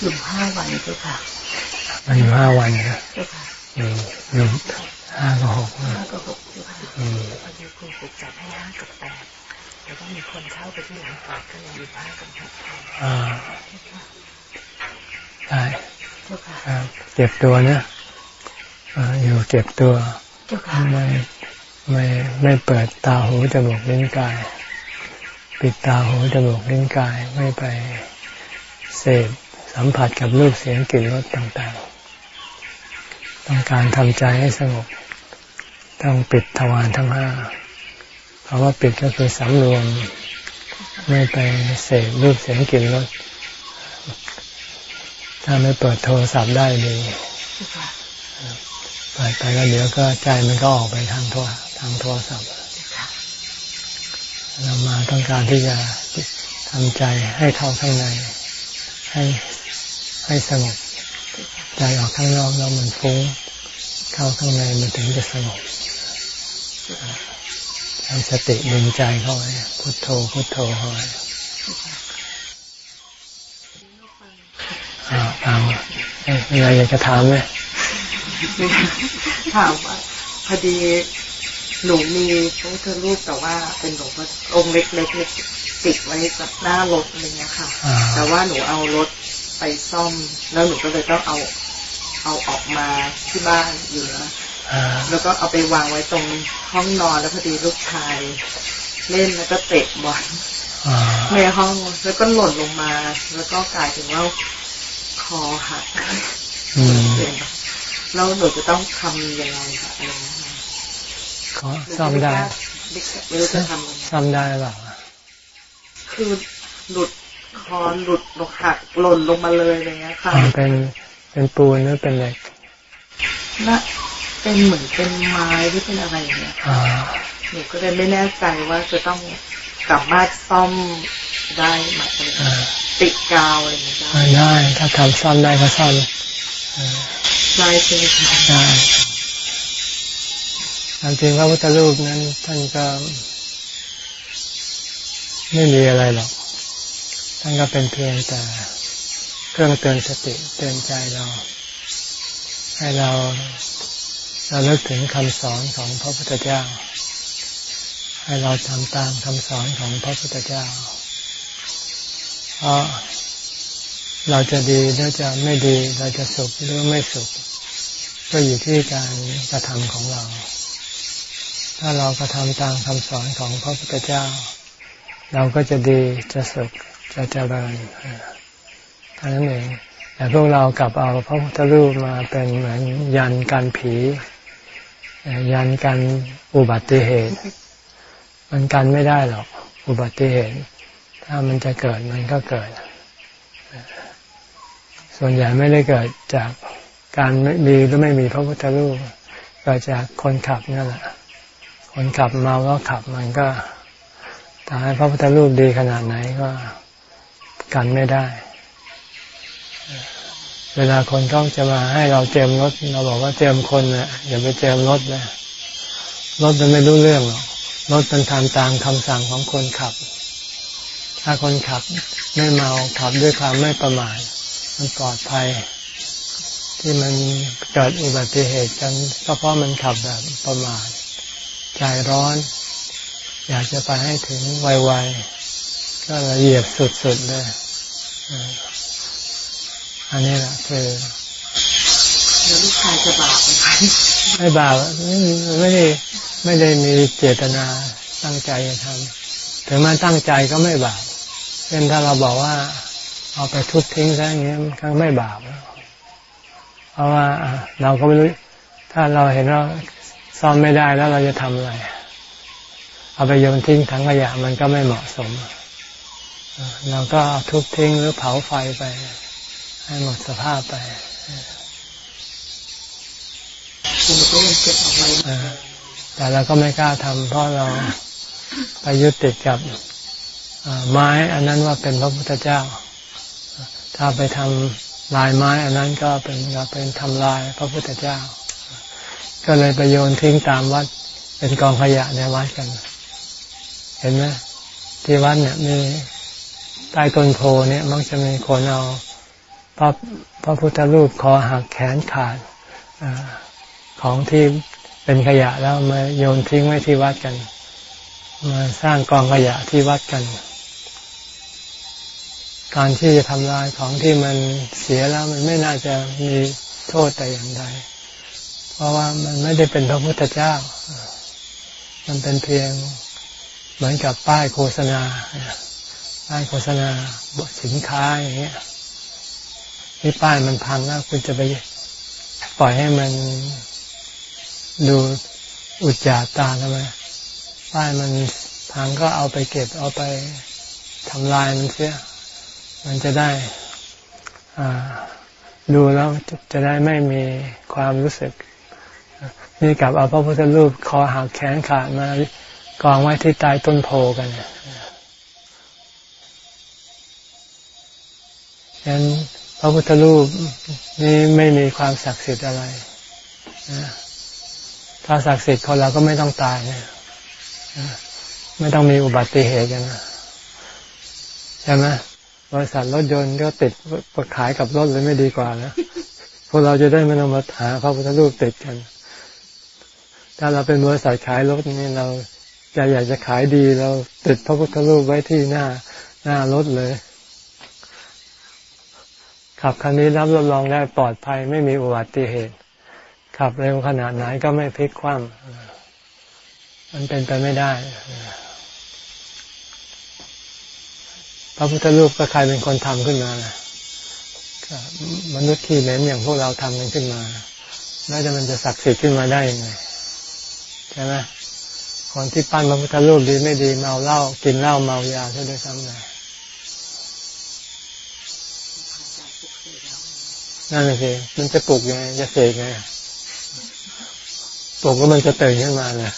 อยู่ห้าวันเจ้าค่ะมาอยู่ห้าวันนะเจ้าค่ะอยู่อยู่ห้ากับหกห้ากับหกเจ้าค่ะพอดีครูฝึกจัดให้ห้ากับแปดแล้วก็มีคนเข้าไปที่หลังปากก็เลยอยู่ห้ากับหกอ่าใช่เก็บตัวนะอยู่เก็บตัวไม่ไม่ไม่เปิดตาหูจมูกลิ้นกาย ปิดตาหูจมูกลิ้นกายไม่ไปเสพ สัมผัสกับรูปเสียงกลิ่นรสต่างๆ ต้องการทำใจให้สงบ ต้องปิดทวารทั้งห้าเพราะว่าปิดก็คือสำรวม ไม่ไปเสพรูปเสียงกลิ่นรสถ้าไม่เปิดโทรศัพท์ได้ดีเปิดไปแล้วเดี๋ยวก็ใจมันก็ออกไปทางโทรทางโทรศัพท์เรามาต้องการที่จะทำใจให้เข้าข้างใน ให้ ให้สงบ ใจออกข้างนอกแล้วมันฟุ้ง เข้าข้างในมันถึงจะสงบใช้สติดึงใจเข้าไว้พุทโธพุทโธเข้าไว้ถามมีอะไรอยากจะถามไหมถามว่าพอดีหนูมีพระพุทธรูปแต่ว่าเป็นหลวงพ่อองค์เล็กๆติดไว้กับหน้ารถอะไรเงี้ยค่ะ แต่ว่าหนูเอารถ ไปซ่อม แล้วหนูก็เลยต้องเอาเอาออกมาที่บ้านอยู่แล้วแล้วก็เอาไปวางไว้ตรงห้องนอนแล้วพอดีลูกชายเล่นแล้วก็เตะบอลในห้องแล้วก็หล่นลงมา แล้วก็กลายเป็นว่าคอหักแล้วหนูจะต้องทำยังไงคะอะไรนะขอซ่อมได้ไม่รู้จะทำซ่อมได้หรือเปล่าคือหลุด คอหลุดลงหักหล่นลงมาเลยอะไรเงี้ยค่ะ เป็นเป็นปูนหรือเป็นเหล็กน่ะเป็นเหมือนเป็นไม้หรือเป็นอะไรอย่างเงี้ยหนูก็เลยไม่แน่ใจว่าจะต้องสามารถซ่อมได้ไหมติดกาวอะไรอย่างเงี้ยได้ ถ้าทำซ่อมได้ก็ซ่อมได้ใช่ไหมคะได้จริงพระพุทธรูปนั้น ท่านก็ ไม่มีอะไรหรอก ท่านก็เป็นเพียงแต่เครื่องเตือนสติเตือนใจเรา ให้เราเราเลิกถึงคำสอนของพระพุทธเจ้า ให้เราทำตามคำสอนของพระพุทธเจ้า เพราะเราจะดีหรือจะไม่ดีเราจะสุขหรือไม่สุข ก็อยู่ที่การกระทำของเรา ถ้าเรากระทำตามคำสอนของพระพุทธเจ้า เราก็จะดีจะสุข จะเจริญท่านั้นเอง แต่พวกเรากลับเอาพระพุทธรูปมาเป็นเหมือนยันกันผี ยันกันอุบัติเหตุ มันกันไม่ได้หรอก อุบัติเหตุ ถ้ามันจะเกิดมันก็เกิด ส่วนใหญ่ไม่ได้เกิดจากการมีหรือไม่มีพระพุทธรูปเกิดจากคนขับนั่นแหละคนขับเมาก็ขับมันก็แต่ให้พระพุทธรูปดีขนาดไหนก็ กันไม่ได้ เวลาคนเขาจะมาให้เราเจิมรถ เราบอกว่าเจิมคนนะอย่าไปเจิมรถนะรถมันไม่รู้เรื่องหรอกรถมันทำตามคำสั่งของคนขับ ถ้าคนขับไม่เมาขับด้วยความไม่ประมาทมันปลอดภัย ที่มันเกิดอุบัติเหตุกันก็เพราะมันขับแบบประมาทใจร้อน อยากจะไปให้ถึงไวๆ ก็ละเอียดสุดๆเลยอันนี้แหละคือแล้วลูกชายจะบาปไหมไม่บาปไม่ไม่ได้ไม่ได้มีเจตนาตั้งใจจะทำถึงมันตั้งใจก็ไม่บาปเช่นถ้าเราบอกว่า เอาไปทุบทิ้งซะอย่างนี้มันก็ไม่บาปเพราะว่าเราก็ไม่รู้ ถ้าเราเห็นว่าซ่อมไม่ได้แล้วเราจะทำอะไร เอาไปโยนทิ้งถังขยะมันก็ไม่เหมาะสม เราก็ทุบทิ้งหรือเผาไฟไป ให้หมดสภาพไปแต่เราก็ไม่กล้าทำเพราะเราไปยึดติดกับไม้อันนั้นว่าเป็นพระพุทธเจ้า ถ้าไปทำลายไม้ อันนั้นก็เป็นเป็นทำลายพระพุทธเจ้า ก็เลยไปโยนทิ้งตามวัด เป็นกองขยะในวัดกัน เห็นไหมที่วัดเนี่ยมี ใต้ต้นโพเนี่ยมักจะมีคนเอาพระพระพุทธรูปคอหักแขนขาดอของที่เป็นขยะแล้วมาโยนทิ้งไว้ที่วัดกัน มาสร้างกองขยะที่วัดกัน การที่จะทำลายของที่มันเสียแล้วมันไม่น่าจะมีโทษแต่อย่างใด เพราะว่ามันไม่ได้เป็นพระพุทธเจ้า มันเป็นเพียงเหมือนกับป้ายโฆษณา ป้ายโฆษณาสินค้าอย่างเงี้ยที่ป้ายมันพังแล้วคุณจะไปปล่อยให้มันดูอุจจาตาทำไมป้ายมันพังก็เอาไปเก็บเอาไปทำลายมันเสีย มันจะได้ดูแล้วจะได้ไม่มีความรู้สึก นี่กับเอาพระพุทธรูปคอหักแขนขาดมากองไว้ที่ใต้ต้นโพกัน ฉะนั้นพระพุทธรูปนี่ไม่มีความศักดิ์สิทธิ์อะไร ถ้าศักดิ์สิทธิ์คนเราก็ไม่ต้องตายเนี่ยไม่ต้องมีอุบัติเหตุกันใช่ไหมบริษัทรถยนต์ก็ติดประขายกับรถเลยไม่ดีกว่านะพวกเราจะได้ไม่ต้องมาหาพระพุทธรูปติดกัน ถ้าเราเป็นบริษัทขายรถนี่เราจะอยากจะขายดีเราติดพระพุทธรูปไว้ที่หน้า หน้ารถเลย ขับคันนี้รับรองได้ปลอดภัยไม่มีอุบัติเหตุ ขับเร็วขนาดไหนก็ไม่พลิกคว่ำมันเป็นไปไม่ได้ พระพุทธรูปก็ใครเป็นคนทำขึ้นมาล่ะมนุษย์ขี้เหม็นอย่างพวกเราทำกันขึ้นมาแล้วจะมันจะศักดิ์สิทธิ์ขึ้นมาได้ยังไงใช่ไหมคนที่ปั้นพระพุทธรูปดีไม่ดีเมาเหล้ากินเหล้าเมายาใช่ด้วยซ้ำเลย นั่นเลยสิมันจะปลุกยังไงจะเสกไงปลุกแล้วมันจะตื่นขึ้นมาเลย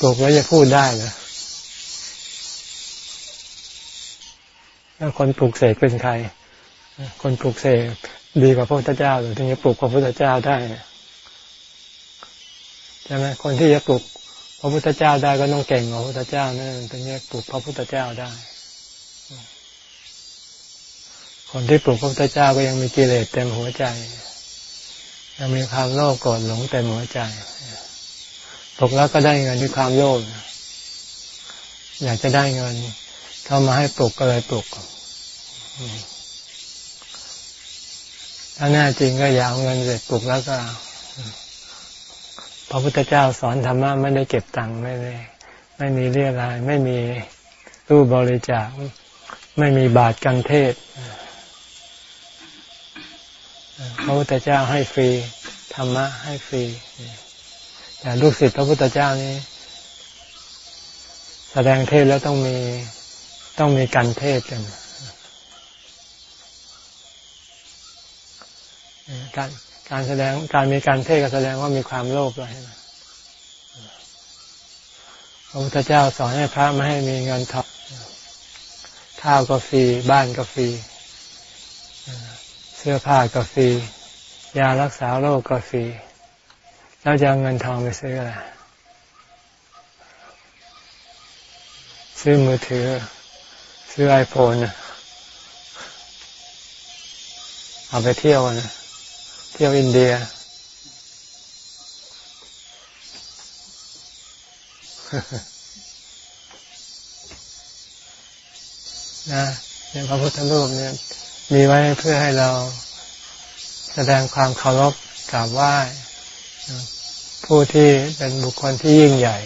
ปลุกแล้วจะพูดได้เหรอแล้วคนปลุกเสกเป็นใคร คนปลุกเสกดีกว่าพระพุทธเจ้าหรือถึงจะปลุกพระพุทธเจ้าได้ใช่ไหมคนที่จะปลุกพระพุทธเจ้าได้ก็ต้องเก่งกว่าพระพุทธเจ้านั่นถึงจะปลุกพระพุทธเจ้าได้ คนที่ปลุกพระพุทธเจ้าก็ยังมีกิเลสเต็มหัวใจ ยังมีความโลภโกรธหลงเต็มหัวใจปลุกแล้วก็ได้เงินด้วยความโลภอยากจะได้เงิน เข้ามาให้ปลุกก็เลยปลุกถ้าแน่จริงก็อยากเอาเงินเสร็จปลุกแล้วก็พระพุทธเจ้าสอนธรรมะไม่ได้เก็บตังค์ไม่ได้ไม่มีเรียราย ไม่มีรูปบริจาค ไม่มีบาทกันเทศ พระพุทธเจ้าให้ฟรีธรรมะให้ฟรี แต่ลูกศิษย์พระพุทธเจ้านี้ แสดงเทศแล้วต้องมีต้องมีการเทศกันการการแสดงการมีการเทศก็แสดงว่ามีความโลภเลยพระพุทธเจ้าสอนให้พระไม่ให้มีเงินทองข้าวก็ฟรีบ้านก็ฟรี สื้อผ้าก็ฟรี ยารักษาโรคก็ฟรี แล้วจะเงินทองไปซื้ออะไร ซื้อมือถือ ซื้อไอโฟนเอาไปเที่ยวนะเที่ยวอินเดียนะเนี่ยพระพุทธรูปเนี่ย มีไว้เพื่อให้เราแสดงความเคารพกราบไหว้ผู้ที่เป็นบุคคลที่ยิ่งใหญ่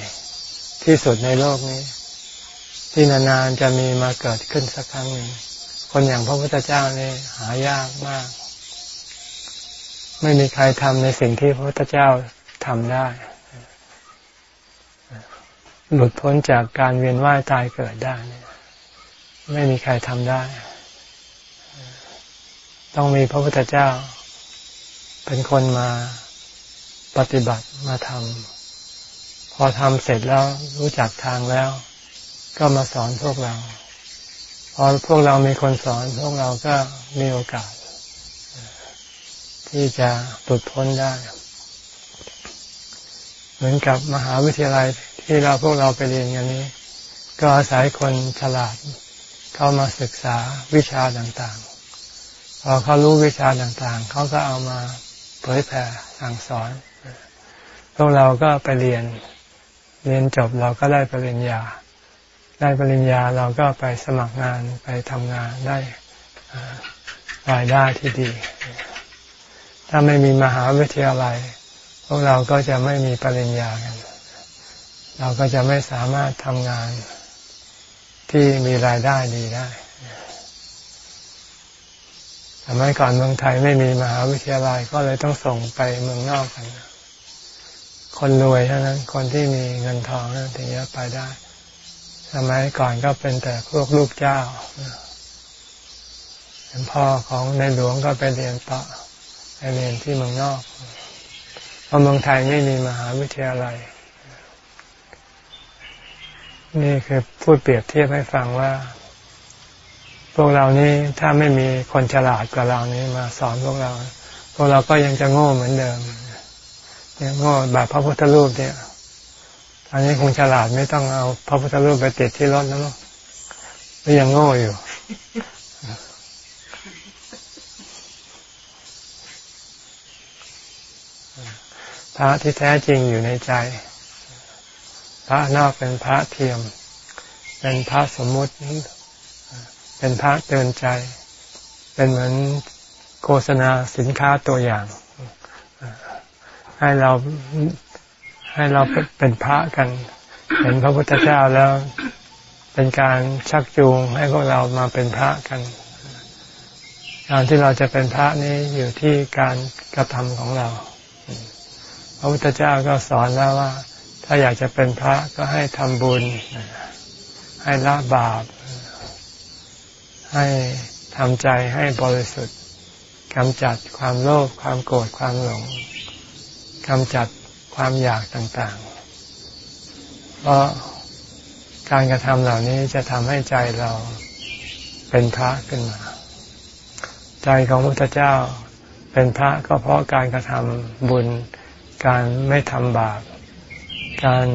ที่สุดในโลกนี้ ที่นานๆจะมีมาเกิดขึ้นสักครั้งหนึ่งคนอย่างพระพุทธเจ้านี่หายากมาก ไม่มีใครทำในสิ่งที่พระพุทธเจ้าทำได้ หลุดพ้นจากการเวียนว่ายตายเกิดได้ ไม่มีใครทำได้ ต้องมีพระพุทธเจ้า เป็นคนมาปฏิบัติมาทำพอทำเสร็จแล้วรู้จักทางแล้ว ก็มาสอนพวกเราพอพวกเรามีคนสอนพวกเราก็มีโอกาส ที่จะหลุดพ้นได้ เหมือนกับมหาวิทยาลัยที่เราพวกเราไปเรียนกันนี้ ก็อาศัยคนฉลาดเข้ามาศึกษาวิชาต่าง พอเขารู้วิชาต่างๆ เขาก็เอามาเผยแผ่สั่งสอน พวกเราก็ไปเรียน เรียนจบเราก็ได้ปริญญา ได้ปริญญาเราก็ไปสมัครงานไปทำงานได้รายได้ที่ดี ถ้าไม่มีมหาวิทยาลัย พวกเราก็จะไม่มีปริญญากัน เราก็จะไม่สามารถทำงานที่มีรายได้ดีได้ สมัยก่อนเมืองไทยไม่มีมหาวิทยาลัยก็เลยต้องส่งไปเมืองนอกกัน คนรวยเท่านั้น คนที่มีเงินทองนั่นถึงจะไปได้ สมัยก่อนก็เป็นแต่พวกลูกเจ้าเป็นพ่อของในหลวงก็ไปเรียนต่อไปเรียนที่เมืองนอก เพราะเมืองไทยไม่มีมหาวิทยาลัย นี่คือพูดเปรียบเทียบให้ฟังว่า พวกเรานี้ถ้าไม่มีคนฉลาดกว่าเรานี้มาสอนพวกเรา พวกเราก็ยังจะโง่เหมือนเดิมเนี่ยโง่แบบพระพุทธรูปเนี่ยอันนี้คงฉลาดไม่ต้องเอาพระพุทธรูปไปติดที่รถแล้วมั้งยังโง่อยู่พระที่แท้จริงอยู่ในใจ พระนอกเป็นพระเทียม เป็นพระสมมุติ เป็นพระเตือนใจ เป็นเหมือนโฆษณาสินค้าตัวอย่าง ให้เราให้เราเป็นพระกัน เห็นพระพุทธเจ้าแล้วเป็นการชักจูงให้พวกเรามาเป็นพระกันการที่เราจะเป็นพระนี้อยู่ที่การกระทำของเรา พระพุทธเจ้าก็สอนแล้วว่า ถ้าอยากจะเป็นพระก็ให้ทำบุญ ให้ละบาป ให้ทำใจให้บริสุทธิ์กำจัดความโลภความโกรธความหลงกำจัดความอยากต่างๆ เพราะการกระทำเหล่านี้จะทำให้ใจเราเป็นพระขึ้นมา ใจของพระพุทธเจ้าเป็นพระก็เพราะการกระทำบุญ การไม่ทำบาป การ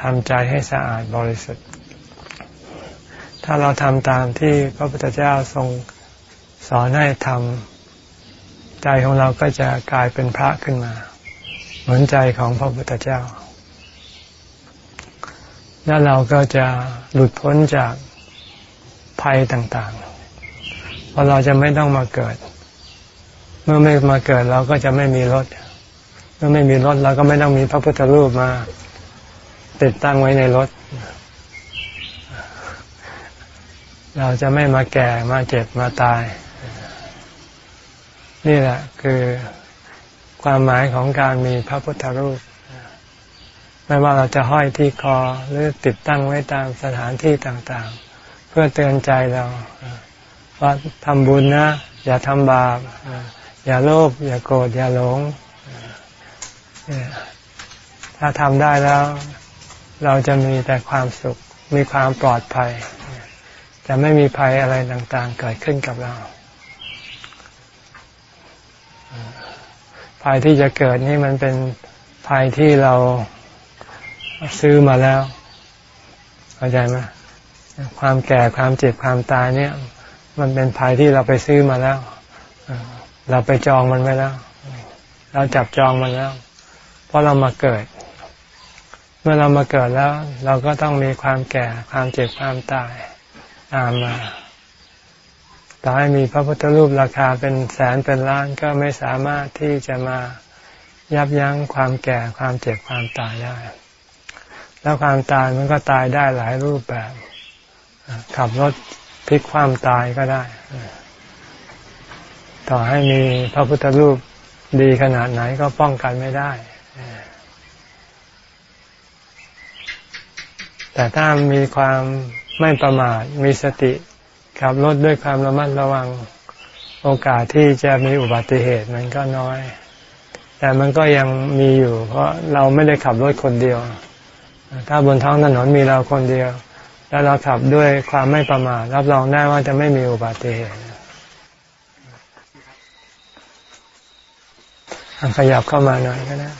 ทำใจให้สะอาดบริสุทธิ์ ถ้าเราทำตามที่พระพุทธเจ้าทรงสอนให้ทำใจของเราก็จะกลายเป็นพระขึ้นมา เหมือนใจของพระพุทธเจ้า แล้วเราก็จะหลุดพ้นจากภัยต่างๆ เพราะเราจะไม่ต้องมาเกิด เมื่อไม่มาเกิดเราก็จะไม่มีรถ เมื่อไม่มีรถเราก็ไม่ต้องมีพระพุทธรูปมา ติดตั้งไว้ในรถเเราจะไม่มาแก่มาเจ็บมาตาย นี่แหละคือความหมายของการมีพระพุทธรูป ไม่ว่าเราจะห้อยที่คอหรือติดตั้งไว้ตามสถานที่ต่างๆ เพื่อเตือนใจเราว่าทำบุญนะ อย่าทำบาป อย่าโลภอย่าโกรธอย่าหลง ถ้าทำได้แล้ว เราจะมีแต่ความสุขมีความปลอดภัย จะไม่มีภัยอะไรต่างๆ เกิดขึ้นกับเรา ภัยที่จะเกิดนี่มันเป็นภัยที่เราซื้อมาแล้วเข้าใจไหมความแก่ความเจ็บความตายเนี่ย มันเป็นภัยที่เราไปซื้อมาแล้ว เราไปจองมันไว้แล้ว เราจับจองมันแล้ว เพราะเรามาเกิด เมื่อเรามาเกิดแล้ว เราก็ต้องมีความแก่ความเจ็บความตาย ตามมาต่อให้มีพระพุทธรูปราคาเป็นแสนเป็นล้านก็ไม่สามารถที่จะมายับยั้งความแก่ความเจ็บความตายได้ แล้วความตายมันก็ตายได้หลายรูปแบบ ขับรถพลิกความตายก็ได้ ต่อให้มีพระพุทธรูปดีขนาดไหนก็ป้องกันไม่ได้ แต่ถ้ามีความ ไม่ประมาทมีสติขับรถด้วยความระมัดระวังโอกาสที่จะมีอุบัติเหตุมันก็น้อย แต่มันก็ยังมีอยู่ เพราะเราไม่ได้ขับรถคนเดียว ถ้าบนท้องถนนมีเราคนเดียว แล้วเราขับด้วยความไม่ประมาทรับรองได้ว่าจะไม่มีอุบัติเหตุขยับเข้ามาหน่อยก็ได้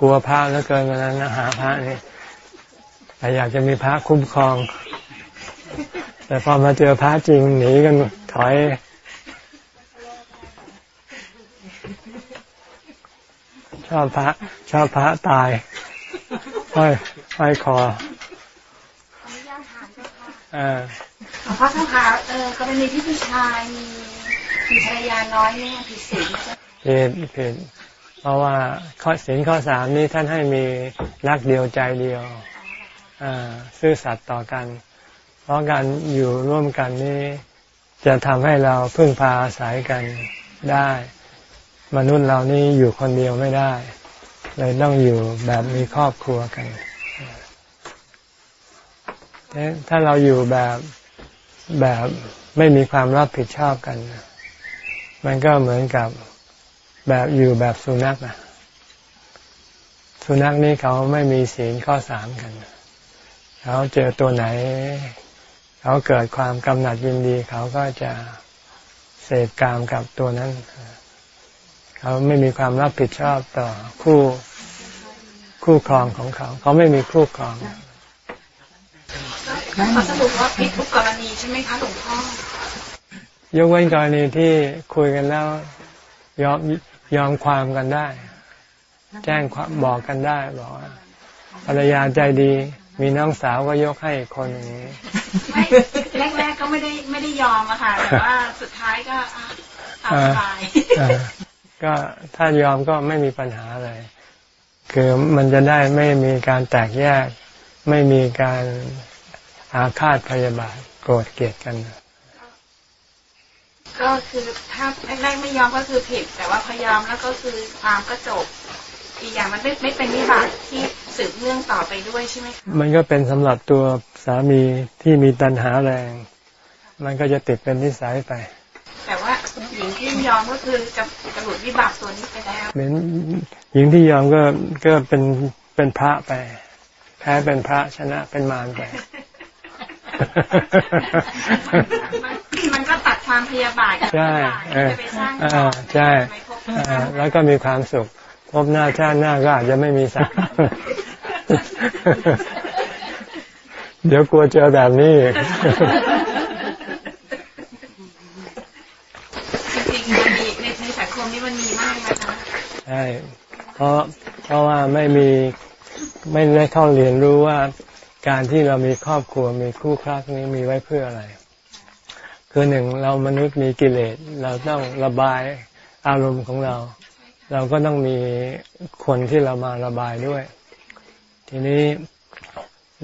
กลัวพระแล้วเกินเวลานะหาพระนี่ แต่อยากจะมีพระคุ้มครอง แต่พอมาเจอพระจริงหนีกันถอย ชอบพระ ชอบพระตายห้อยห้อยคออ่าพระเจ้าค่ะเออกรณีที่ผู้ชายมีมีภรรยาน้อยเนี่ยผิดศีลผิดผิดเพราะว่าข้อศีลข้อสามนี้ท่านให้มีรักเดียวใจเดียว ซื่อสัตย์ต่อกัน เพราะการอยู่ร่วมกันนี้ จะทำให้เราพึ่งพาอาศัยกันได้ มนุษย์เรานี่อยู่คนเดียวไม่ได้ เลยต้องอยู่แบบมีครอบครัวกันถ้าเราอยู่แบบแบบไม่มีความรับผิดชอบกัน มันก็เหมือนกับแบบอยู่แบบสุนัขนะสุนัขนี่เขาไม่มีศีลข้อสามกัน เขาเจอตัวไหน เขาเกิดความกำหนัดยินดี เขาก็จะเสพกามกับตัวนั้น เขาไม่มีความรับผิดชอบต่อคู่คู่ครองของเขา เขาไม่มีคู่ครองขาสรุปว่าผิดทุกกรณีใช่ไหมคะหลวงพ่อยกเว้นกรณีที่คุยกันแล้วยอมยอมความกันได้ แจ้งความบอกกันได้บอกว่าภรรยาใจดี มีน้องสาวก็ยกให้คนอย่างนี้ไม่แรกๆก็ไม่ได้ไม่ได้ยอมอะค่ะแต่ว่าสุดท้ายก็ตามใจก็ถ้ายอมก็ไม่มีปัญหาอะไรคือมันจะได้ไม่มีการแตกแยก ไม่มีการอาฆาตพยาบาทโกรธเกลียดกัน ก็คือถ้าแรกๆไม่ยอมก็คือผิด แต่ว่าพยายามแล้วก็คือความก็จบ อีกอย่างมันไม่ไม่เป็นวิบากที่ สืบเนื่องต่อไปด้วยใช่ไหมคะมันก็เป็นสำหรับตัวสามีที่มีตัณหาแรง มันก็จะติดเป็นนิสัยไป แต่ว่าหญิงที่ยอมก็คือจะจะหลุดวิบากตัวนี้ไปแล้วเป็นหญิงที่ยอมก็ก็เป็นเป็นพระไป แพ้เป็นพระชนะเป็นมารไปมันก็ตัดความพยาบาทใช่ใช่แล้วก็มีความสุข พบหน้าชาติหน้าก็อาจจะไม่มีสักเดี๋ยวกลัวเจอแบบนี้จริงๆมันมีในในสังคมนี้มันมีมากนะคะใช่เพราะเพราะว่าไม่มีไม่ได้เข้าเรียนรู้ว่าการที่เรามีครอบครัวมีคู่ครักนี้มีไว้เพื่ออะไร คือหนึ่งเรามนุษย์มีกิเลสเราต้องระบายอารมณ์ของเรา เราก็ต้องมีคนที่เรามาระบายด้วย ทีนี้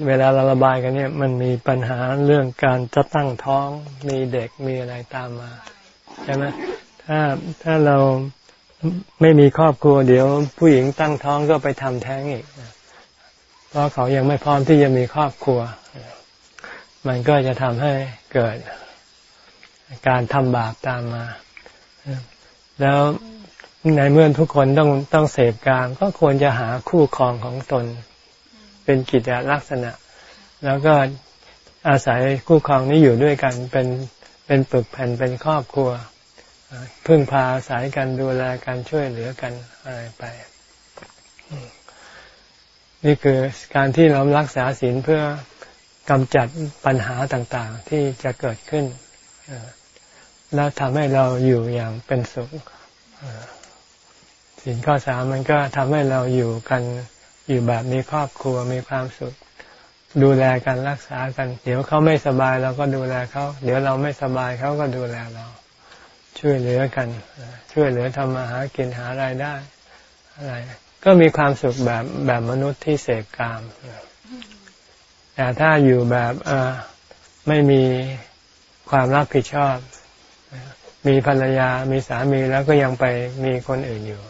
เวลาเราระบายกันเนี่ย มันมีปัญหาเรื่องการจะตั้งท้องมีเด็กมีอะไรตามมาใช่ไหมถ้าถ้าเราไม่มีครอบครัวเดี๋ยว ผู้หญิงตั้งท้องก็ไปทำแท้งอีกเพราะเขายังไม่พร้อมที่จะมีครอบครัว มันก็จะทำให้เกิดการทำบาปตามมา แล้ว ในเมื่อทุกคนต้องต้องเสพกามก็ควรจะหาคู่ครองของตน เป็นกิจลักษณะ แล้วก็อาศัยคู่ครองนี้อยู่ด้วยกันเป็นเป็นปึกแผ่นเป็นครอบครัวพึ่งพาอาศัยกันดูแลกันช่วยเหลือกันอะไรไป นี่คือการที่เรารักษาศีลเพื่อกำจัดปัญหาต่างๆที่จะเกิดขึ้นแล้วทำให้เราอยู่อย่างเป็นสุข สิ่งข้อสามมันก็ทำให้เราอยู่กันอยู่แบบมีครอบครัวมีความสุข ดูแลกันรักษากัน เดี๋ยวเขาไม่สบายเราก็ดูแลเขาเดี๋ยวเราไม่สบายเขาก็ดูแลเรา ช่วยเหลือกัน ช่วยเหลือทำมาหากินหารายได้อะไรก็มีความสุขแบบแบบมนุษย์ที่เสพกามแต่ถ้าอยู่แบบไม่มีความรับผิดชอบ มีภรรยามีสามีแล้วก็ยังไปมีคนอื่นอยู่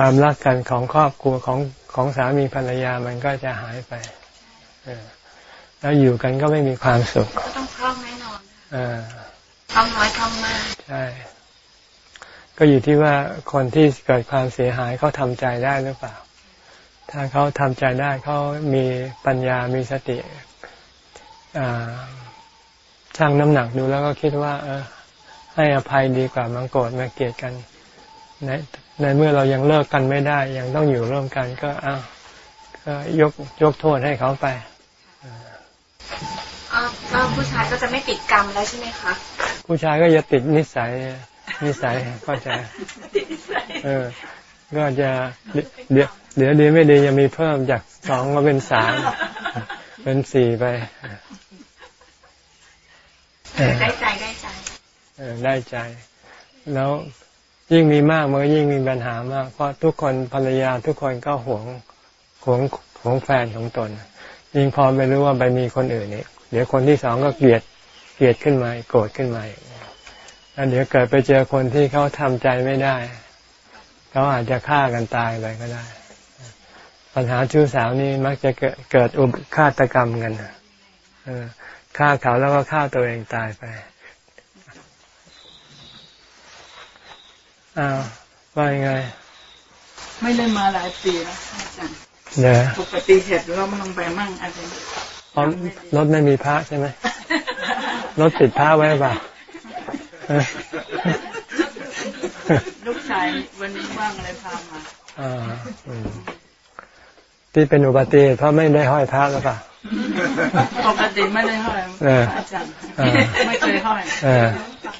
ความรักกันของครอบครัวของของสามีภรรยามันก็จะหายไปแล้วอยู่กันก็ไม่มีความสุข ก็ต้องคล่องแน่นอนคล่องน้อยคล่องมากใช่ ก็อยู่ที่ว่าคนที่เกิดความเสียหายเขาทำใจได้หรือเปล่า ถ้าเขาทำใจได้เขามีปัญญามีสติช่างน้ำหนักดูแล้วก็คิดว่า เออ ให้อภัยดีกว่ามังโกรธมาเกลียดกัน ในในเมื่อเรายังเลิกกันไม่ได้ ยังต้องอยู่ร่วมกันก็อ้าวก็ยกยกโทษให้เขาไปตก็ผู้ชายก็จะไม่ติดกรรมแล้วใช่ไหมคะผู้ชายก็จะติดนิสัยนิสัยก็จะเออ ก็จะเดี๋ยวเดี๋ยวดีไม่ดีจะมีเพิ่มจากสองก็เป็นสามเป็นสี่ไปได้ใจได้ใจเออได้ใจ แล้ว ยิ่งมีมากมันก็ยิ่งมีปัญหามาก เพราะทุกคนภรรยาทุกคนก็หวงหวงหวงแฟนของตน ยิ่งพอไม่รู้ว่าไปมีคนอื่นเนี่ยเดี๋ยวคนที่สองก็เกลียดเกลียดขึ้นมาโกรธขึ้นมาแล้วเดี๋ยวเกิดไปเจอคนที่เขาทำใจไม่ได้เขาอาจจะฆ่ากันตายไปก็ได้ ปัญหาชู้สาวนี่มักจะเกิดเกิดอุบฆาตกรรมกันฆ่าเขาแล้วก็ฆ่าตัวเองตายไป อ้าวว่ายังไง ไม่ได้มาหลายปีแล้วอาจารย์เดี๋ยวปกติเหตุเรามันลงไปมั่งอาจารย์เพราะรถไม่มีพระใช่ไหมรถติดพระไว้เปล่าเออลูกชายวันนี้ว่างอะไรพามาอ่าอืมที่เป็นอุบัติเหตุเพราะไม่ได้ห้อยพระแล้วเปล่า ปกติไม่ได้ห้อยเอออาจารย์เออไม่เคยห้อยเออ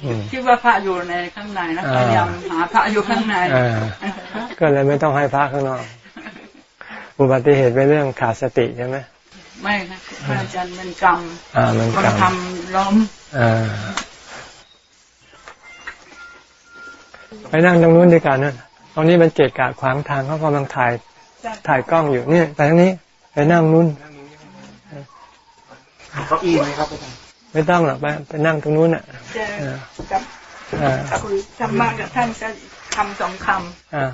อืมคิดว่าพระอยู่ในข้างในนะอ่าพยายามหาพระอยู่ข้างในเออก็เลยไม่ต้องให้พระข้างนอก อุบัติเหตุเป็นเรื่องขาดสติใช่ไหมไม่นะพระอาจารย์มันกรรมอ่ามันมันกรรมทำล้มอ่าไปนั่งตรงนู้นดีกว่านะตรงนี้มันเกะกะขวางทางเขากำลังถ่ายถ่ายกล้องอยู่เนี่ยไปทางนี้ ไปนั่งนู้น เก้าอี้ไหมครับอาจารย์ไม่ต้องหรอกไปไปนั่งตรงนู้นอะเจออ่ากับอ่าคุยธรรมะกับท่านจะคำสองคอ่า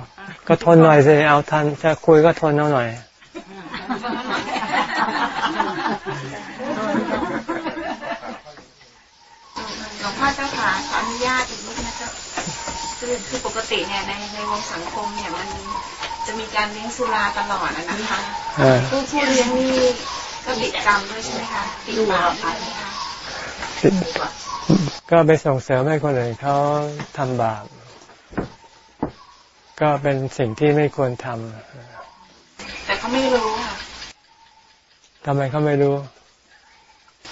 ก็ทนหน่อยสิเอาทันจะคุยก็ทนเอาหน่อยหลวงพ่อเจ้าค่ะขออนุญาตอีกนิดนะเจ้าคือคือปกติเนี่ยในในวงสังคมเนี่ยมันจะมีการเลี้ยงสุราตลอดอะนะคะเออผู้ผู้เลี้ยงนี่ ก็ติดกรรมด้วยใช่ไหมคะติดบาปใช่ไหมคะก็ไปส่งเสริมให้คนอื่นเขาทำบาปก็เป็นสิ่งที่ไม่ควรทแต่เขาไม่รู้ค่ะำทำไมเขาไม่รู้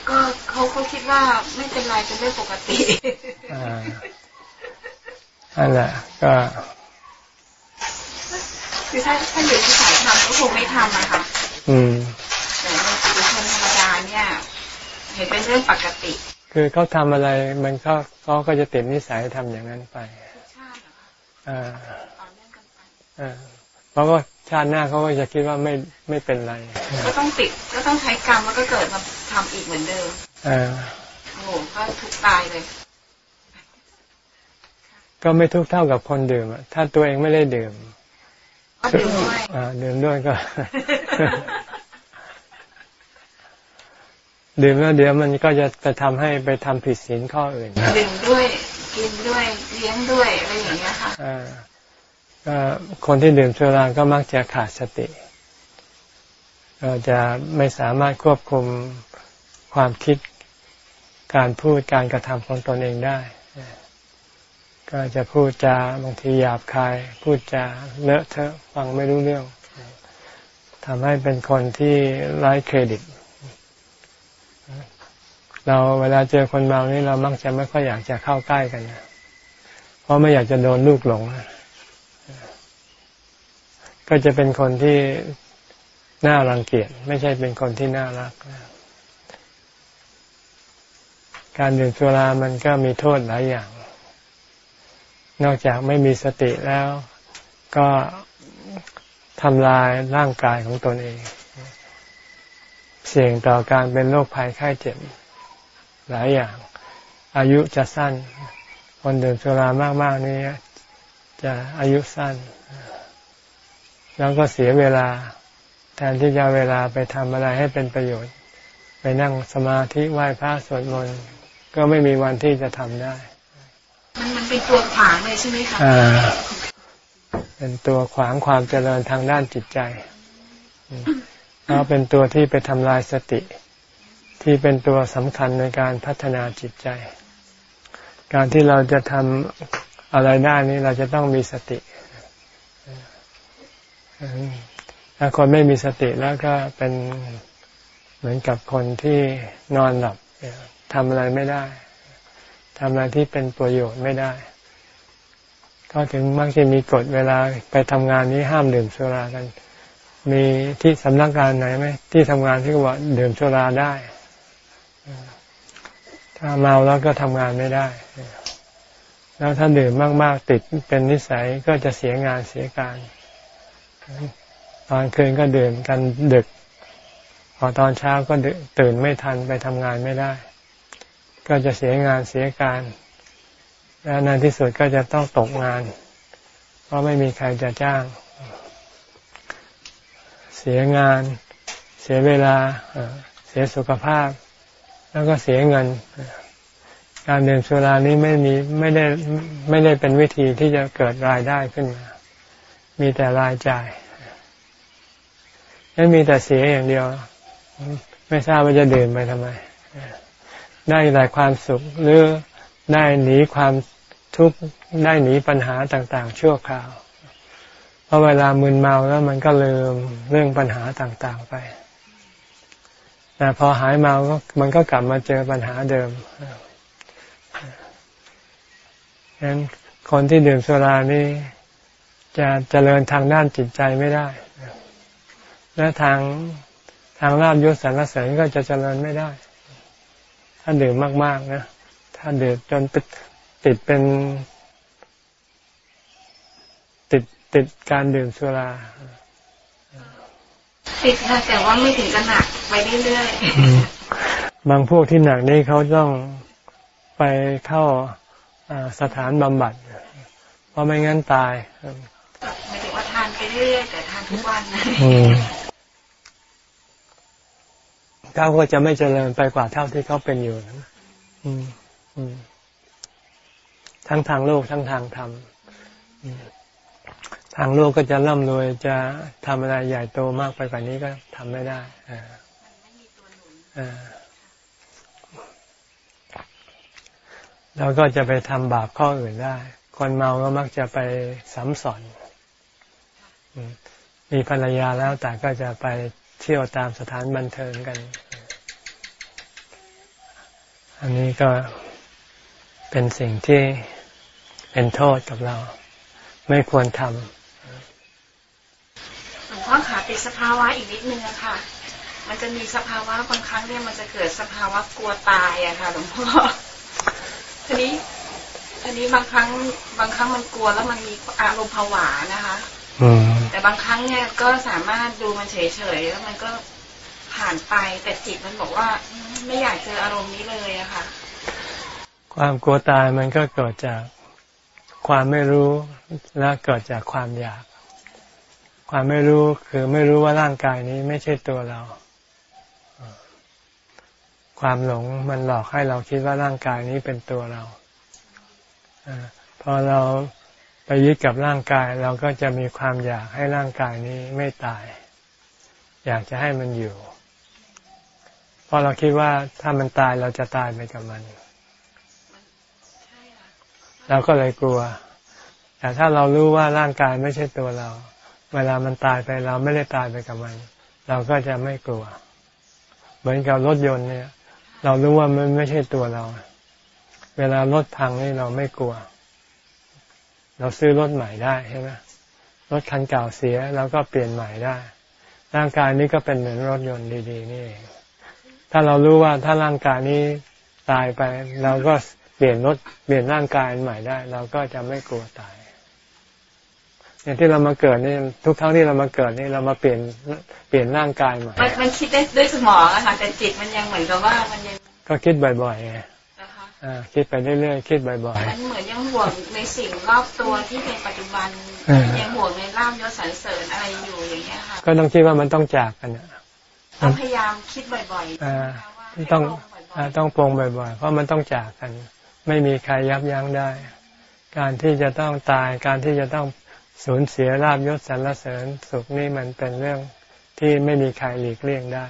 ก็เขาเขาคิดว่าไม่เป็นไรเป็นเรื่องปกติอ่านั่นแหละก็คือถ้าถ้าอยู่ที่สายทำก็คงไม่ทำอะค่ะอืมแต่ ในปุถุชนธรรมดาเนี่ยเห็นเป็นเรื่องปกติ คือเขาทำอะไรมันก็เขาก็จะติดนิสัยทำอย่างนั้นไปชาติเหรอคะอ่าต่อเนื่องกันไปอ่าเพราะว่าชาติหน้าเขาก็จะคิดว่าไม่ไม่เป็นไร ก็ต้องติดก็ต้องใช้กรรมแล้วก็เกิดมาทำอีกเหมือนเดิมอ่าโอ้โหก็ทุกข์ตายเลย ก็ไม่ทุกข์เท่ากับคนดื่มอะถ้าตัวเองไม่ได้ดื่มก็ดื่มด้วยอ่าดื่มด้วยก็ ดื่มแล้วเดี๋ยวมันก็จะไปทำให้ไปทำผิดศีลข้ออื่นดื่มด้วยกินด้วยเลี้ยงด้วยอะไรอย่างเงี้ยค่ะอ่าก็คนที่ดื่มสุราก็มักจะขาดสติก็จะไม่สามารถควบคุมความคิดการพูดการกระทำของตนเองได้ ก็จะพูดจาบางทีหยาบคาย พูดจาเลอะเทอะฟังไม่รู้เรื่องทำให้เป็นคนที่ไร้เครดิต เราเวลาเจอคนเมานี่เรามักจะไม่ค่อยอยากจะเข้าใกล้กันนะเพราะไม่อยากจะโดนลูกหลง ก็จะเป็นคนที่น่ารังเกียจไม่ใช่เป็นคนที่น่ารัก การดื่มสุรามันก็มีโทษหลายอย่าง นอกจากไม่มีสติแล้ว ก็ทำลายร่างกายของตนเอง เสี่ยงต่อการเป็นโรคภัยไข้เจ็บ หลายอย่าง อายุจะสั้น คนดื่มสุรามากๆนี้จะอายุสั้น แล้วก็เสียเวลา แทนที่จะเอาเวลาไปทำอะไรให้เป็นประโยชน์ ไปนั่งสมาธิไหว้พระสวดมนต์ก็ไม่มีวันที่จะทำได้ มันมันเป็นตัวขวางเลยใช่ไหมคะอ่าเป็นตัวขวางความเจริญทางด้านจิตใจอืมแล้วเป็นตัวที่ไปทำลายสติ ที่เป็นตัวสำคัญในการพัฒนาจิตใจ การที่เราจะทำอะไรได้นี้เราจะต้องมีสติถ้าคนไม่มีสติแล้วก็เป็นเหมือนกับคนที่นอนหลับทำอะไรไม่ได้ทำอะไรที่เป็นประโยชน์ไม่ได้ ก็ถึงมักจะมีกฎเวลาไปทำงานนี้ห้ามดื่มสุรากัน มีที่สำนักงานไหนไหมที่ทำงานที่ว่าดื่มสุราได้ ถ้าเมาแล้วก็ทำงานไม่ได้ แล้วถ้าดื่มมากๆติดเป็นนิสัยก็จะเสียงานเสียการ ตอนคืนก็ดื่มกันดึก พอตอนเช้าก็ตื่นไม่ทันไปทำงานไม่ได้ ก็จะเสียงานเสียการ แล้วในที่สุดก็จะต้องตกงาน เพราะไม่มีใครจะจ้าง เสียงาน เสียเวลาเสียสุขภาพ แล้วก็เสียเงิน การเดินสุรานี้ไม่มีไม่ได้ไม่ได้เป็นวิธีที่จะเกิดรายได้ขึ้นมา มีแต่รายจ่ายนั่นมีแต่เสียอย่างเดียว ไม่ทราบว่าจะดื่มไปทำไม ได้แต่ความสุขหรือได้หนีความทุกข์ได้หนีปัญหาต่าง ๆ ชั่วคราว เพราะเวลามึนเมาแล้วมันก็ลืมเรื่องปัญหาต่าง ๆ ไป แต่พอหายเมาก็มันก็กลับมาเจอปัญหาเดิมฉะนั้นคนที่ดื่มสุรานี่จะเจริญทางด้านจิตใจไม่ได้ และทางทางลาบยศสรรเสริญก็จะเจริญไม่ได้ ถ้าดื่มมาก ๆ นะ ถ้าดื่มจนติดเป็น ติดติดการดื่มสุรา ติดนะแต่ว่าไม่ถึงกับหนักไปเรื่อยๆบางพวกที่หนักนี่เขาต้องไปเข้าสถานบำบัด เพราะไม่งั้นตายหมายถึงว่าทานไปเรื่อยแต่ทานทุกวันนะเขาก็จะไม่เจริญไปกว่าเท่าที่เขาเป็นอยู่นะอืมอืมทั้งทางโลกทั้งทางธรรม ทางโลกก็จะร่ำรวยจะทำอะไรใหญ่โตมากไปกว่านี้ก็ทำไม่ได้แล้วก็จะไปทำบาปข้ออื่นได้ คนเมาก็มักจะไปสัมสอนมีภรรยาแล้วแต่ก็จะไปเที่ยวตามสถานบันเทิงกัน อันนี้ก็เป็นสิ่งที่เป็นโทษกับเรา ไม่ควรทำ พ่อขาติดสภาวะอีกนิดนึงอะค่ะ มันจะมีสภาวะบางครั้งเนี่ยมันจะเกิดสภาวะกลัวตายอะค่ะหลวงพ่อทีนี้ทีนี้บางครั้ง บางครั้งมันกลัวแล้วมันมีอารมณ์ผวานะคะแต่บางครั้งเนี่ยก็สามารถดูมันเฉยๆแล้วมันก็ผ่านไปแต่จิตมันบอกว่าไม่อยากเจออารมณ์นี้เลยอะค่ะ ความกลัวตายมันก็เกิดจากความไม่รู้และเกิดจากความอยาก ความไม่รู้คือไม่รู้ว่าร่างกายนี้ไม่ใช่ตัวเรา ความหลงมันหลอกให้เราคิดว่าร่างกายนี้เป็นตัวเราอพอเราไปยึดกับร่างกายเราก็จะมีความอยากให้ร่างกายนี้ไม่ตาย อยากจะให้มันอยู่เพราะเราคิดว่าถ้ามันตายเราจะตายไปกับมัน เราก็เลยกลัว แต่ถ้าเรารู้ว่าร่างกายไม่ใช่ตัวเรา เวลามันตายไปเราไม่ได้ตายไปกับมัน เราก็จะไม่กลัว เหมือนกับรถยนต์เนี่ย เรารู้ว่ามันไม่ใช่ตัวเรา เวลารถพังนี่เราไม่กลัว เราซื้อรถใหม่ได้ใช่ไหมรถคันเก่าเสียเราก็เปลี่ยนใหม่ได้ ร่างกายนี้ก็เป็นเหมือนรถยนต์ดี ๆ นี่ถ้าเรารู้ว่าถ้าร่างกายนี้ตายไป เราก็เปลี่ยนรถเปลี่ยนร่างกายใหม่ได้ เราก็จะไม่กลัวตาย อย่างที่เรามาเกิดนี่ทุกครั้งที่เรามาเกิดนี่เรามาเปลี่ยนเปลี่ยนร่างกายใหม่มันคิดได้ด้วยสมองอะค่ะแต่จิตมันยังเหมือนกับว่ามันยังก็คิดบ่อยๆไงคิดไปเรื่อยๆคิดบ่อยๆมันเหมือนยังห่วงในสิ่งรอบตัวที่เป็นปัจจุบันยังห่วงในร่ามยศสรรเสริญอะไรอยู่อย่างเงี้ยค่ะก็ต้องคิดว่ามันต้องจากกันเนี่ยต้องพยายามคิดบ่อยๆต้องต้องปรงบ่อยๆ เพราะมันต้องจากกัน ไม่มีใครยับยั้งได้ การที่จะต้องตายการที่จะต้อง สูญเสียราบยศสรรเสริญสุขนี่มันเป็นเรื่องที่ไม่มีใครหลีกเลี่ยงได้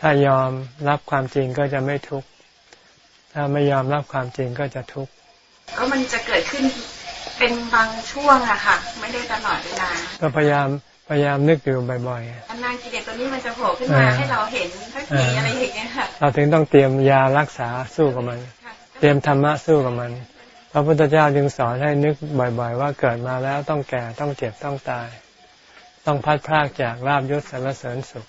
ถ้ายอมรับความจริงก็จะไม่ทุกข์ ถ้าไม่ยอมรับความจริงก็จะทุกข์ ก็มันจะเกิดขึ้นเป็นบางช่วงอะค่ะ ไม่ได้ตลอดเวลา ก็พยายามพยายามนึกอยู่บ่อยอันนานกิเลสตัวนี้มันจะโผล่ขึ้นมาให้เราเห็นทักทีอะไรอย่างเงี้ยค่ะๆเราถึงต้องเตรียมยารักษาสู้กับมันค่ะเตรียมธรรมะสู้กับมัน พระพุทธเจ้าจึงสอนให้นึกบ่อยๆ ว่าเกิดมาแล้วต้องแก่ต้องเจ็บต้องตาย ต้องพัดพรากจากลาบยศสรรเสริญสุข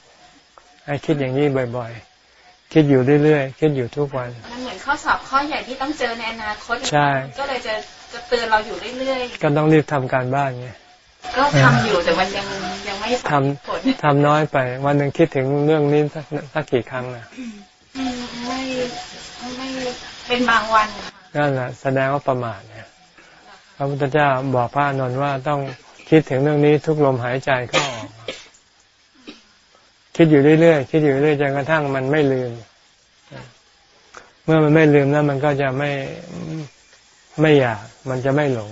ให้คิดอย่างนี้บ่อยๆ คิดอยู่เรื่อยๆ คิดอยู่ทุกวัน มันเหมือนข้อสอบข้อใหญ่ที่ต้องเจอในอนาคตใช่ก็เลยจะจะเตือนเราอยู่เรื่อยก็ต้องรีบทำการบ้านไงๆก็ทำอยู่แต่มันยังยังไม่ทสำเร็จผลำทำน้อยไป วันหนึ่งคิดถึงเรื่องนี้สักสักกี่ครั้งนะอืมไม่ไม่เป็นบางวันค่ะ นั่นแหละแสดงว่าประมาทเนี่ยพระพุทธเจ้าบอกพระอานนท์ว่าต้องคิดถึงเรื่องนี้ทุกลมหายใจเข้าออก คิดอยู่เรื่อยๆคิดอยู่เรื่อยๆจนกระทั่งมันไม่ลืม เมื่อมันไม่ลืมแล้ว มันก็จะไม่ไม่อยาก มันจะไม่หลง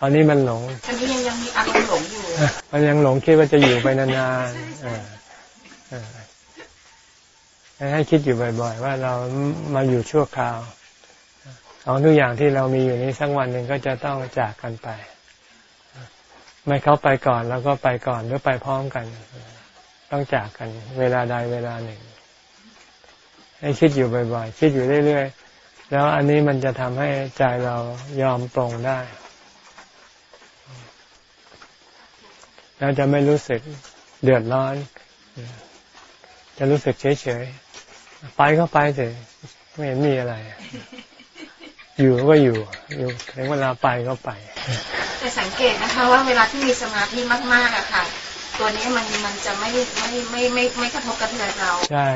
ตอนนี้มันหลงตอนนี้ยังยังมีอารมณ์หลงอยู่มันยังหลงคิดว่าจะอยู่ไปนานๆเออเออให้คิดอยู่บ่อย ๆ ว่าเรามาอยู่ชั่วคราว ของทุกอย่างที่เรามีอยู่นี้สักวันหนึ่งก็จะต้องจากกันไป ไม่เขาไปก่อนแล้วก็ไปก่อนหรือไปพร้อมกัน ต้องจากกัน เวลาใดเวลาหนึ่ง ให้คิดอยู่บ่อยๆ คิดอยู่เรื่อยๆ แล้วอันนี้มันจะทำให้ใจเรายอมปรงได้เราจะไม่รู้สึกเดือดร้อน จะรู้สึกเฉยๆ ไปก็ไปเถอะไม่เห็นมีอะไร อยู่ก็อยู่อยู่ถึงเวลาไปก็ไป แต่สังเกตนะคะว่าเวลาที่มีสมาธิมากๆอะค่ะ ตัวนี้มันมันจะไม่ไม่ไม่ไม่ไม่กระทบกระเทือนเราใช่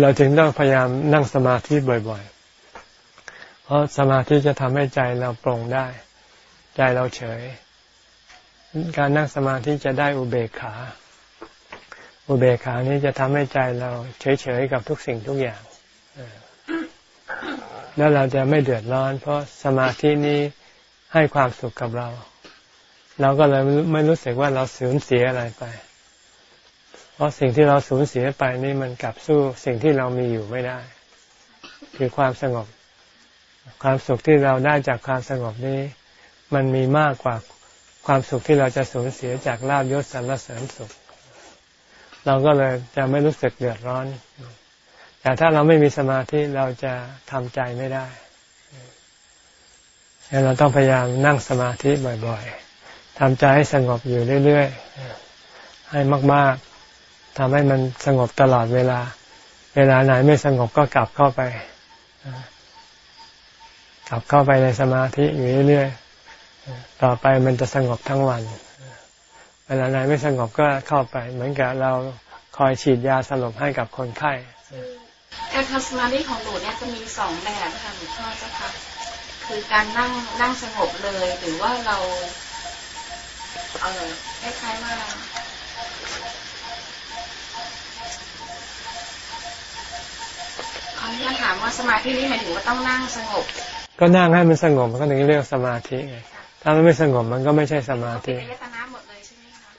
เราถึงต้องพยายามนั่งสมาธิบ่อย ๆ เพราะสมาธิจะทำให้ใจเราปรงได้ ใจเราเฉย การนั่งสมาธิจะได้อุเบกขา อุเบกขานี้จะทำให้ใจเราเฉยๆกับทุกสิ่งทุกอย่างเออ แล้วเราจะไม่เดือดร้อน เพราะสมาธินี้ให้ความสุขกับเรา เราก็เลยไม่รู้สึกว่าเราสูญเสียอะไรไป เพราะสิ่งที่เราสูญเสียไปนี่มันกลับสู้สิ่งที่เรามีอยู่ไม่ได้ คือความสงบ ความสุขที่เราได้จากความสงบนี้ มันมีมากกว่าความสุขที่เราจะสูญเสียจากลาบยศสรรเสริญสุข เราก็เลยจะไม่รู้สึกเดือดร้อน แต่ถ้าเราไม่มีสมาธิเราจะทำใจไม่ได้ดังเราต้องพยายามนั่งสมาธิบ่อยๆทำใจให้สงบอยู่เรื่อยๆ ให้มากๆทำให้มันสงบตลอดเวลา เวลาไหนไม่สงบก็กลับเข้าไป กลับเข้าไปในสมาธิอยู่เรื่อยๆ ต่อไปมันจะสงบทั้งวัน เวลาไหนไม่สงบก็เข้าไป เหมือนกับเราคอยฉีดยาสลบให้กับคนไข้ การทำสมาธิของหนูเนี่ยจะมีสองแบบค่ะหลวงพ่อเจ้าค่ะคือการนั่งนั่งสงบเลย หรือว่าเราเออคล้ายๆว่าเขาจะถามว่าสมาธินี่หมายถึงว่าต้องนั่งสงบ ก็นั่งให้มันสงบมันก็ถึงเรียกสมาธิไงถ้ามันไม่สงบมันก็ไม่ใช่สมาเป็ธินอายตนะหมดเลยใช่ไหมคะ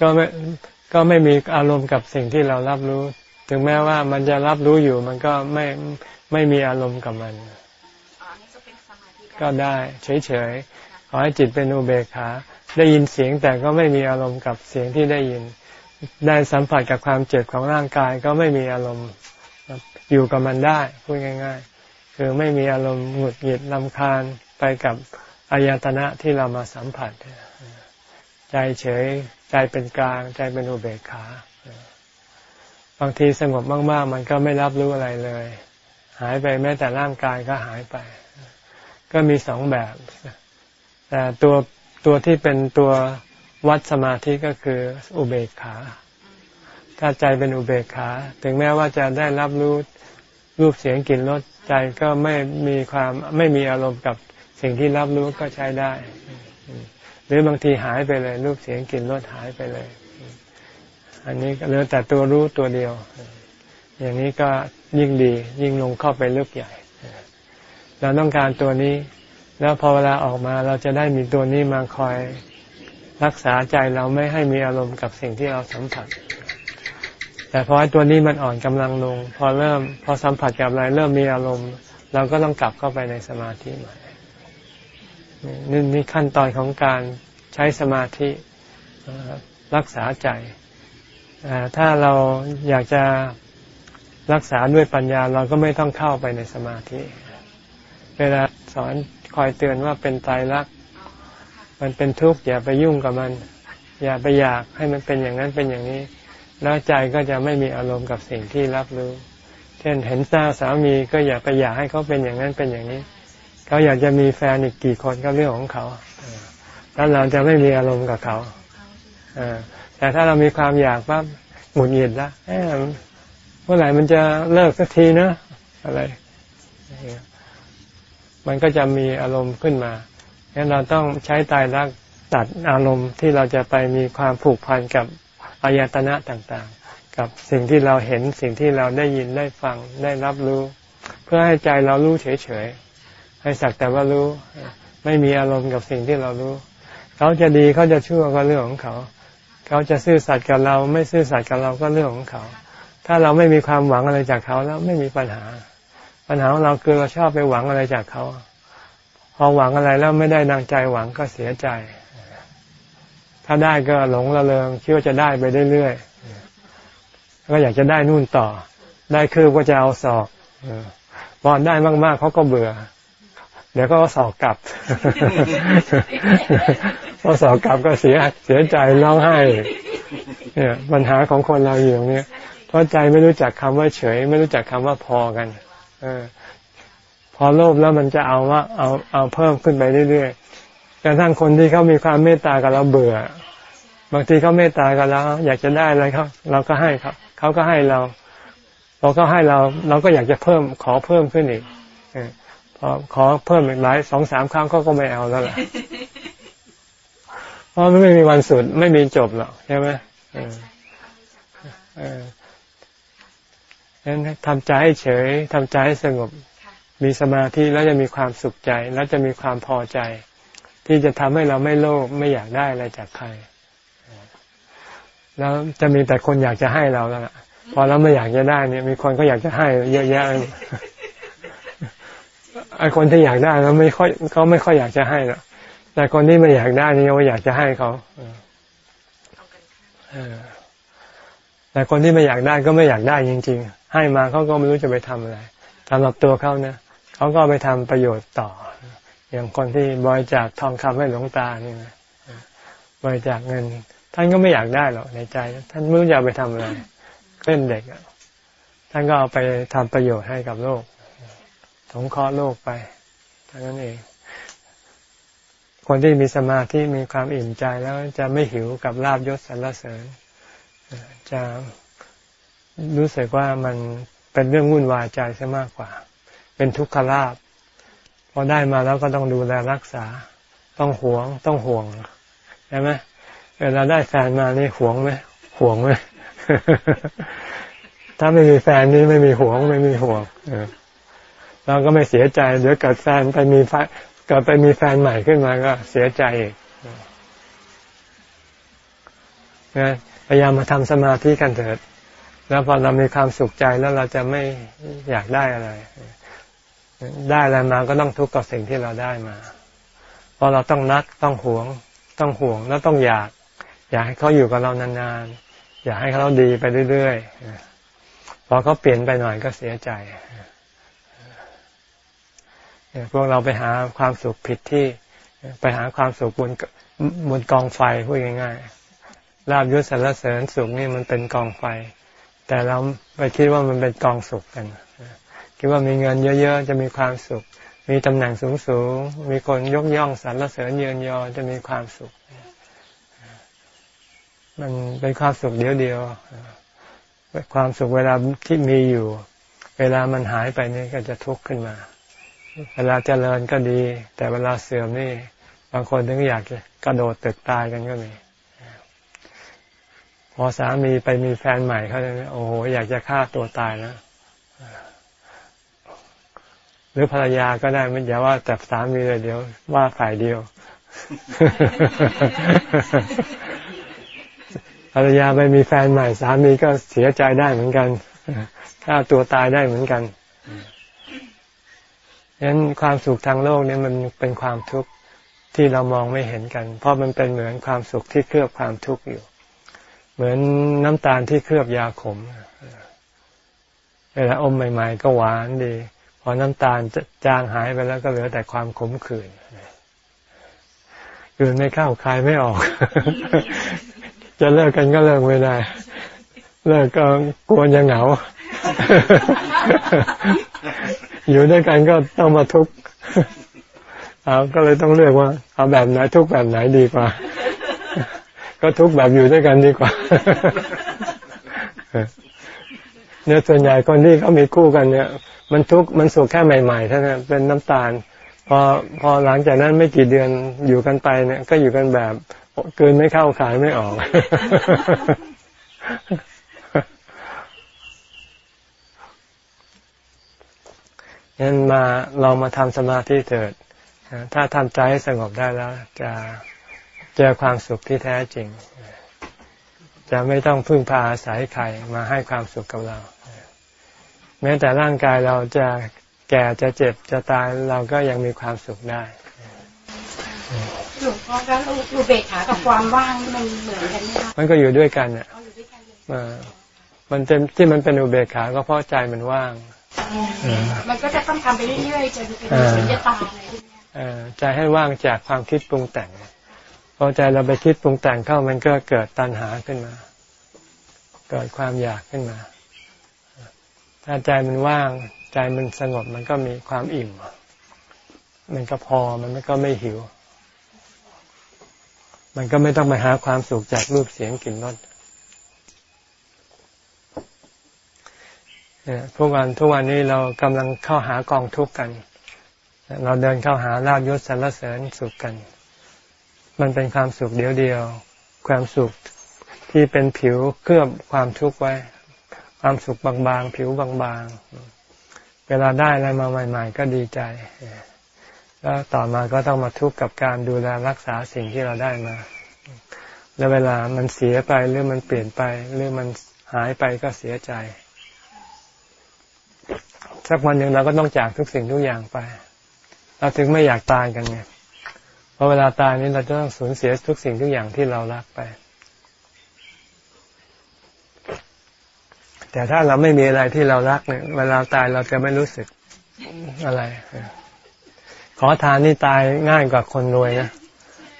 ก็ไม่ก็ไม่มีอารมณ์กับสิ่งที่เรารับรู้ ถึงแม้ว่ามันจะรับรู้อยู่มันก็ไม่ไม่มีอารมณ์กับมัน ก็ได้เฉยๆขอให้จิตเป็นอุเบกขา ได้ยินเสียงแต่ก็ไม่มีอารมณ์กับเสียงที่ได้ยิน ได้สัมผัสกับความเจ็บของร่างกายก็ไม่มีอารมณ์อยู่กับมันได้พูดง่าย ๆ คือไม่มีอารมณ์หงุดหงิดลำคาญไปกับอายตนะที่เรามาสัมผัส ใจเฉย ใจเป็นกลาง ใจเป็นอุเบกขาางทีสงบมาก ๆ มันก็ไม่รับรู้อะไรเลย หายไปแม้แต่ร่างกายก็หายไป ก็มีสองแบบแต่ตัวตัวที่เป็นตัววัดสมาธิก็คืออุเบกขา ถ้าใจเป็นอุเบกขา ถึงแม้ว่าจะได้รับรู้รูปเสียงกลิ่นรสใจก็ไม่มีความไม่มีอารมณ์กับสิ่งที่รับรู้ก็ใช้ได้ หรือบางทีหายไปเลย รูปเสียงกลิ่นรสหายไปเลย อันนี้ก็เหลือแต่ตัวรู้ตัวเดียว อย่างนี้ก็ยิ่งดี ยิ่งลงเข้าไปลึกใหญ่ เราต้องการตัวนี้ แล้วพอเวลาออกมาเราจะได้มีตัวนี้มาคอยรักษาใจเราไม่ให้มีอารมณ์กับสิ่งที่เราสัมผัส แต่พอไอ้ตัวนี้มันอ่อนกำลังลง พอเริ่มพอสัมผัสกับอะไรเริ่มมีอารมณ์ เราก็ต้องกลับเข้าไปในสมาธิใหม่นี่นี่ขั้นตอนของการใช้สมาธิรักษาใจ ถ้าเราอยากจะรักษาด้วยปัญญาเราก็ไม่ต้องเข้าไปในสมาธิ เวลาสอนคอยเตือนว่าเป็นตายรัก มันเป็นทุกข์อย่าไปยุ่งกับมัน อย่าไปอยากให้มันเป็นอย่างนั้นเป็นอย่างนี้ แล้วใจก็จะไม่มีอารมณ์กับสิ่งที่รับรู้ เช่นเห็นหน้าสามีก็อย่าไปอยากให้เขาเป็นอย่างนั้นเป็นอย่างนี้ เขาอยากจะมีแฟนอีกกี่คนก็เรื่องของเขา แล้วเราจะไม่มีอารมณ์กับเขา แต่ถ้าเรามีความอยากปั๊บหงุดหงิดละเมื่อไหร่มันจะเลิกสักทีนะอะไร มันก็จะมีอารมณ์ขึ้นมาดังนั้นเราต้องใช้ตายรักตัดอารมณ์ที่เราจะไปมีความผูกพันกับอายตนะต่างๆ กับสิ่งที่เราเห็นสิ่งที่เราได้ยินได้ฟังได้รับรู้ เพื่อให้ใจเรารู้เฉยๆ ให้สักแต่ว่ารู้ ไม่มีอารมณ์กับสิ่งที่เรารู้ เขาจะดีเขาจะชั่วก็เรื่องของเขา เขาจะซื่อสัตย์กับเราไม่ซื่อสัตย์กับเราก็เรื่องของเขา ถ้าเราไม่มีความหวังอะไรจากเขาแล้วไม่มีปัญหา ปัญหาของเราคือเราชอบไปหวังอะไรจากเขา พอหวังอะไรแล้วไม่ได้ดังใจหวังก็เสียใจ ถ้าได้ก็หลงระเริงคิดว่าจะได้ไปเรื่อยๆก็อยากจะได้นู่นต่อ ได้คือก็จะเอาสอบพอได้มากๆเขาก็เบื่อเดี๋ยวก็สอบกลับ พอสอบกลับก็เสียเสียใจร้องไห้เนี่ยปัญหาของคนเราอยู่ตรงนี้เพราะใจไม่รู้จักคำว่าเฉย ไม่รู้จักคำว่าพอกัน เออ พอโลภแล้วมันจะเอาว่า เอาเอาเพิ่มขึ้นไปเรื่อยๆกระทั่งคนที่เขามีความเมตตากับเราเบื่อ บางทีเขาเมตตากับเราอยากจะได้อะไรเขาเราก็ให้ครับเขาก็ให้เราเราก็ให้เราเราก็อยากจะเพิ่มขอเพิ่มขึ้นอีกพอขอเพิ่มอีกหลายสองสามครั้งเขาก็ไม่เอาแล้วล่ะ เพราะไม่มีวันสุดไม่มีจบหรอกใช่ไหมเอองั้นทำใจให้เฉยทำใจให้สงบ มีสมาธิแล้วจะมีความสุขใจ แล้วจะมีความพอใจ ที่จะทำให้เราไม่โลภไม่อยากได้อะไรจากใคร แล้วจะมีแต่คนอยากจะให้เราแล้วพอเราไม่อยากจะได้เนี่ย มีคนก็อยากจะให้เยอะแยะไอ้คนที่อยากได้แล้วไม่ค่อยเขาไม่ค่อยอยากจะให้หรอก แต่คนที่ไม่อยากได้นี่เขาอยากจะให้เขาแต่คนที่ไม่อยากได้ก็ไม่อยากได้จริง ๆ ให้มาเขาก็ไม่รู้จะไปทำอะไรสำหรับตัวเขานี่ยเขาก็ไปทำประโยชน์ต่อ อย่างคนที่บริจาคทองคำให้หลวงตานี่นะบริจาคเงิน ท่านก็ไม่อยากได้หรอกในใจ ท่านไม่รู้จะไปทำอะไรเล่นเด็กท่านก็เอาไปทำประโยชน์ให้กับโลก สงเคราะห์โลกไปเท่านั้นเอง คนที่มีสมาธิมีความอิ่มใจแล้วจะไม่หิวกับลาบยศสรรเสริญ จะรู้สึกว่ามันเป็นเรื่องวุ่นวายใจซะมากกว่า เป็นทุกขลาบพอได้มาแล้วก็ต้องดูแลรักษา ต้องหวง ต้องห่วงใช่ไหมเวลาได้แฟนมานี่หวงไหมหวงไหมถ้าไม่มีแฟนนี่ไม่มีหวงไม่มีห่วงเราก็ไม่เสียใจเดี๋ยวเกิดแฟนไปมี ก็ไปมีแฟนใหม่ขึ้นมาก็เสียใจอีกนะพยายามมาทำสมาธิกันเถิด แล้วพอเรามีความสุขใจแล้วเราจะไม่อยากได้อะไร ได้อะไรมาก็ต้องทุกข์กับสิ่งที่เราได้มา เพอเราต้องนัดต้องหวง ต้องห่วงแล้วต้องอยาก อยากให้เขาอยู่กับเรานานๆ อยากให้เขาดีไปเรื่อยๆ พอเขาเปลี่ยนไปหน่อยก็เสียใจ พวกเราไปหาความสุขผิดที่ ไปหาความสุขบนบนกองไฟพูดง่ายๆลาบยศสรรเสริญสุขนี่มันเป็นกองไฟ แต่เราไปคิดว่ามันเป็นกองสุขกัน คิดว่ามีเงินเยอะๆ จะมีความสุข มีตำแหน่งสูงๆ มีคนยกย่องสรรเสริญเยินยอจะมีความสุข มันเป็นความสุขเดียวเดียวความสุขเวลาที่มีอยู่ เวลามันหายไปนี่ก็จะทุกข์ขึ้นมา เวลาเจริญก็ดี แต่เวลาเสื่อมนี่ บางคนถึงอยากกระโดดตึกตายกันก็มี พอสามีไปมีแฟนใหม่เขาเลยโอ้โหอยากจะฆ่าตัวตายนะหรือภรรยาก็ได้ไม่อย่าว่าแต่สามีเลยเดียว ว่าฝ่ายเดียวภรรยาไปมีแฟนใหม่ สามีก็เสียใจได้เหมือนกันฆ่าตัวตายได้เหมือนกัน ฉะนั้นความสุขทางโลกนี่มันเป็นความทุกข์ที่เรามองไม่เห็นกัน เพราะมันเป็นเหมือนความสุขที่เคลือบความทุกข์อยู่ เหมือนน้ำตาลที่เคลือบยาขมเวลาอมใหม่ๆ ก็หวานดี พอน้ำตาลจางหายไปแล้วก็เหลือแต่ความขมขื่นคืนไม่เข้าคลายไม่ออก จะเลิกกันก็เลิกไม่ได้ เลิกก็กลัวจะเหงา อยู่ด้วยกันก็ต้องมาทุกข์เอาก็เลยต้องเลือกว่า เอาแบบไหนทุกแบบไหนดีกว่า ก็ทุกแบบอยู่ด้วยกันดีกว่าเนี่ยส่วนใหญ่คนที่เขามีคู่กันเนี่ย มันทุกมันสุขแค่ใหม่ๆเท่านั้นเป็นน้ำตาลพอพอหลังจากนั้นไม่กี่เดือนอยู่กันไปเนี่ย ก็อยู่กันแบบเกินไม่เข้าขายไม่ออก งั้นมาเรามาทำสมาธิเถิด ถ้าทำใจให้สงบได้แล้ว จะเจอความสุขที่แท้จริง จะไม่ต้องพึ่งพาอาศัยใครมาให้ความสุขกับเรา แม้แต่ร่างกายเราจะแก่จะเจ็บจะตายเราก็ยังมีความสุขได้หลวงพ่อแล้วอุเบกขากับความว่างมันเหมือนกันไหมคะมันก็อยู่ด้วยกันเนี่ยมันเต็มที่มันเป็นอุเบกขาก็เพราะใจมันว่าง มันก็จะต้องทำไปเรื่อยๆจนเป็นสุญญตาอะไรใจให้ว่างจากความคิดปรุงแต่งพอใจเราไปคิดปรุงแต่งเข้ามันก็เกิดตัณหาขึ้นมา เกิดความอยากขึ้นมา ถ้าใจมันว่างใจมันสงบมันก็มีความอิ่ม มันก็พอมันก็ไม่หิว มันก็ไม่ต้องไปหาความสุขจากรูปเสียงกลิ่นรส ทุกวันทุกวันนี้เรากำลังเข้าหากองทุกข์กัน เราเดินเข้าหาลาบยศสรรเสริญสุขกัน มันเป็นความสุขเดียวเดียว ความสุขที่เป็นผิวเคลือบความทุกข์ไว้ ความสุขบางๆ ผิวบางๆ เวลาได้อะไรมาใหม่ ๆ ก็ดีใจ แล้วต่อมาก็ต้องมาทุกข์กับการดูแลรักษาสิ่งที่เราได้มา แล้วเวลามันเสียไปหรือมันเปลี่ยนไปหรือมันหายไปก็เสียใจ สักวันหนึ่งเราก็ต้องจากทุกสิ่งทุกอย่างไป เราถึงไม่อยากตายกันไงเพราะเวลาตายนี้เราจะต้องสูญเสียทุกสิ่งทุกอย่างที่เรารักไป แต่ถ้าเราไม่มีอะไรที่เรารักเนี่ย เวลาตายเราจะไม่รู้สึกอะไร ขอทานนี่ตายง่ายกว่าคนรวยนะ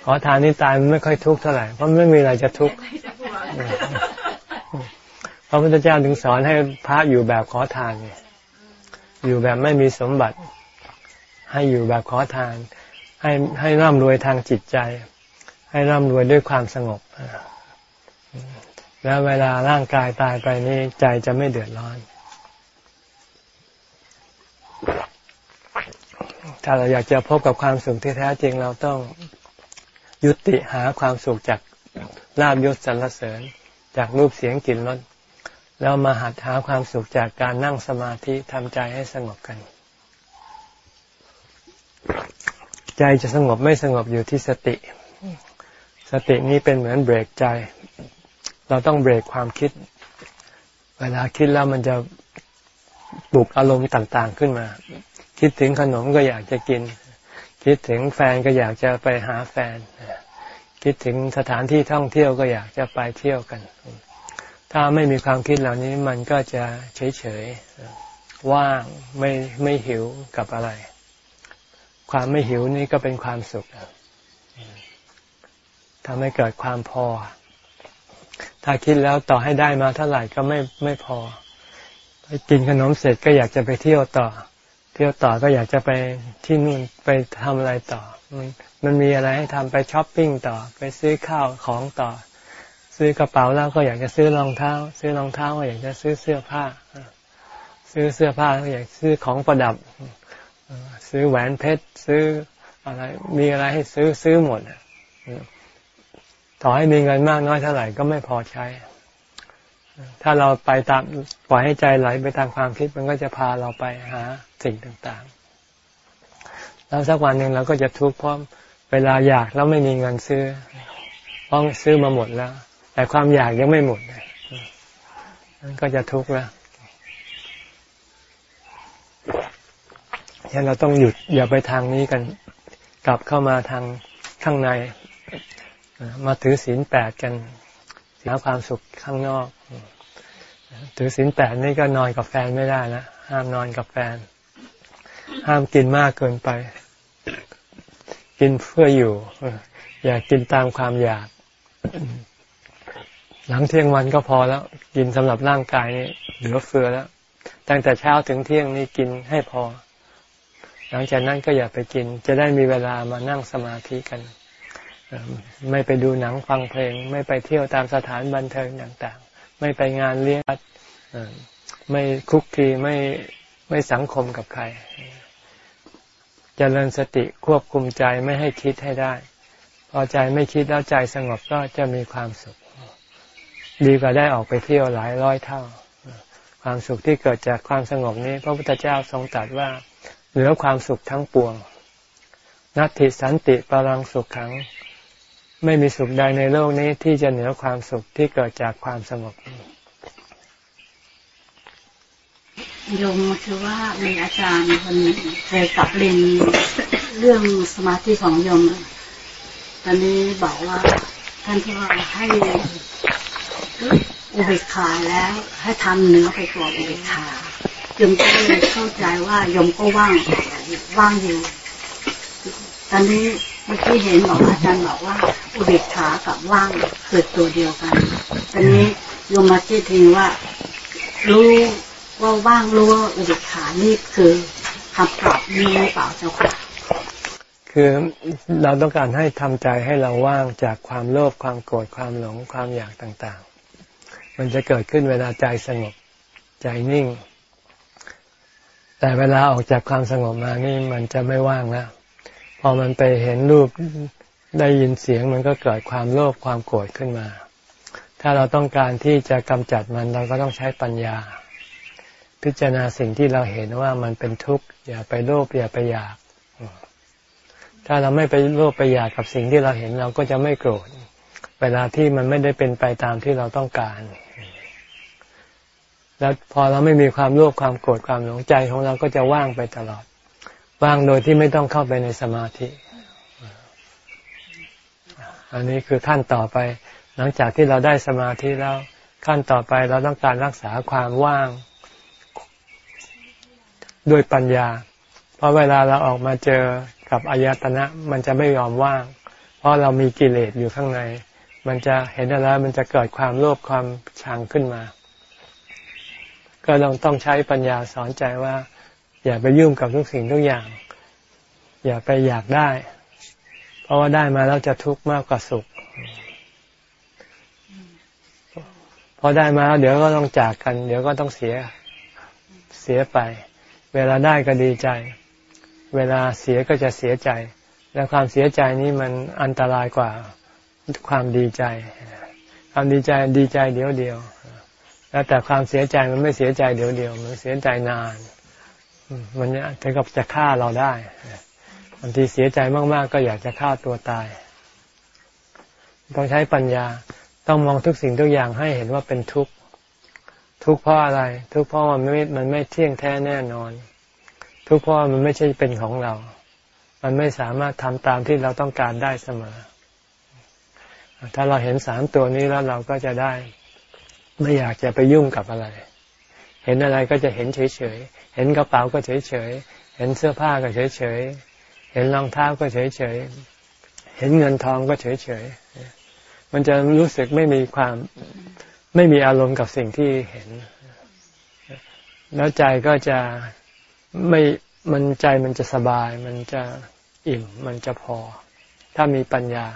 ขอทานนี่ตายมันไม่ค่อยทุกข์เท่าไหร่ เพราะไม่มีอะไรจะทุกข์พระพุทธเจ้าถึงสอนให้พระอยู่แบบขอทานไง อยู่แบบไม่มีสมบัติ ให้อยู่แบบขอทาน ให้ให้ร่ำรวยทางจิตใจ ให้ร่ำรวยด้วยความสงบ แล้วเวลาร่างกายตายไปนี่ใจจะไม่เดือดร้อน ถ้าเราอยากจะพบกับความสุขที่แท้จริงเราต้องยุติหาความสุขจากลาบยศสรรเสริญ จากรูปเสียงกลิ่นรส แล้วมาหัดหาความสุขจากการนั่งสมาธิทำใจให้สงบกัน ใจจะสงบไม่สงบอยู่ที่สติ สตินี้เป็นเหมือนเบรกใจ เราต้องเบรกความคิด เวลาคิดแล้วมันจะปลุกอารมณ์ต่าง ๆขึ้นมา คิดถึงขนมก็อยากจะกิน คิดถึงแฟนก็อยากจะไปหาแฟน คิดถึงสถานที่ท่องเที่ยวก็อยากจะไปเที่ยวกัน ถ้าไม่มีความคิดเหล่านี้มันก็จะเฉยๆว่างไม่ไม่หิวกับอะไร ความไม่หิวนี่ก็เป็นความสุขทำให้เกิดความพอ ถ้าคิดแล้วต่อให้ได้มาเท่าไหร่ก็ไม่ไม่พอไปกินขนมเสร็จก็อยากจะไปเที่ยวต่อ เที่ยวต่อก็อยากจะไปที่นู่นไปทำอะไรต่อ มันมีอะไรให้ทำไปช้อปปิ้งต่อ ไปซื้อข้าวของต่อ ซื้อกระเป๋าแล้วก็อยากจะซื้อรองเท้า ซื้อรองเท้าก็อยากจะซื้อเสื้อผ้า ซื้อเสื้อผ้าก็อยากซื้อของประดับ ซื้อแหวนเพชร ซื้ออะไร มีอะไรให้ซื้อซื้อหมดต่อให้มีเงินมากน้อยเท่าไหร่ก็ไม่พอใช้ ถ้าเราไปตามปล่อยให้ใจไหลไปตามความคิดมันก็จะพาเราไปหาสิ่งต่างๆ แล้วสักวันหนึ่งเราก็จะทุกข์เพราะเวลาอยากแล้วไม่มีเงินซื้อเพราะซื้อมาหมดแล้ว แต่ความอยากยังไม่หมดนั่นก็จะทุกข์แล้วฉะนั้นเราต้องหยุดอย่าไปทางนี้กัน กลับเข้ามาทางข้างใน มาถือศีลแปดกันหาความสุขข้างนอก ถือศีลแปดนี่ก็นอนกับแฟนไม่ได้นะห้ามนอนกับแฟน ห้ามกินมากเกินไป กินเพื่ออยู่ อย่ากกินตามความอยาก หลังเที่ยงวันก็พอแล้ว กินสำหรับร่างกายนี่เหลือเฟือแล้ว ตั้งแต่เช้าถึงเที่ยงนี่กินให้พอ หลังจากนั้นก็อย่าไปกิน จะได้มีเวลามานั่งสมาธิกัน ไม่ไปดูหนังฟังเพลง ไม่ไปเที่ยวตามสถานบันเทิงต่างๆ ไม่ไปงานเลี้ยงไม่คุกคีไม่ไม่สังคมกับใครจเจริญสติควบคุมใจไม่ให้คิดให้ได้ พอใจไม่คิดแล้วใจสงบก็จะมีความสุข ดีกว่าได้ออกไปเที่ยวหลายร้อยเท่า ความสุขที่เกิดจากความสงบนี้ พระพุทธเจ้าทรงตรัสว่า เหนือความสุขทั้งปวง นัตติสันติปรังสุขขัง ไม่มีสุขใดในโลกนี้ที่จะเหนือความสุขที่เกิดจากความสงบโยมคือว่ามีอาจารย์คนเคยกลับเรียนเรื่องสมาธิของโยม ตอนนี้บอกว่าท่านที่ว่าให้ อุเบกขาแล้ว ให้ทำเนื้อไปก่อนอุเบกขาโยมก็เลยเข้าใจว่าโยมก็ว่างว่างอยู่ ตอนนี้เมื่อกี้เห็นบอกอาจารย์บอกว่า อุเบกขากับว่างเกิดตัวเดียวกัน ตอนนี้โยมมาคิดทีว่า รู้ว่าว่างรู้ว่าอุเบกขานี่คือคำตอบนี้หรือเปล่าเจ้าค่ะคือเราต้องการให้ทำใจให้เราว่างจากความโลภความโกรธความหลงความอยากต่างๆ มันจะเกิดขึ้นเวลาใจสงบ ใจนิ่ง แต่เวลาออกจากความสงบมานี่มันจะไม่ว่างแล้วพอมันไปเห็นรูปได้ยินเสียงมันก็เกิดความโลภความโกรธขึ้นมา ถ้าเราต้องการที่จะกำจัดมันเราก็ต้องใช้ปัญญา พิจารณาสิ่งที่เราเห็นว่ามันเป็นทุกข์อย่าไปโลภอย่าไปอยาก ถ้าเราไม่ไปโลภไปอยากกับสิ่งที่เราเห็นเราก็จะไม่โกรธ เวลาที่มันไม่ได้เป็นไปตามที่เราต้องการ แล้วพอเราไม่มีความโลภความโกรธความหลงใจของเราก็จะว่างไปตลอด ว่างโดยที่ไม่ต้องเข้าไปในสมาธิ อันนี้คือขั้นต่อไป หลังจากที่เราได้สมาธิแล้วขั้นต่อไปเราต้องการรักษาความว่างด้วยปัญญา เพราะเวลาเราออกมาเจอกับอายตนะ มันจะไม่ยอมว่าง เพราะเรามีกิเลสอยู่ข้างใน มันจะเห็นอะไรมันจะเกิดความโลภความชังขึ้นมา ก็ต้องต้องใช้ปัญญาสอนใจว่า อย่าไปยุ่งกับทุกสิ่งทุกอย่าง อย่าไปอยากได้ เพราะว่าได้มาแล้วจะทุกข์มากกว่าสุขพอได้มาแล้วเดี๋ยวก็ต้องจากกัน เดี๋ยวก็ต้องเสียเสียไป เวลาได้ก็ดีใจ เวลาเสียก็จะเสียใจ และความเสียใจนี้มันอันตรายกว่าความดีใจ ความดีใจดีใจเดียวเดียว แล้วแต่ความเสียใจมันไม่เสียใจเดียวเดียวมันเสียใจนาน มันถึงกับจะฆ่าเราได้บางทีเสียใจมากๆ ก็อยากจะฆ่าตัวตาย ต้องใช้ปัญญาต้องมองทุกสิ่งทุกอย่างให้เห็นว่าเป็นทุกข์ทุกข์เพราะอะไร ทุกข์เพราะมันไม่มันไม่เที่ยงแท้แน่นอน ทุกข์เพราะมันไม่ใช่เป็นของเรา มันไม่สามารถทำตามที่เราต้องการได้เสมอ ถ้าเราเห็นสามตัวนี้แล้วเราก็จะได้ ไม่อยากจะไปยุ่งกับอะไร เห็นอะไรก็จะเห็นเฉยๆ เห็นกระเป๋าก็เฉยเฉยเห็นเสื้อผ้าก็เฉยเฉยเห็นรองเท้าก็เฉยเฉยเห็นเงินทองก็เฉยเฉยมันจะรู้สึกไม่มีความไม่มีอารมณ์กับสิ่งที่เห็น แล้วใจก็จะไม่มันใจมันจะสบาย มันจะอิ่ม มันจะพอ ถ้ามีปัญญา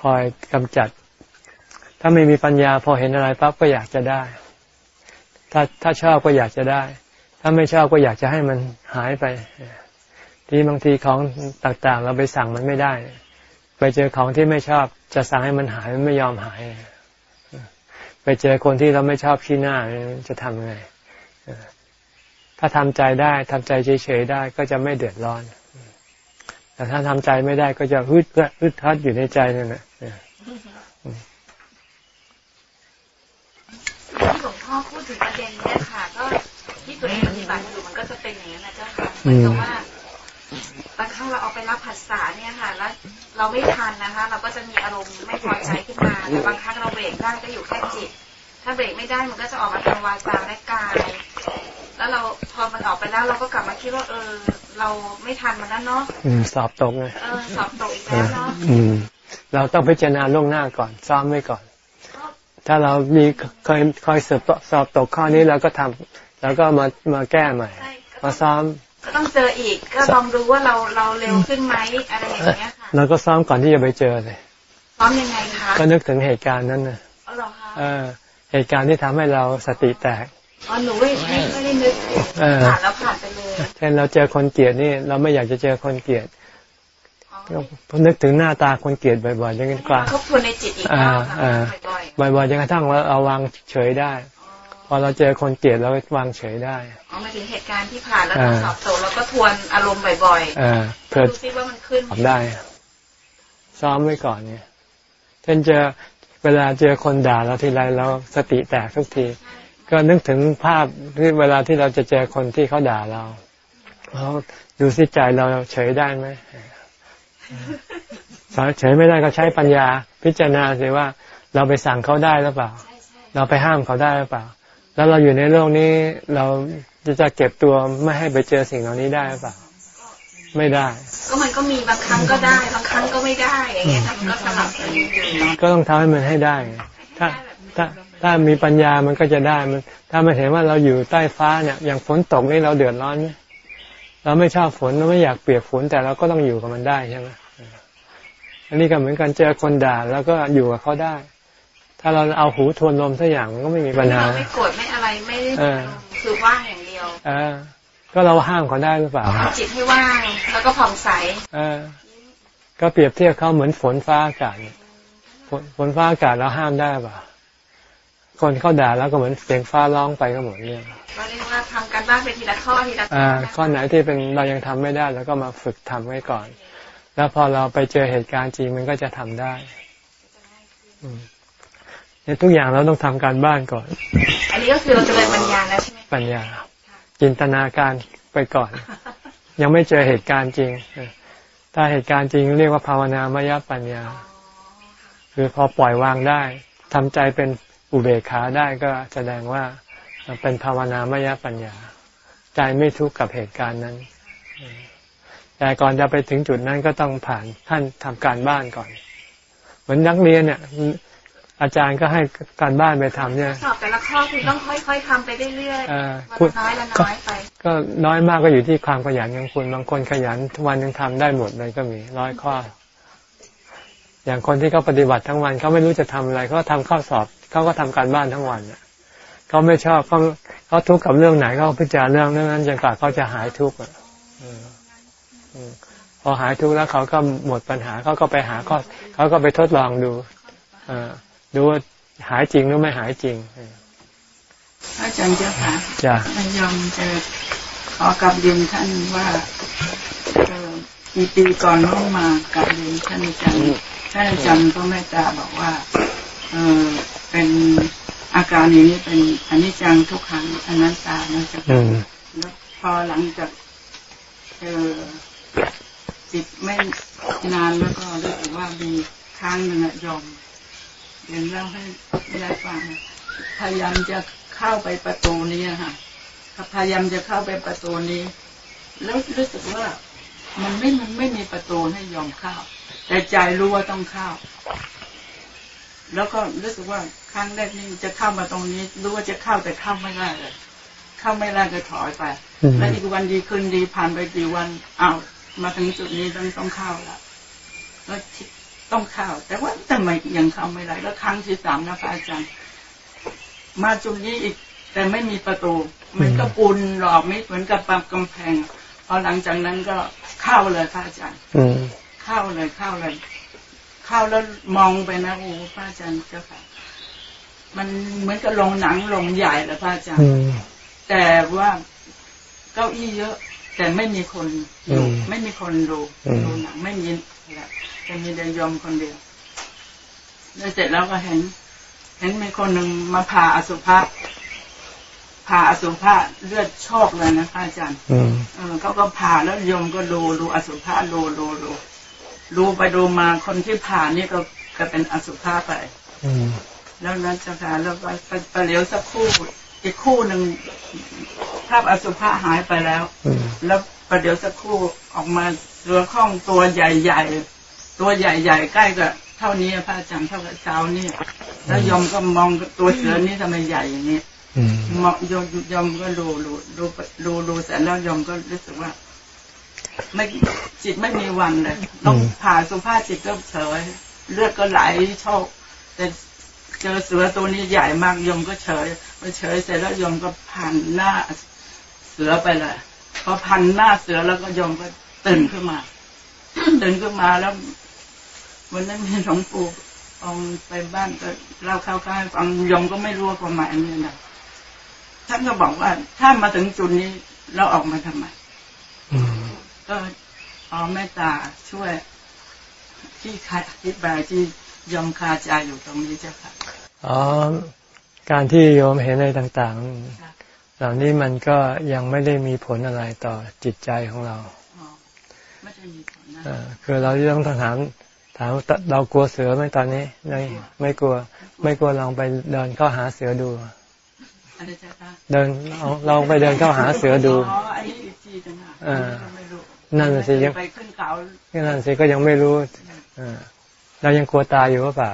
คอยกำจัด ถ้าไม่มีปัญญาพอเห็นอะไรปั๊บก็อยากจะได้ ถ้าถ้าชอบก็อยากจะได้ ถ้าไม่ชอบก็อยากจะให้มันหายไป ที่บางทีของต่างๆ เราไปสั่งมันไม่ได้ ไปเจอของที่ไม่ชอบจะสั่งให้มันหายมันไม่ยอมหาย ไปเจอคนที่เราไม่ชอบชี้หน้าจะทำไง ถ้าทำใจได้ทำใจเฉยๆได้ก็จะไม่เดือดร้อน แต่ถ้าทำใจไม่ได้ก็จะฮึดเพื่อฮึดทัดอยู่ในใจนั่นแหละหลวง พ่อพูดถึงประเด็นนี้ค่ะ ก็ที่ตัวเองปฏิบัติอยู่มันก็จะเป็นอย่างนั้นนะเจ้าค่ะเหมือนกับว่าบางครั้งเราเอาไปรับผัสสะเนี่ยค่ะ แล้วเราไม่ทันนะคะ เราก็จะมีอารมณ์ไม่พอใจขึ้นมาแต่บางครั้งเราเบรกได้ก็อยู่แค่จิต ถ้าเบรกไม่ได้มันก็จะออกมาทางวาจาและกาย แล้วเราพอมันออกไปแล้วเราก็กลับมาคิดว่า เออ เราไม่ทันมันแล้วเนาะอืมสอบตกไงเออสอบตกอีกแล้วเนาะอืมเราต้องพิจารณาล่วงหน้าก่อนซ้อมไว้ก่อน ถ้าเรามีเคยเคยสอบสอบตกข้อนี้เราก็ทำแล้วก็มามาแก้ใหม่ใช่ก็มาซ้อมก็ต้องเจออีก ก็ลองดูว่าเราเราเร็วขึ้นไหมอะไรอย่างเงี้ยค่ะเราก็ซ้อมก่อนที่จะไปเจอเลยซ้อมยังไงคะก็นึกถึงเหตุการณ์นั้นนะเอาเหรอคะเออเหตุการณ์ที่ทำให้เราสติแตกอ๋อหนูไม่ไม่ไม่ได้นึกเออผ่านแล้วผ่านไปเลยเช่นเราเจอคนเกลียดนี่ เราไม่อยากจะเจอคนเกลียดอ๋อก็ นึกถึงหน้าตาคนเกลียดบ่อยๆจนกลางทบทวนในจิตอีกรอบค่ะอ่าบ่อยบ่อยๆจนกระทั่งว่าเราวางเฉยได้ๆพอเราเจอคนเกลียดเราวางเฉยได้อ๋อมาถึงเหตุการณ์ที่ผ่านแล้วอ่าสอบตกแล้วก็ทวนอารมณ์บ่อยเออๆเพื่อดูซิว่ามันขึ้นทำได้ ซ้อมไว้ก่อนเนี่ยเช่นเจอเวลาเจอคนด่าเราทีไรเราสติแตกทุกที ก็นึกถึงภาพที่เวลาที่เราจะเจอคนที่เขาด่าเราแล้วดูสิใจเราเฉยได้ไหม เฉยไม่ได้ก็ใช้ปัญญา พิจารณาสิว่า เราไปสั่งเขาได้หรือเปล่าใช่ใช่เราไปห้ามเขาได้หรือเปล่า แล้วเราอยู่ในโลกนี้เราจะจะเก็บตัวไม่ให้ไปเจอสิ่งเหล่านี้ได้หรือเปล่า ไม่ได้ ก็มันก็มีบางครั้งก็ได้บางครั้งก็ไม่ได้อย่างเงี้ยค่ะมันก็สลับกันอยู่ก็ต้องทำให้มันให้ได้ไงถ้าถ้าถ้ามีปัญญามันก็จะได้มัน ถ้ามันเห็นว่าเราอยู่ใต้ฟ้าเนี่ย อย่างฝนตกนี่เราเดือดร้อนไหม เราไม่ชอบฝนเราไม่อยากเปียกฝนแต่เราก็ต้องอยู่กับมันได้ใช่ไหมอันนี้ก็เหมือนกันเจอคนด่าแล้วก็อยู่กับเขาได้ ถ้าเราเอาหูทวนลมสักอย่างมันก็ไม่มีปัญหาเราไม่โกรธไม่อะไรไม่ได้เออคือว่างอย่างเดียวเออก็เราห้ามเขาได้หรือเปล่าเอาจิตให้ว่างแล้วก็ผ่องใสเออก็เปรียบเทียบเขาเหมือนฝนฟ้าอากาศเนี่ยฝนฝนฟ้าอากาศเราห้ามได้เปล่า คนเขาด่าแล้วก็เหมือนเสียงฟ้าร้องไปก็หมดเรื่องก็เรียกว่าทำการบ้านไปทีละข้อทีละข้อ่าอนะคะข้อไหนที่เป็นเรายังทำไม่ได้แล้วก็มาฝึกทำไว้ก่อน แล้วพอเราไปเจอเหตุการณ์จริงมันก็จะทำได้อืมเนี่ยทุกอย่างเราต้องทำการบ้านก่อน อันนี้ก็คือเราเจริญปัญญาแล้วใช่ไหมปัญญา จินตนาการไปก่อน ยังไม่เจอเหตุการณ์จริงเออถ้าเหตุการณ์จริงเรียกว่าภาวนามยปัญญา คือพอปล่อยวางได้ทำใจเป็น อุเบกขาได้ก็แสดงว่าเป็นภาวนามยปัญญา ใจไม่ทุกข์กับเหตุการณ์นั้น แต่ก่อนจะไปถึงจุดนั้นก็ต้องผ่านขั้นทำการบ้านก่อน เหมือนนักเรียนเนี่ย อาจารย์ก็ให้การบ้านไปทำเนี่ยสอบแต่ละข้อคือต้องค่อยๆทำไปเรื่อยเออๆพูวัดนละน้อยละน้อยไป ก็น้อยมากก็อยู่ที่ความขยันของคุณบางคนขยันทุกวันยังทำได้หมดเลยก็มีร้อยข้อ อย่างคนที่เขาปฏิบัติทั้งวันเขาไม่รู้จะทำอะไรเขาก็ทำข้อสอบ เขาก็ทำการบ้านทั้งวันน่ะเขาไม่ชอบเขาเขาทุกข์กับเรื่องไหนเขาพิจารณาเรื่องนั้นจนกว่าเขาจะหายทุกข์อะเอออืมพอหายทุกข์แล้วเขาก็หมดปัญหาเขาก็ไปหาข้อเขาก็ไปทดลองดูเออดูว่าหายจริงหรือไม่หายจริงเอออาจารย์เจ้าค่ะจ้ะยอมจะขอกลับเรียนท่านว่าเอ่อปีปีก่อนน้องมากลับเรียนท่านอาจารย์ท่านอาจารย์ก็เมตตาบอกว่า เออ เป็นอาการอย่างนี้เป็นอนิจจังทุกขังอนัตตานะเจ๊ะอืมแล้วพอหลังจากเออจิตไม่นานแล้วก็รู้สึกว่ามีครั้งหนึ่งอะยอมเรียนเล่าให้ยายฟังพยายามจะเข้าไปประตูนี้อะค่ะพยายามจะเข้าไปประตูนี้ แล้วรู้สึกว่ามันไม่มันไม่มีประตูให้ยอมเข้า แต่ใจรู้ว่าต้องเข้า แล้วก็รู้สึกว่าครั้งแรกนี่จะเข้ามาตรงนี้รู้ว่าจะเข้าแต่เข้าไม่ได้เลยเข้าไม่ได้ก็ถอยไปอืมแล้วอีกวันดีคืนดีผ่านไปกี่วันอ้าวมาถึงจุดนี้ต้องต้องเข้าแล้วแล้วคิดต้องเข้า แต่ว่าทำไมยังเข้าไม่ได้แล้วครั้งที่สามนะพระอาจารย์ มาจุดนี้อีก แต่ไม่มีประตูเหมือนกับปูนหลอกไม่เหมือนกับปากกำแพงพอหลังจากนั้นก็เข้าเลยพระอาจารย์อืมเข้าเลยเข้าเลย เข้าแล้วมองไปนะโอ้พระอาจารย์เจ้าค่ะ มันเหมือนกับโรงหนังโรงใหญ่เลยพระอาจารย์อืมแต่ว่าเก้าอี้เยอะ แต่ไม่มีคนดูอืมไม่มีคนดูอืมดูหนังไม่มีอะไรจะมีแต่ยอมคนเดียวแล้วเสร็จแล้วก็เห็น เห็นมีคนหนึ่งมาผ่าอสุภะผ่าอสุภะเลือดชอกเลยนะพระอาจารย์ อืมเออเขาก็ผ่าแล้วโยมก็ดูดูอสุภะดูดูดู ดูไปดูมาคนที่ผ่านี่ก็ก็เป็นอสุภะไปอืมแล้วนั้นเจ้าค่ะแล้วไปไปไปเลี้ยวสักครู่อีกคู่หนึ่งภาพอสุภะหายไปแล้วอืมแล้วประเดี๋ยวสักครู่ออกมาเรือข้องตัวใหญ่ๆตัวใหญ่ๆใกล้กับเท่านี้อะพระอาจารย์เท่ากับเช้านี่แล้วยอมก็มองตัวเสือนี่ทำไมใหญ่อย่างนี้อืมมองยอมยอมก็ดูดูดูดูดูเสร็จแล้วยอมก็รู้สึกว่า ไม่จิตไม่มีวันเลยต้องผ่าสุภาพจิตก็เฉยเลือดก็ไหลโชกแต่เจอเสือตัวนี้ใหญ่มากยมก็เฉยพอเฉยเสร็จแล้วยมก็ผ่านหน้าเสือไปเลยพอพันหน้าเสือแล้วก็ยมก็ตื่นขึ้นมาตื่นขึ้นมาแล้ววันนั้นมีหลวงปู่อาไปบ้านก็เล่าเข้าวๆให้ฟังยมก็ไม่รู้ความหมายนี่นะท่านก็บอกว่าถ้ามาถึงจุดนี้เราออกมาทำไมอืม ก็เอาเมตตาช่วยที่ใครอธิบายที่ยอมคาใจอยู่ตรงนี้เจ้าค่ะอ๋อการที่โยมเห็นอะไรต่างๆ เหล่านี้มันก็ยังไม่ได้มีผลอะไรต่อจิตใจของเราอ๋อไม่ได้มีผลนะเอ่อคือเราต้องถามถามว่าเรากลัวเสือไหมตอนนี้ไม่ไม่กลัว ไม่กลัวลองไปเดินเข้าหาเสือดูอะไรเจ้าค่ะเดินลองลองไปเดินเข้าหาเสือดูอ๋ออันนี้อีกทีจังค่ะอ่าอั นนี้ก็ไม่รู้นั่นน่ะสิยังไปขึ้นเขานั่นสิก็ยังไม่รู้เออเรายังกลัวตายอยู่หรือเปล่า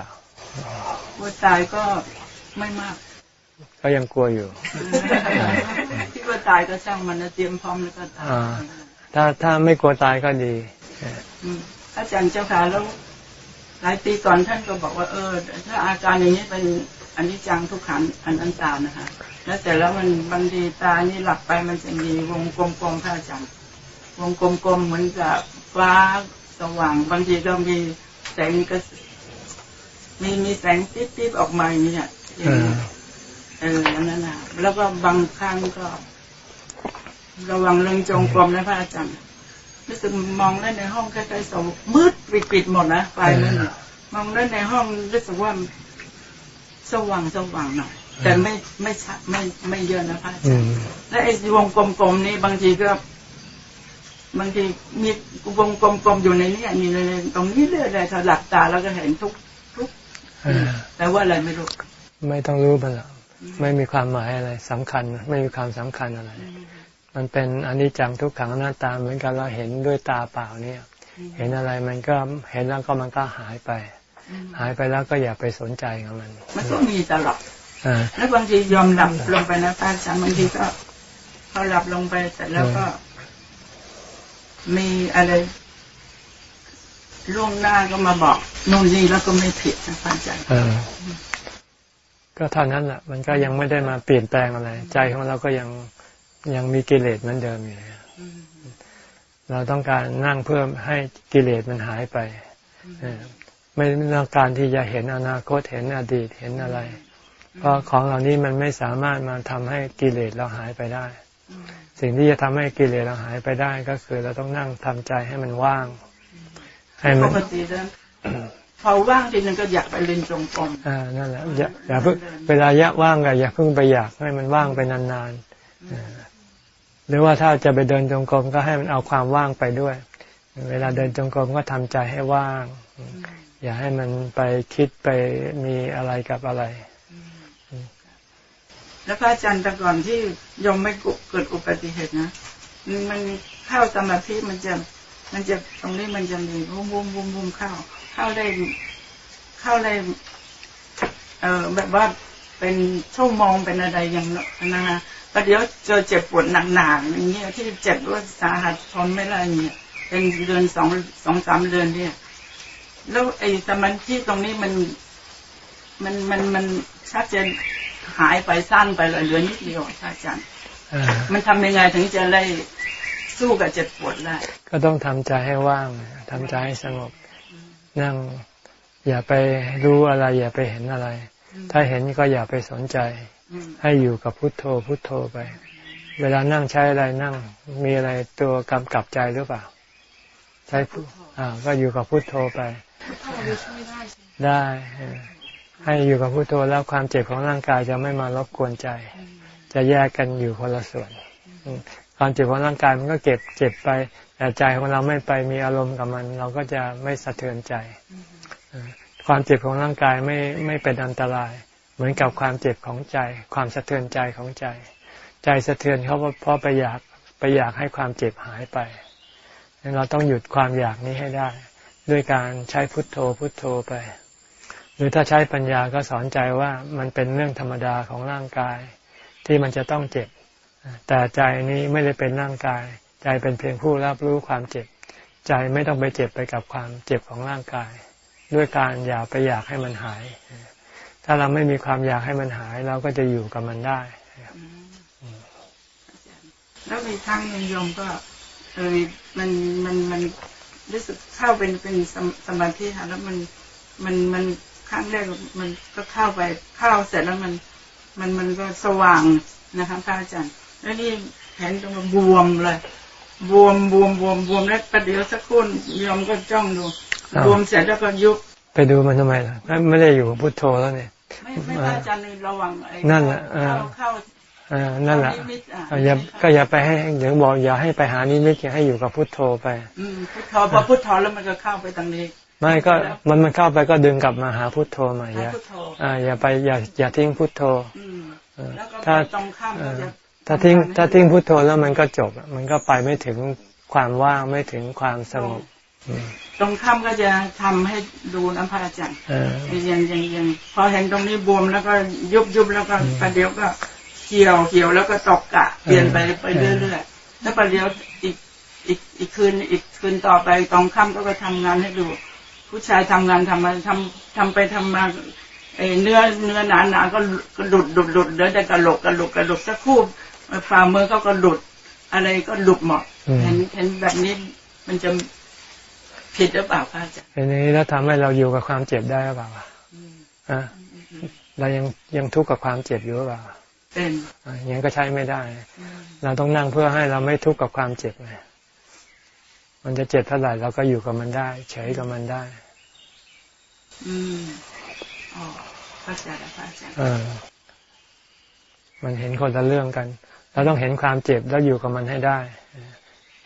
ว่าตายก็ไม่มาก ก็ยังกลัวอยู่ที่ว่าตายก็ช่างมันนะเตรียมพร้อมแล้วก็ตายอ่าถ้าถ้าไม่กลัวตายก็ดีอืมอาจารย์เจ้าค่ะแล้วหลายปีก่อนท่านก็บอกว่าเออ ถ้าอาการอย่างนี้เป็นอันนี้จังทุกขันธ์อันนั้นตานะคะ แล้วแต่แล้วมันบางทีตานี่หลับไปมันจะมีวงกลมๆพระอาจารย์ วงกลมๆเหมือนกับฟ้าสว่างบางทีก็มีแสงก็มีมีแสงปิ๊บๆออกมาอย่างนี้อะอย่างนี้เอออันนั้นนะแล้วก็บางครั้งก็ ระวังเรื่องจงกรมนะพระอาจารย์รู้สึกมองได้ในห้องใกล้ๆสองมืดปิดปิดหมดนะไฟนั่นน่ะมองได้ในห้องรู้สึกว่าสว่างสว่างหน่อยแต่ไม่ไม่ชัดไม่ไม่เยอะนะพระอาอืจารมย์และไอ้วงกลมๆนี้บางทีก็ บางทีมีวงกลมๆอยู่ในนี้มีในตรงนี้เรื่อยๆถ้าหลับตาแล้วก็เห็นทุกทุกเออแต่ว่าอะไรไม่รู้ ไม่ต้องรู้มันหรอกไม่มีความหมายอะไรสำคัญ ไม่มีความสำคัญอะไร มันเป็นอนิจจังทุกขังอนัตตาเหมือนกับเราเห็นด้วยตาเปล่าเนี่ย เห็นอะไรมันก็เห็นแล้วก็มันก็หายไป หายไปแล้วก็อย่าไปสนใจกับมัน มันก็มีตลอดอ่าแล้วบางทียอมหลับลงไปนะพระอาจารย์บางทีก็พอหลับลงไปแต่แล้วก็ มีอะไรล่วงหน้าก็มาบอกนู่นนี่แล้วก็ไม่ผิดนะพระอาจารย์ก็เท่านั้นแหละมันก็ยังไม่ได้มาเปลี่ยนแปลงอะไร ใจของเราก็ยังยังมีกิเลสเหมือนเดิมอยู่เราต้องการนั่งเพื่อให้กิเลสมันหายไปไม่ต้องการที่จะเห็นอนาคตเห็นอดีตเห็นอะไร เพราะของเหล่านี้มันไม่สามารถมาทำให้กิเลสเราหายไปได้ สิ่งที่จะทำให้กิเลสเราหายไปได้ก็คือเราต้องนั่งทำใจให้มันว่าง ให้มัปนกติแล้วพอว่างทีนึงก็อยากไปเรียนจงกรมอ่านั่นแหละอย่าอย่าเพิ่งเวลาอยะว่างก็อย่าเพิ่งไปอยากให้มันว่างไปนานๆเออหรือว่าถ้าจะไปเดินจงกรมก็ให้มันเอาความว่างไปด้วย เวลาเดินจงกรมก็ทำใจให้ว่าง อย่าให้มันไปคิดไปมีอะไรกับอะไร แล้วพระอาจารย์แต่ก่อนที่ยมไม่เกิดอุบัติเหตุนะมันเข้าสมาธิมันจะ มันจะตรงนี้มันจะมีวุ้มวุ้มวุ้มวุ้มเข้า เข้าได้ เข้าได้ เออแบบว่าเป็นชั่วโมงเป็นอะไรอย่างนั้นนะฮะประเดี๋ยวเจอเจ็บปวดหนักๆอย่างเงี้ยที่เจ็บว่าสาหัสทนไม่ได้เนี่ยเป็นเดือนสองสองสามเดือนเนี่ย แล้วไอ้สมาธิตรงนี้มัน มันมันมันชักจะ หายไปสั้นไปเลยเหลือนิดเดียวค่ะอาจารย์อ่ามันทำยังไงถึงจะได้สู้กับเจ็บปวดได้ก็ต้องทำใจให้ว่างทำใจให้สงบ นั่ง อย่าไปรู้อะไร อย่าไปเห็นอะไร ถ้าเห็นก็อย่าไปสนใจอืมให้อยู่กับพุทโธพุทโธไป เวลานั่งใช้อะไรนั่ง มีอะไรตัวกำกับใจหรือเปล่า ใช้พุอ่าก็อยู่กับพุทโธไป ได้เออ ให้อยู่กับพุทโธแล้วความเจ็บของร่างกายจะไม่มารบกวนใจใจ จะแยกกันอยู่คนละส่วนความเจ็บของร่างกายมันก็เก็บเจ็บไป แต่ใจของเราไม่ไปมีอารมณ์กับมัน เราก็จะไม่สะเทือนใจ ความเจ็บของร่างกายไม่ไม่เป็นอันตราย เหมือนกับความเจ็บของใจ ความสะเทือนใจของใจ ใจสะเทือนเขาเพราะไปอยากไปอยากให้ความเจ็บหายไปเราต้องหยุดความอยากนี้ให้ได้ ด้วยการใช้พุทโธพุทโธไป หรือถ้าใช้ปัญญาก็สอนใจว่ามันเป็นเรื่องธรรมดาของร่างกาย ที่มันจะต้องเจ็บ แต่ใจนี้ไม่ได้เป็นร่างกาย ใจเป็นเพียงผู้รับรู้ความเจ็บ ใจไม่ต้องไปเจ็บไปกับความเจ็บของร่างกาย ด้วยการอย่าไปอยากให้มันหาย ถ้าเราไม่มีความอยากให้มันหาย เราก็จะอยู่กับมันได้แล้วมีครั้งหนึ่งโยมก็เออมันมันมันรู้สึกเข้าเป็นเป็นสมาธิค่ะแล้วมันมันมัน ครั้งแรกมันก็เข้าไปเข้าเสร็จแล้วมันมันมันก็สว่างนะคะพระอาจารย์ แล้วนี่เห็นตรงบวมเลย บวมบวมบวมบวมแล้วประเดี๋ยวสักครู่ยอมก็จ้องดูบวมเสร็จแล้วก็ยุบไปดูมันทำไมล่ะไม่ได้อยู่พุทโธแล้วเนี่ยไม่ไม่อาจารย์ระวังไอ้นั่นแหละเข้าเข้านั่นแหละอย่าก็อย่าไปให้อย่างบอกอย่าให้ไปหานิมิตให้อยู่กับพุทโธไปพุทโธพอพุทโธแล้วมันก็เข้าไปตรงนี้ ไม่ก็มันมันเข้าไปก็ดึงกลับมาหาพุทโธใหม่อย่าอ่า อย่าไปอย่าอย่าทิ้งพุทโธถ้าถ้าทิ้งถ้าทิ้งพุทโธแล้วมันก็จบ มันก็ไปไม่ถึงความว่างไม่ถึงความสงบตรงข้ามก็จะทำให้ดูน้ำพระอาจารย์ยังยังยังพอเห็นตรงนี้บวมแล้วก็ยุบยุบแล้วก็ประเดี๋ยวก็เกี่ยวเกี่ยวแล้วก็ตกกะ เปลี่ยนไปไปเรื่อยๆแล้วประเดี๋ยวอีกอีกอีกคืนอีกคืนต่อไปตองค่ำก็ไปทำงานให้ดู ผู้ชายทำงานทำมาทำทำไปทำมาไอ้เนื้อเนื้อหนาหนาก็ก็หลุดหลุดหลุดเดี๋ยวแต่กระโหลกกระโหลกกระโหลกสักคู่ฝ่ามือเขาก็หลุดอะไรก็หลุดหมดเห็นเห็นแบบนี้มันจะผิดหรือเปล่าคะอาจารย์อันนี้แล้วทำให้เราอยู่กับความเจ็บได้หรือเปล่าอะเรายังยังทุกข์กับความเจ็บอยู่หรือเปล่าเป็นอย่างนี้ก็ใช้ไม่ได้ เราต้องนั่งเพื่อให้เราไม่ทุกข์กับความเจ็บไงมันจะเจ็บเท่าไหร่เราก็อยู่กับมันได้ เฉยกับมันได้ อืมอ๋อพระอาจารย์พระอาจารย์มันเห็นคนละเรื่องกัน เราต้องเห็นความเจ็บแล้วอยู่กับมันให้ได้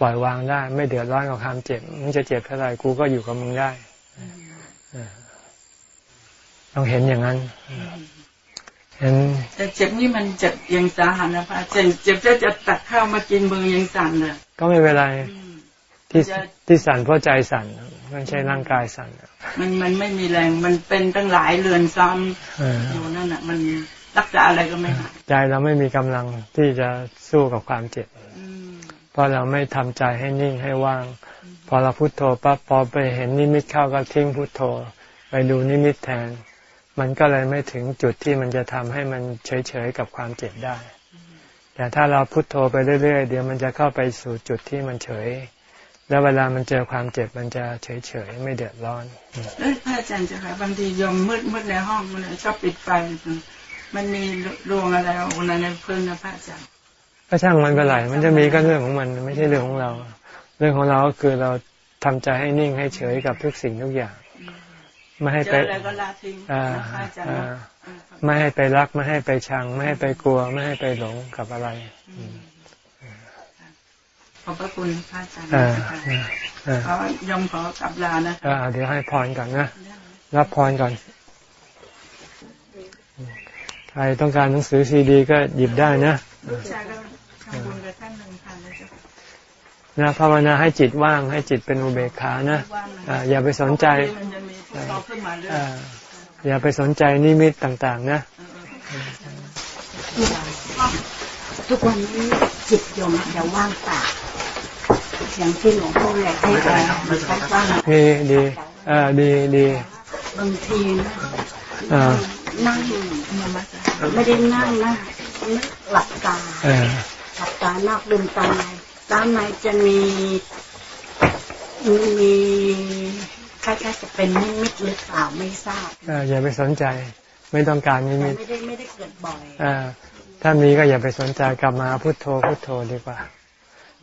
ปล่อยวางได้ ไม่เดือดร้อนกับความเจ็บมันจะเจ็บเท่าไหร่กูก็อยู่กับมึงได้ต้องเห็นอย่างนั้นแต่เจ็บนี่มันเจ็บยังสาหัสนะพระเจ็บเจ็บจะจะตักข้าวมากินมือยังสั่นเลยก็ไม่เป็นไร ที่ที่สั่นเพราะใจสั่นไม่ใช่ร่างกายสั่นมันมันไม่มีแรงมันเป็นตั้งหลายเรือนซ้ำอยู่นั่นน่ะ มันรักษาอะไรก็ไม่หายใจเราไม่มีกำลังที่จะสู้กับความเจ็บเพราะเราไม่ทำใจให้นิ่งให้ว่าง พอเราพุโทโธปั๊บพอไปเห็นนิมิตเข้าก็ทิ้งพุโทโธ ไปดูนิมิตแทน มันก็เลยไม่ถึงจุดที่มันจะทำให้มันเฉยๆกับความเจ็บได้ แต่ถ้าเราพุโทโธไปเรื่อยๆเดี๋ยวมันจะเข้าไปสู่จุดที่มันเฉย แล้วเวลามันเจอความเจ็บมันจะเฉยๆไม่เดือดร้อนเอ้พระอาจารย์จะค่ะบางทียมมืดมืดในห้องมันชอบปิดไฟ มันมีดวงอะไรอะไรในเพื่อนนะพระอาจารย์ก็ช่างมันไปไหลมันจะมีก็เรื่องของมันไม่ใช่เรื่องของเรา เรื่องของเราก็คือเราทำใจให้นิ่งให้เฉยกับทุกสิ่งทุกอย่าง ไม่ให้ไปไม่ให้ไปรักไม่ให้ไปชัง ไม่ให้ไปกลัว ไม่ให้ไปหลงกับอะไรข อบพระคุณพระอาจารย์เขายอมขอกลับลานะเดี๋ยวให้พรก่อนนะ รับพรก่อน ใครต้องการหนังสือซีดี ก็หยิบได้นะนะภาวนาให้จิตว่างให้จิตเป็นอุเบกขานะอย่าไปสนใจอย่าไปสนใจนิมิตต่างๆ นะ ทุกวันนี้จิตยมจะว่างเปล่า อย่างที่หลวงพ่อแหลกให้ไปว่างดีดีอ่าดีดีบางทีนั่งไม่ได้นั่งนะหลับตาหลับตานอกลืมตาด้านในจะมีมีคล้ายๆจะเป็นนิมิตหรือเปล่าไม่ทราบอย่าไปสนใจ ไม่ต้องการนิมิตไม่ได้ไม่ได้เกิดบ่อยถ้ามีก็อย่าไปสนใจกลับมาพุโทโธพุโทโธดีกว่า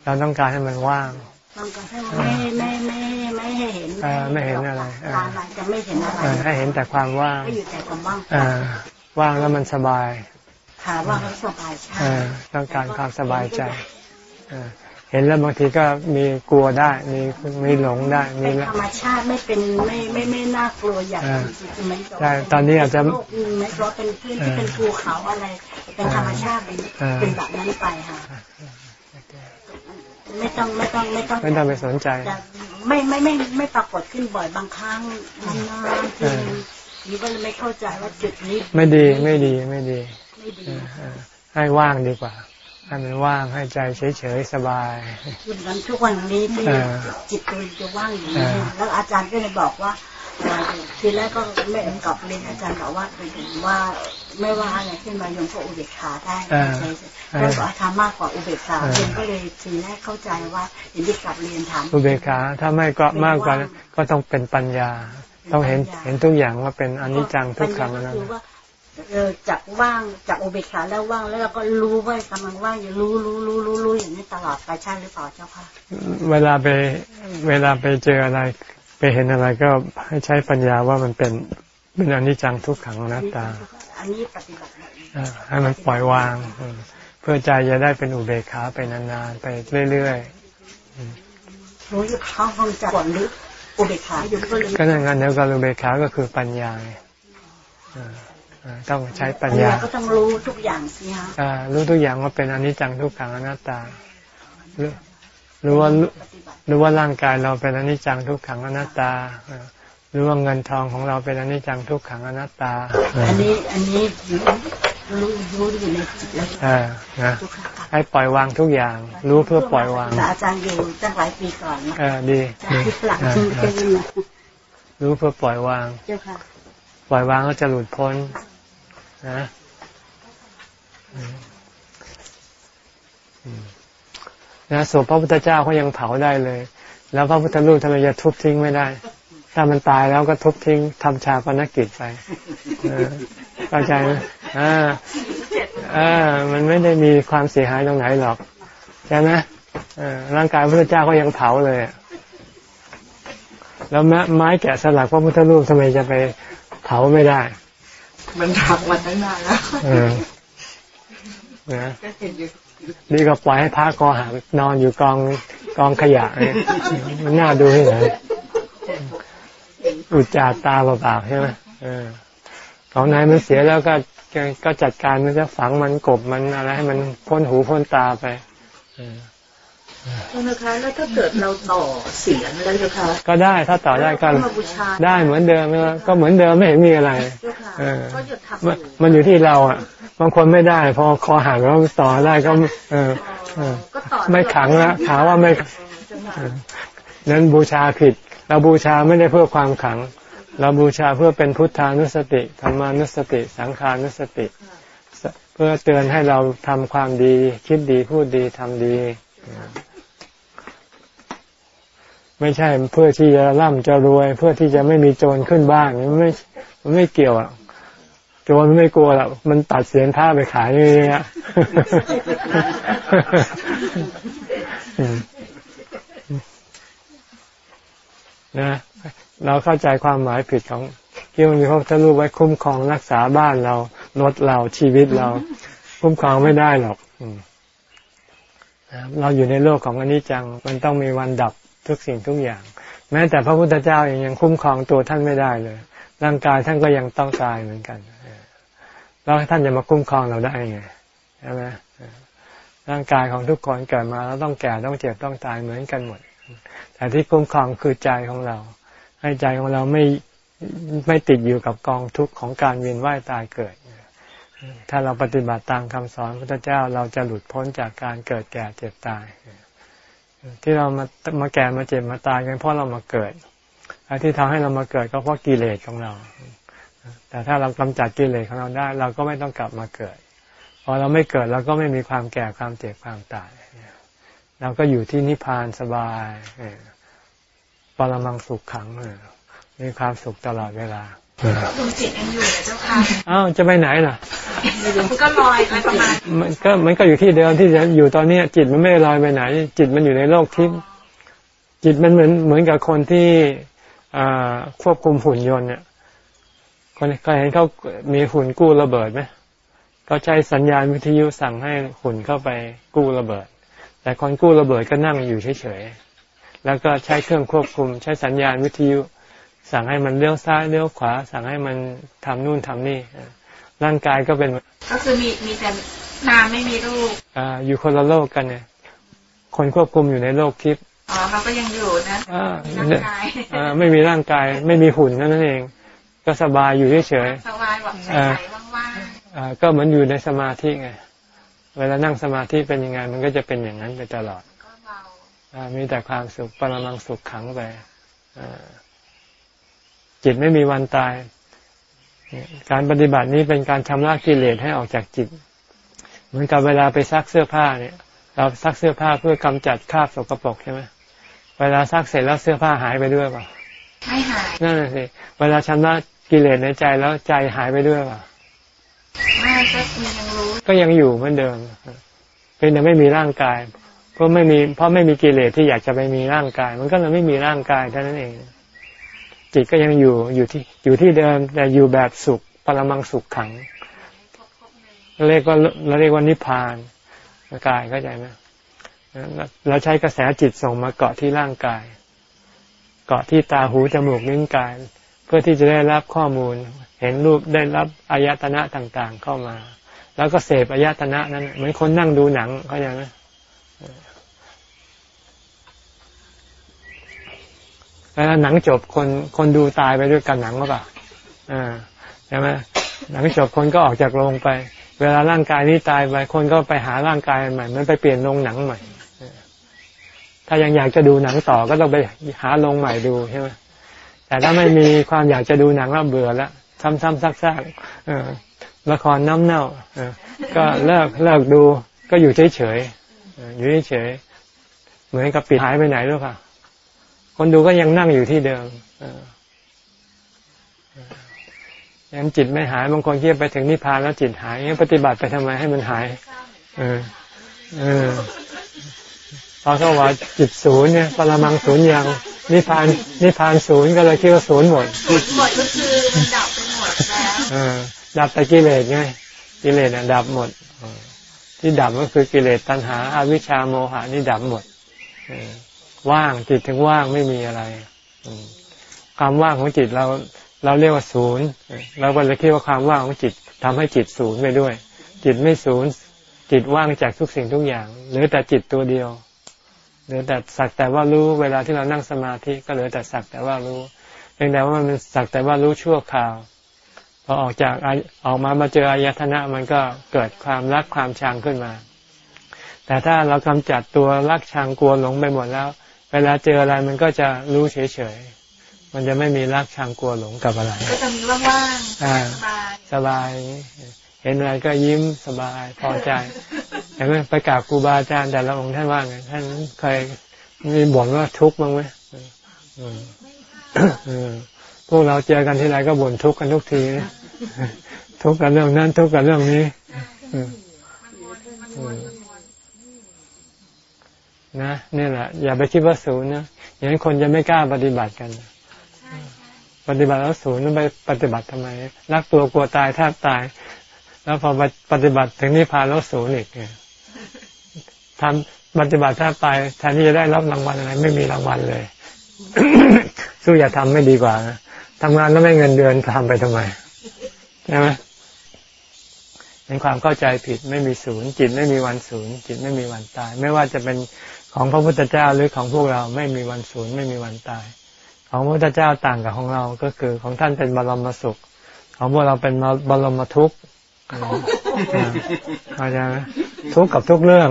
เราต้องการให้มันว่างต้องการให้ไม่ไม่ไม่ไม่ให้เห็นไม่เห็นอะไรตาจะไม่เห็นอะไรให้เห็นแต่ความว่างให้อยู่แต่ความว่างว่างแล้วมันสบายคขาว่างแล้วสบายใช่เออต้องการความสบายใจเออเห็นแล้วบางทีก็มีกลัวได้ มีมีหลงได้ มีเป็นธรรมชาติไม่เป็นไม่ไม่ไม่น่ากลัวอย่างอ่าไม่ใช่ตอนนี้อาจจะโลกไม่เพราะเป็นพื้นที่เป็นภูเขาอะไร เป็นธรรมชาติเป็นอ่าเป็นแบบนั้นไปค่ะ ไม่ต้องไม่ต้องไม่ต้องไม่ต้องไปสนใจจะไม่ไม่ไม่ไม่ปรากฏขึ้นบ่อยบางครั้งนานๆทีนึงนี่ก็เลยไม่เข้าใจว่าจุดนี้ ไม่ดีไม่ดีไม่ดีไม่ดีเออเออให้ว่างดีกว่าให้มันว่างให้ใจเฉยๆสบายทุกวันทุกวันนี้ที่เออจิตตัวจะว่างอย่างเอนี้อแล้วอาจารย์ก็เลยบอกว่าเอ่อ ทีแรกก็ไม่กลับเรียนอาจารย์บอกว่าว่าไม่ว่าอะไรขึ้นมาโยมก็อุเบกขาได้เออใช่ๆแล้วบอกทำมากกว่าอุเบกขาเออโยมก็เลยทีแรกเข้าใจว่าเห็นที่กลับเรียนถามอุเบกขาถ้าไม่ก็มากกว่านั้นก็ต้องเป็นปัญญา ต้องเห็นเห็นทุกอย่างว่าเป็นอนิจจังทุกขังปัญนะญาก็คือว่าเออจากว่างจากอุเบกขาแล้วว่างแล้วเราก็รู้ว่ากำลังว่างอยู่รู้รู้รู้รู้รู้อย่างนี้ตลอดไปใช่หรือเปล่าเจ้าค่ะ เวลาไปเวลาไปเจออะไร ไปเห็นอะไรก็ให้ใช้ปัญญาว่ามันเป็นเป็นอนิจจังทุกขังอนัตตาอันนี้ปฏิบัติอ่าให้มันปล่อยวางอืมเพื่อใจจะได้เป็นอุเบกขาไปนานๆไปเรื่อยรู้อยู่เขาคงจะก่อนหรืออุเบกขาอยู่ก็เลยๆก็นั่นงานเดียวกับอุเบกขาก็คือปัญญาไงอ่าอ่าต้องใช้ปัญญาก็ต้องรู้ทุกอย่างสิฮะอ่ารู้ทุกอย่างว่าเป็นอนิจจังทุกขังอนัตตารู้รู้ว่า รู้ปฏิบัติรู้ว่าร่างกายเราเป็นอนิจจังทุกขังอนัตตาอ่ารู้ว่าเงินทองของเราเป็นอนิจจังทุกขังอนัตตา อันนี้อันนี้รู้รู้อยู่ในจิตแล้วอ่านะทุกครั้งให้ปล่อยวางทุกอย่าง รู้เพื่อปล่อยวางแต่อาจารย์อยู่ตั้งหลายปีก่อนนะเออดีจากดีที่หลังอ่าที่อ่าเป็นนะรู้เพื่อปล่อยวางเจ้าค่ะปล่อยวางก็จะหลุดพ้นนะอืมอืม นะศพพระพุทธเจ้าเขายังเผาได้เลย แล้วพระพุทธรูปทำไมจะทุบทิ้งไม่ได้ ถ้ามันตายแล้วก็ทุบทิ้งทำชาปนกิจไปเออเข้าใจไหมอ่าอ่ามันไม่ได้มีความเสียหายตรงไหนหรอกใช่ไหมเออร่างกายพระพุทธเจ้าก็ยังเผาเลยอะแล้วไม้ไม้แกะสลักพระพุทธรูปทำไมจะไปเผาไม่ได้ มันทักมาตั้งนานแล้วเออนะก็เห็นอยู่ ดีก็ปล่อยให้พระคอหักนอนอยู่กองกองขยะเนี่ยมันน่าดูที่ไหนอุจจาตาเปล่าๆใช่ไหมเอของไหนมันเสียแล้วก็ก็จัดการมันจะฝังมันกบมันอะไรให้มันพ้นหูพ้นตาไปอ นะคะแล้วถ้าเกิดเราต่อเสียงแล้วเจ้าค่ะก็ได้ถ้าต่อได้ก็เรามาบูชาได้เหมือนเดิมก็เหมือนเดิมไม่เห็นมีอะไรเจ้าค่ะเออก็จะทำมันอยู่มันอยู่ที่เราอะบางคนไม่ได้ พอคอหักแล้วต่อได้ก็ เออเออก็ต่อไม่ขังละถามว่าไม่เออนั้นบูชาผิด เราบูชาไม่ได้เพื่อความขัง เราบูชาเพื่อเป็นพุทธานุสติธรรมานุสติ สังขานุสติ เพื่อเตือนให้เราทำความดี คิดดีพูดดีทำดี ไม่ใช่เพื่อที่จะร่ำจะรวย เพื่อที่จะไม่มีโจรขึ้นบ้านมันไม่มันไม่เกี่ยวอะโจรไม่กลัวหรอกมันตัดเสียนผ้าไปขายนี่างเนี่ยนะเราเข้าใจความหมายผิดของที่มันมีพระพุทธรูปไว้คุ้มครองรักษาบ้านเรารถเราชีวิตเรา คุ้มครองไม่ได้หรอกนะเราอยู่ในโลกของอนิจจัง มันต้องมีวันดับ ทุกสิ่งทุกอย่าง แม้แต่พระพุทธเจ้าเองยังคุ้มครองตัวท่านไม่ได้เลย ร่างกายท่านก็ยังต้องตายเหมือนกันเออแล้วท่านจะมาคุ้มครองเราได้ไงใช่ไหมร่างกายของทุกคนเกิดมาแล้วต้องแก่ต้องเจ็บต้องตายเหมือนกันหมด แต่ที่คุ้มครองคือใจของเรา ให้ใจของเราไม่ไม่ติดอยู่กับกองทุกข์ของการเวียนว่ายตายเกิด ถ้าเราปฏิบัติตามคำสอนพระพุทธเจ้าเราจะหลุดพ้นจากการเกิดแก่เจ็บตาย ที่เรามามาแก่มาเจ็บมาตายกันเพราะเรามาเกิดไอ้ที่ทำให้เรามาเกิดก็เพราะกิเลสของเรา แต่ถ้าเรากำจัดกิเลสของเราได้ เราก็ไม่ต้องกลับมาเกิด พอเราไม่เกิดเราก็ไม่มีความแก่ความเจ็บความตาย เราก็อยู่ที่นิพพานสบายปรมังสุขขังมีความสุขตลอดเวลา ดวงจิตยังอยู่นะเจ้าค่ะอ้าวจะไปไหนล่ะมันก็ลอยไปประมาณมันก็มันก็อยู่ที่เดิมที่จะอยู่ตอนเนี้ยจิตมันไม่ได้ลอยไปไหน จิตมันอยู่ในโลกทิพย์จิตมันเหมือนเหมือนกับคนที่อ่าควบคุมหุ่นยนต์เนี่ยคนเคยเห็นเขามีหุ่นกู้ระเบิดไหมก็ใช้สัญญาณวิทยุสั่งให้หุ่นเข้าไปกู้ระเบิด แต่คนกู้ระเบิดก็นั่งอยู่เฉยๆแล้วก็ใช้เครื่องควบคุม ใช้สัญญาณวิทยุ สั่งให้มันเลี้ยวซ้ายเลี้ยวขวา สั่งให้มันทำนู่นทำนี่ร่างกายก็เป็น ก็คือมีมีแต่นามไม่มีรูปอ่าอยู่คนละโลกกันเนี่ย คนควบคุมอยู่ในโลกทิพย์อ๋อเขาก็ยังอยู่นะอ่าร่างกายอ่าไม่มีร่างกายไม่มีหุ่นนั่นเอง ก็สบายอยู่เฉยสบายแบบใสๆว่างๆอ่าก็เหมือนอยู่ในสมาธิไงเวลานั่งสมาธิเป็นยังไง มันก็จะเป็นอย่างนั้นไปตลอดๆก็เบาอ่ามีแต่ความสุขปรมังสุขขังไปอ่า จิตไม่มีวันตาย การปฏิบัตินี้เป็นการชำระกิเลสให้ออกจากจิต เหมือนกับเวลาไปซักเสื้อผ้าเนี่ย เราซักเสื้อผ้าเพื่อกำจัดคราบสกปรกใช่ไหมเวลาซักเสร็จแล้วเสื้อผ้าหายไปด้วยเปล่าไม่หายนั่นแหละสิเวลาชำระกิเลสในใจแล้วใจหายไปด้วยเปล่าไม่ก็มียังรู้ก็ยังอยู่เหมือนเดิมเป็นแต่ไม่มีร่างกาย เพราะไม่มีเพราะไม่มีกิเลสที่อยากจะไปมีร่างกาย มันก็เลยไม่มีร่างกายเท่านั้นเอง จิตก็ยังอยู่อยู่ที่อยู่ที่เดิมแต่อยู่แบบสุขปรมังสุขขังเรียกว่าเราเรียกว่านิพพานกายเข้าใจไหมเราใช้กระแสจิตส่งมาเกาะที่ร่างกาย เกาะที่ตาหูจมูกนิ้วกาย เพื่อที่จะได้รับข้อมูล เห็นรูปได้รับอายตนะต่างๆเข้ามา แล้วก็เสพอายตนะนั้นเหมือนคนนั่งดูหนังเข้าใจไหมแล้ว หนังจบคนคนดูตายไปด้วยกันหนังหรือเปล่าอ่าใช่ไหมหนังจบคนก็ออกจากโรงไป เวลาร่างกายนี้ตายไปคนก็ไปหาร่างกายใหม่ มันไปเปลี่ยนโรงหนังใหม่ ถ้ายังอยากจะดูหนังต่อก็ต้องไปหาโรงใหม่ดูใช่ไหมแต่ถ้าไม่มีความอยากจะดูหนังแล้วเบื่อแล้วซ้ำๆซักๆละครน้ำเน่าก็เลิกเลิกดูก็อยู่เฉยๆอยู่เฉยเหมือนกับปิดหายไปไหนหรือเปล่า คนดูก็ยังนั่งอยู่ที่เดิมยังจิตไม่หายบางคนเทียบไปถึงนิพพานแล้วจิตหายงั้นปฏิบัติไปทำไมให้มันหาย เออ เออพอเขาว่าจิตศูนย์เนี่ยปรมังศูนย์ยังนิพพานนิพพานศูนย์ก็เลยคิดว่าศูนย์หมดหมดก็คือมันดับไปหมดแล้วเออดับแต่กิเลสไงกิเลสอะดับหมดที่ดับก็คือกิเลสตัณหาอาวิชชาโมหะนี่ดับหมด ว่างจิตถึงว่างไม่มีอะไรความว่างของจิตเรา เราเรียกว่าศูนย์เราก็เลยคิดว่าความว่างของจิตทำให้จิตศูนย์ไปด้วย จิตไม่ศูนย์ จิตว่างจากทุกสิ่งทุกอย่างเหลือแต่จิตตัวเดียวเหลือแต่สักแต่ว่ารู้เวลาที่เรานั่งสมาธิก็เหลือแต่สักแต่ว่ารู้เพียงแต่ว่ามันสักแต่ว่ารู้ชั่วคราวพอออกจากออกมามาเจออายตนะมันก็เกิดความรักความชังขึ้นมา แต่ถ้าเรากำจัดตัวรักชังกลัวหลงไปหมดแล้ว เวลาเจออะไรมันก็จะรู้เฉยๆ มันจะไม่มีรักชังกลัวหลงกับอะไร ก็จะมีว่างๆสบายสบายเห็นอะไรก็ยิ้มสบายพอใจเห็นไหมไปกราบครูบาอาจารย์แต่ละองค์ท่านว่าไงท่านเคยมีบ่นว่าทุกข์บ้างไหมพวกเราเจอกันที่ไรก็บ่นทุกข์กันทุกทีทุกข์กับเรื่องนั้นทุกข์กับเรื่องนี้ นะนี่แหละ อย่าไปคิดว่าศูนย์นะอย่างนั้นคนจะไม่กล้าปฏิบัติกันปฏิบัติแล้วศูนย์ไปปฏิบัติทำไม รักตัวกลัวตายแทบตาย แล้วพอปฏิบัติถึงนิพพานแล้วศูนย์อีกทำปฏิบัติแทบตายแทนที่จะได้รับรางวัลอะไร ไม่มีรางวัลเลย สู้อย่าทำไม่ดีกว่านะทำงานแล้วไม่เงินเดือนทำไปทำไมใช่ไหมเป็นความเข้าใจผิดไม่มีศูนย์จิตไม่มีวันศูนย์จิตไม่มีวันตาย ไม่ว่าจะเป็น ของพระพุทธเจ้าหรือของพวกเราไม่มีวันศูนย์ไม่มีวันตาย ของพระพุทธเจ้าต่างกับของเราก็คือของท่านเป็นบรมสุข ของพวกเราเป็นบรมทุกข์เข้าใจไหมทุกข์กับทุกเรื่อง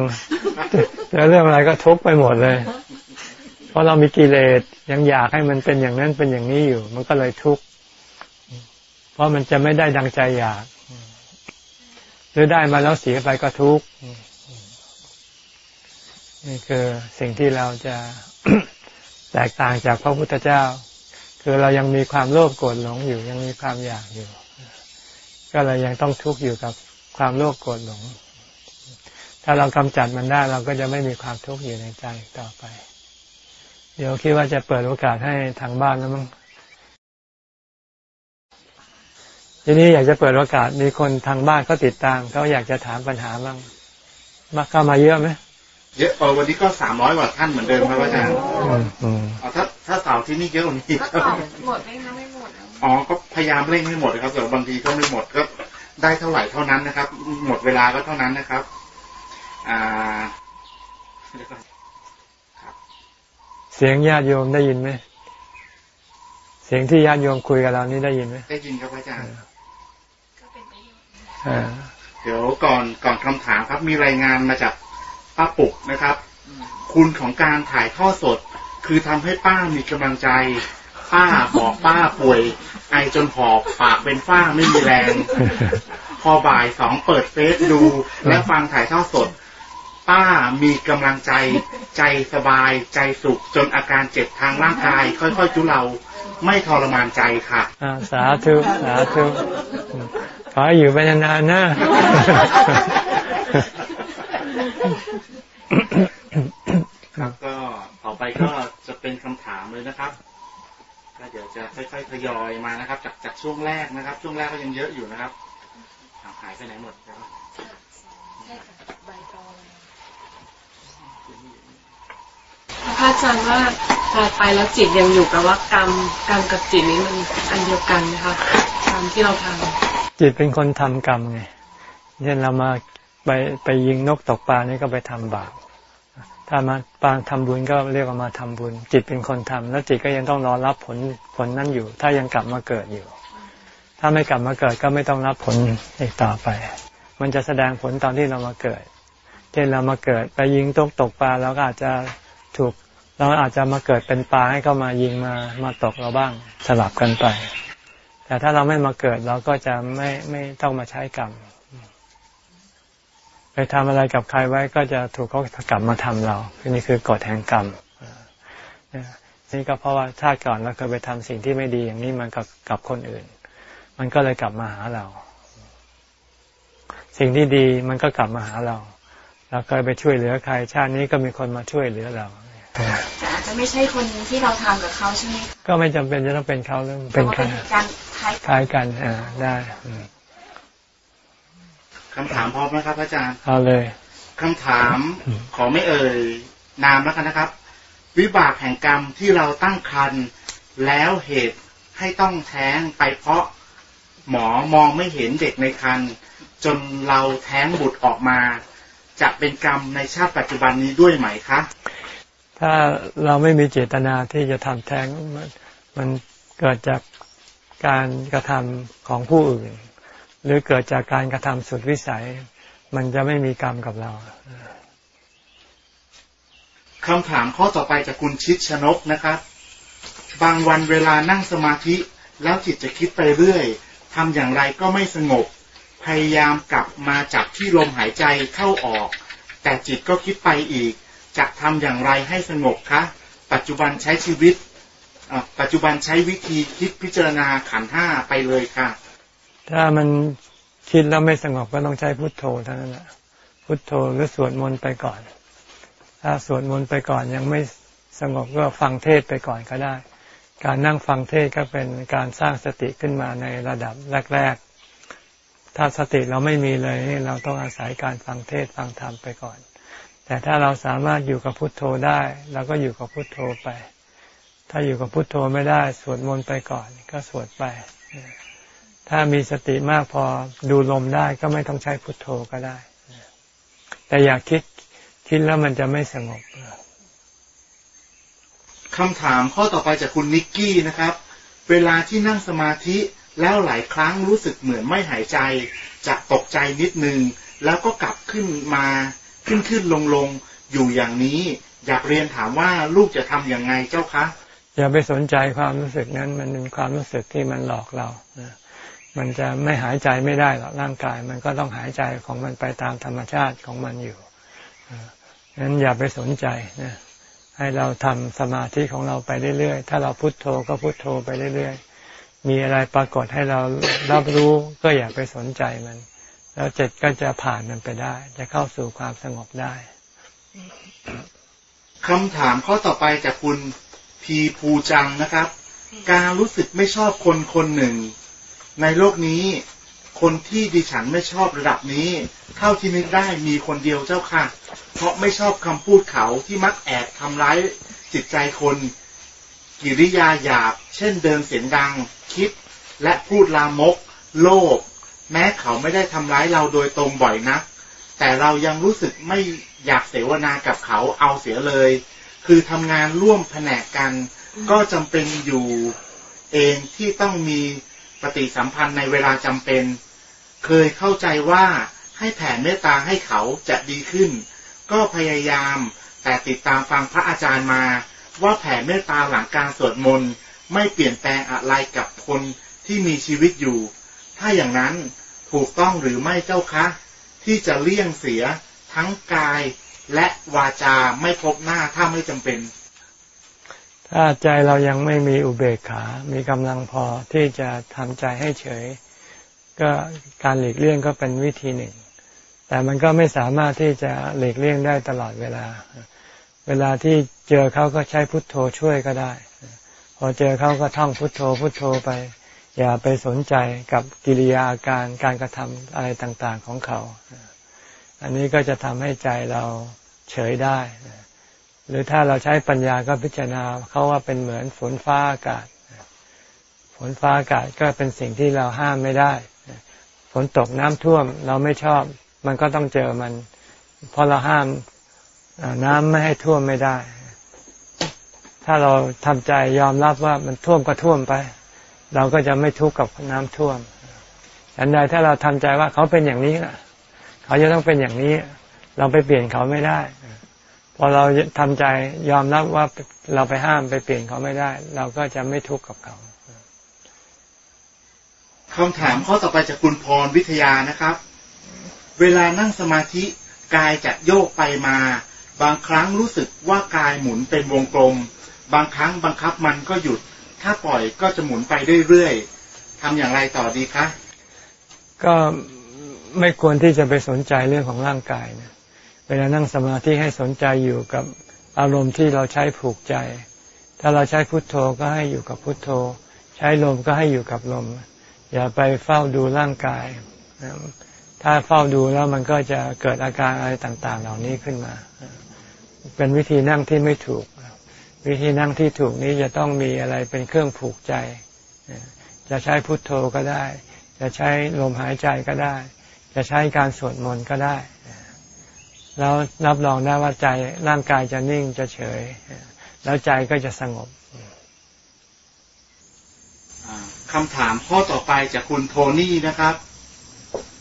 เจอเรื่องอะไรก็ทุกข์ไปหมดเลย เพราะเรามีกิเลสยังอยากให้มันเป็นอย่างนั้นเป็นอย่างนี้อยู่ มันก็เลยทุกข์เพราะมันจะไม่ได้ดังใจอยาก หรือได้มาแล้วเสียไปก็ทุกข์ นี่คือสิ่งที่เราจะแตกต่างจากพระพุทธเจ้า คือเรายังมีความโลภโกรธหลงอยู่ ยังมีความอยากอยู่ ก็เลยยังต้องทุกข์อยู่กับความโลภโกรธหลง ถ้าเรากำจัดมันได้เราก็จะไม่มีความทุกข์อยู่ในใจต่อไป เดี๋ยวคิดว่าจะเปิดโอกาสให้ทางบ้านแล้วมั้งทีนี้อยากจะเปิดโอกาสมีคนทางบ้านเขาติดตามเขาอยากจะถามปัญหาบ้างมาเข้ามาเยอะไหม เยอะเออวันนี้ก็สามร้อยกว่าท่านเหมือนเดิมครับอาจารย์อืมอืมเอาถ้าถ้าเสาร์ที่นี่เยอะกว่านี้ก็ครับตอบหมดไหมคะไม่หมดอะอ๋อก็พยายามเร่งให้หมดนะครับแต่บางทีก็ไม่หมดก็ได้เท่าไหร่เท่านั้นนะครับ หมดเวลาก็เท่านั้นนะครับ อ่าเดี๋ยวก่อนเสียงญาติโยมได้ยินไหมเสียงที่ญาติโยมคุยกับเรานี่ได้ยินไหมได้ยินครับอาจารย์ก็เป็นประโยชน์อ่าเดี๋ยวก่อนก่อนคำถามครับมีรายงานมาจาก ป้าปุกนะครับ คุณของการถ่ายทอดสด คือทำให้ป้ามีกำลังใจ ป้าบอกป้าป่วย ไอจนหอบปากเป็นฝ้าไม่มีแรง พอบ่ายสองเปิดเฟซดู และฟังถ่ายทอดสด ป้ามีกำลังใจ ใจสบาย ใจสุขจนอาการเจ็บทางร่างกาย ค่อยๆทุเลาไม่ทรมานใจค่ะอ่าสาธุสาธุขอให้อยู่ไปนานๆนะ ครับก็ต่อไปก็จะเป็นคำถามเลยนะครับก็เดี๋ยวจะค่อยๆทยอยมานะครับ จากจากช่วงแรกนะครับ ช่วงแรกก็ยังเยอะอยู่นะครับอ้าวหายไปไหนหมดครับพระอาจารย์ว่าพอไปแล้วจิตยังอยู่กับว่ากรรมกรรมกับจิตนี้มันอันเดียวกันนะคะกรรมที่เราทำจิตเป็นคนทำกรรมไงเช่นเรามา ไปไปยิงนกตกปลานี่ก็ไปทำบาปถ้ามาปางทำบุญก็เรียกว่ามาทำบุญ จิตเป็นคนทำแล้วจิตก็ยังต้องรอรับผลผลนั้นอยู่ ถ้ายังกลับมาเกิดอยู่ ถ้าไม่กลับมาเกิดก็ไม่ต้องรับผลอีกต่อไป มันจะแสดงผลตอนที่เรามาเกิดเช่นเรามาเกิดไปยิงตกตกปลาเราก็อาจจะถูกเราอาจจะมาเกิดเป็นปลาให้เขามายิงมามาตกเราบ้างสลับกันไป แต่ถ้าเราไม่มาเกิดเราก็จะไม่ไม่ต้องมาใช้กรรม ไปทำอะไรกับใครไว้ก็จะถูกเขากลับมาทำเรานี่คือกฎแห่งกรรมนี่ก็เพราะว่าชาติก่อนเราเคยไปทำสิ่งที่ไม่ดีอย่างนี้มันกับกับคนอื่น มันก็เลยกลับมาหาเรา สิ่งที่ดีมันก็กลับมาหาเรา เราเคยไปช่วยเหลือใคร ชาตินี้ก็มีคนมาช่วยเหลือเราแต่อาจจะไม่ใช่คนที่เราทำกับเขาใช่ไหมก็ไม่จำเป็นจะต้องเป็นเขาเรื่องเป็นแต่ใครว่าเป็นเหตุการณ์คล้ายคล้ายกันอ่าได้อืม คำถามพร้อมนะครับอาจารย์เอาเลยคำถามขอไม่เอ่ยนามแล้วกันนะครับ วิบากแห่งกรรมที่เราตั้งครรภ์แล้วเหตุให้ต้องแท้งไปเพราะหมอมองไม่เห็นเด็กในครรภ์จนเราแท้งบุตรออกมาจะเป็นกรรมในชาติปัจจุบันนี้ด้วยไหมคะ ถ้าเราไม่มีเจตนาที่จะทำแท้งมันมันเกิดจากการกระทำของผู้อื่น หรือเกิดจากการกระทำสุดวิสัย มันจะไม่มีกรรมกับเราคำถามข้อต่อไปจากคุณชิดชนกนะครับ บางวันเวลานั่งสมาธิแล้วจิตจะคิดไปเรื่อยทำอย่างไรก็ไม่สงบ พยายามกลับมาจับที่ลมหายใจเข้าออก แต่จิตก็คิดไปอีก จะทำอย่างไรให้สงบคะ ปัจจุบันใช้ชีวิต ปัจจุบันใช้วิธีคิดพิจารณาขันห้าไปเลยค่ะ ถ้ามันคิดแล้วไม่สงบก็ต้องใช้พุทโธเท่านั้นแหละพุทโธหรือสวดมนต์ไปก่อน ถ้าสวดมนต์ไปก่อนยังไม่สงบก็ฟังเทศไปก่อนก็ได้ การนั่งฟังเทศก็เป็นการสร้างสติขึ้นมาในระดับแรก ๆ ถ้าสติเราไม่มีเลยเราต้องอาศัยการฟังเทศฟังธรรมไปก่อน แต่ถ้าเราสามารถอยู่กับพุทโธได้เราก็อยู่กับพุทโธไป ถ้าอยู่กับพุทโธไม่ได้ สวดมนต์ไปก่อนก็สวดไป ถ้ามีสติมากพอดูลมได้ก็ไม่ต้องใช้พุทโธก็ได้ แต่อยากคิดคิดแล้วมันจะไม่สงบคำถามข้อต่อไปจากคุณนิกกี้นะครับ เวลาที่นั่งสมาธิแล้วหลายครั้งรู้สึกเหมือนไม่หายใจจะตกใจนิดนึง แล้วก็กลับขึ้นมาขึ้นขึ้นลงลงอยู่อย่างนี้ อยากเรียนถามว่าลูกจะทำอย่างไงเจ้าคะ อย่าไปสนใจความรู้สึกนั้นมันเป็นความรู้สึกที่มันหลอกเรานะ มันจะไม่หายใจไม่ได้หรอกร่างกาย มันก็ต้องหายใจของมันไปตามธรรมชาติของมันอยู่งั้นอย่าไปสนใจนะให้เราทำสมาธิของเราไปเรื่อยๆ ถ้าเราพุโทโธก็พุโทโธไปเรื่อยๆ มีอะไรปรากฏให้เรารับรู้ก็อย่าไปสนใจมัน แล้วจิตก็จะผ่านมันไปได้ จะเข้าสู่ความสงบได้คำถามข้อต่อไปจากคุณพีภูจังนะครับ การรู้สึกไม่ชอบคนคนหนึ่ง ในโลกนี้ คนที่ดิฉันไม่ชอบระดับนี้ เท่าที่นึกได้มีคนเดียวเจ้าค่ะ เพราะไม่ชอบคำพูดเขาที่มักแอบทำร้ายจิตใจคน กิริยาหยาบ เช่นเดินเสียงดัง คิด และพูดลามก โลภแม้เขาไม่ได้ทำร้ายเราโดยตรงบ่อยนักแต่เรายังรู้สึกไม่อยากเสวนากับเขาเอาเสียเลย คือทำงานร่วมแผนกกัน ก็จำเป็นอยู่เองที่ต้องมี ฏิสัมพันธ์ในเวลาจำเป็น เคยเข้าใจว่าให้แผ่เมตตาให้เขาจะดีขึ้น ก็พยายามแต่ติดตามฟังพระอาจารย์มา ว่าแผ่เมตตาหลังการสวดมนต์ไม่เปลี่ยนแปลงอะไรกับคนที่มีชีวิตอยู่ ถ้าอย่างนั้นถูกต้องหรือไม่เจ้าคะ ที่จะเลี่ยงเสียทั้งกายและวาจาไม่พบหน้าถ้าไม่จำเป็น ถ้าใจเรายังไม่มีอุเบกขา มีกำลังพอที่จะทำใจให้เฉย ก็การหลีกเลี่ยงก็เป็นวิธีหนึ่ง แต่มันก็ไม่สามารถที่จะหลีกเลี่ยงได้ตลอดเวลา เวลาที่เจอเขาก็ใช้พุทโธช่วยก็ได้ พอเจอเขาก็ท่องพุทโธพุทโธไป อย่าไปสนใจกับกิริยาอาการการกระทำอะไรต่างๆของเขา อันนี้ก็จะทำให้ใจเราเฉยได้ หรือถ้าเราใช้ปัญญาก็พิจารณาเขาว่าเป็นเหมือนฝนฟ้าอากาศ ฝนฟ้าอากาศก็เป็นสิ่งที่เราห้ามไม่ได้ ฝนตกน้ำท่วมเราไม่ชอบ มันก็ต้องเจอมัน เพราะเราห้ามน้ำไม่ให้ท่วมไม่ได้ ถ้าเราทำใจยอมรับว่ามันท่วมก็ท่วมไป เราก็จะไม่ทุกข์กับน้ำท่วมอันใดถ้าเราทำใจว่าเขาเป็นอย่างนี้นะเขาจะต้องเป็นอย่างนี้ เราไปเปลี่ยนเขาไม่ได้ พอเราทำใจยอมรับว่าเราไปห้ามไปเปลี่ยนเขาไม่ได้ เราก็จะไม่ทุกข์กับเขาคำถามข้อต่อไปจากคุณพรวิทยานะครับ เวลานั่งสมาธิกายจะโยกไปมา บางครั้งรู้สึกว่ากายหมุนเป็นวงกลม บางครั้งบังคับมันก็หยุด ถ้าปล่อยก็จะหมุนไปเรื่อยๆทำอย่างไรต่อดีคะก็ไม่ควรที่จะไปสนใจเรื่องของร่างกายนะ เวลานั่งสมาธิให้สนใจอยู่กับอารมณ์ที่เราใช้ผูกใจ ถ้าเราใช้พุทโธก็ให้อยู่กับพุทโธ ใช้ลมก็ให้อยู่กับลม อย่าไปเฝ้าดูร่างกาย ถ้าเฝ้าดูแล้วมันก็จะเกิดอาการอะไรต่าง ๆ เหล่านี้ขึ้นมา เป็นวิธีนั่งที่ไม่ถูก วิธีนั่งที่ถูกนี้จะต้องมีอะไรเป็นเครื่องผูกใจ จะใช้พุทโธก็ได้ จะใช้ลมหายใจก็ได้ จะใช้การสวดมนต์ก็ได้ แล้วรับรองได้ว่าใจร่างกายจะนิ่งจะเฉย แล้วใจก็จะสงบคำถามข้อต่อไปจากคุณโทนี่นะครับ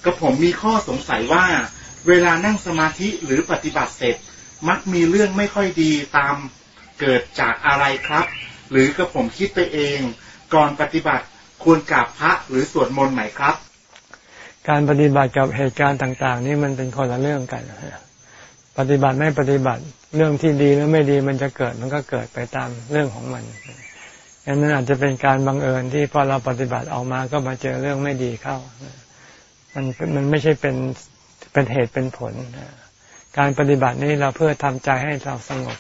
กระผมมีข้อสงสัยว่า เวลานั่งสมาธิหรือปฏิบัติเสร็จ มักมีเรื่องไม่ค่อยดีตามเกิดจากอะไรครับ หรือกระผมคิดไปเอง ก่อนปฏิบัติควรกราบพระหรือสวดมนต์ไหมครับ การปฏิบัติกับเหตุการณ์ต่าง ๆ นี่มันเป็นคนละเรื่องกัน ปฏิบัติไม่ปฏิบัติเรื่องที่ดีแล้วไม่ดีมันจะเกิดมันก็เกิดไปตามเรื่องของมันอันนั้นอาจจะเป็นการบังเอิญที่พอเราปฏิบัติออกมาก็มาเจอเรื่องไม่ดีเข้า มันมันไม่ใช่เป็นเป็นเหตุเป็นผล การปฏิบัตินี้เราเพื่อทำใจให้เราสงบ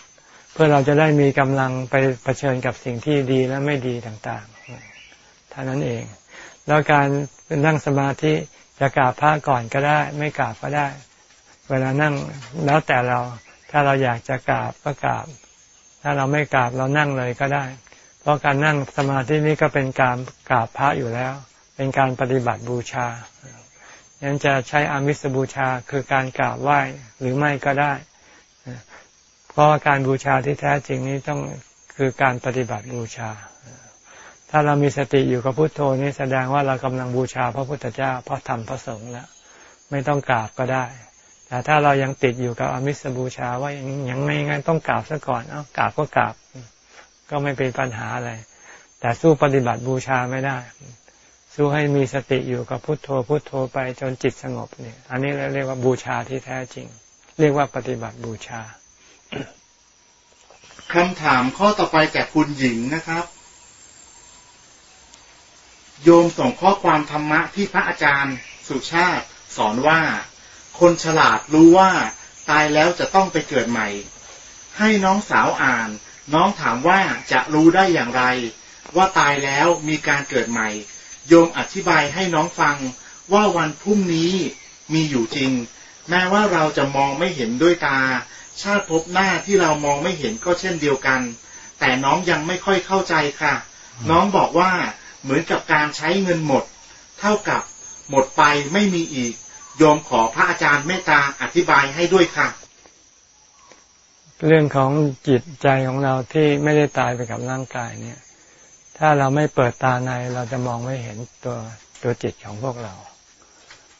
เพื่อเราจะได้มีกำลังไปเผชิญกับสิ่งที่ดีและไม่ดีต่างๆเท่านั้นเอง แล้วการนั่งสมาธิจะกราบพระก่อนก็ได้ ไม่กราบก็ได้ เวลานั่งแล้วแต่เราถ้าเราอยากจะกราบก็กราบ ถ้าเราไม่กราบเรานั่งเลยก็ได้ เพราะการนั่งสมาธินี้ก็เป็นการกราบพระอยู่แล้ว เป็นการปฏิบัติบูชายังจะใช้อามิสบูชาคือการกราบไหว้หรือไม่ก็ได้ เพราะการบูชาที่แท้จริงนี้ต้องคือการปฏิบัติบูชา ถ้าเรามีสติอยู่กับพุทโธนี้แสดงว่าเรากำลังบูชาพระพุทธเจ้าพระธรรมพระสงฆ์แล้วไม่ต้องกราบก็ได้ แต่ถ้าเรายังติดอยู่กับอมิสบูชาว่ายังยังไม่งั้นต้องกราบซะก่อนเอากราบก็กราบ ก็ไม่เป็นปัญหาอะไร แต่สู้ปฏิบัติบูชาไม่ได้ สู้ให้มีสติอยู่กับพุทโธพุทโธไปจนจิตสงบเนี่ย อันนี้เราเรียกว่าบูชาที่แท้จริง เรียกว่าปฏิบัติบูชาคำถามข้อต่อไปจากคุณหญิงนะครับ โยมส่งข้อความธรรมะที่พระอาจารย์สุชาติสอนว่า คนฉลาดรู้ว่าตายแล้วจะต้องไปเกิดใหม่ ให้น้องสาวอ่าน น้องถามว่าจะรู้ได้อย่างไร ว่าตายแล้วมีการเกิดใหม่ โยมอธิบายให้น้องฟังว่าวันพรุ่งนี้มีอยู่จริง แม้ว่าเราจะมองไม่เห็นด้วยตา ชาติภพหน้าที่เรามองไม่เห็นก็เช่นเดียวกัน แต่น้องยังไม่ค่อยเข้าใจค่ะ น้องบอกว่าเหมือนกับการใช้เงินหมด เท่ากับหมดไปไม่มีอีก โยมขอพระอาจารย์เมตตาอธิบายให้ด้วยค่ะ เรื่องของจิตใจของเราที่ไม่ได้ตายไปกับร่างกายเนี่ย ถ้าเราไม่เปิดตาในเราจะมองไม่เห็นตัวตัวจิตของพวกเรา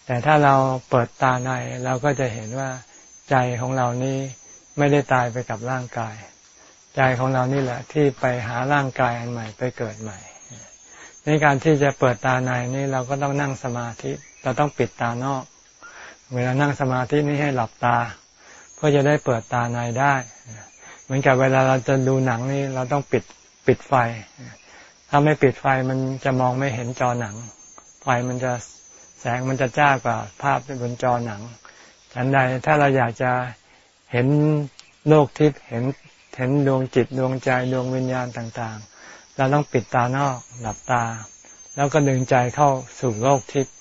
แต่ถ้าเราเปิดตาในเราก็จะเห็นว่าใจของเรานี้ไม่ได้ตายไปกับร่างกาย ใจของเรานี่แหละ ที่ไปหาร่างกายอันใหม่ไปเกิดใหม่ในการที่จะเปิดตาในนี่เราก็ต้องนั่งสมาธิ เราต้องปิดตานอก เวลานั่งสมาธินี่ให้หลับตา เพื่อจะได้เปิดตาในได้ เหมือนกับเวลาเราจะดูหนังนี่เราต้องปิดปิดไฟ ถ้าไม่ปิดไฟมันจะมองไม่เห็นจอหนัง ไฟมันจะแสงมันจะจ้ากว่าภาพบนจอหนังฉันใดถ้าเราอยากจะเห็นโลกทิพย์เห็นเห็นดวงจิตดวงใจดวงวิญญาณต่างๆ เราต้องปิดตานอกหลับตา แล้วก็ดึงใจเข้าสู่โลกทิพย์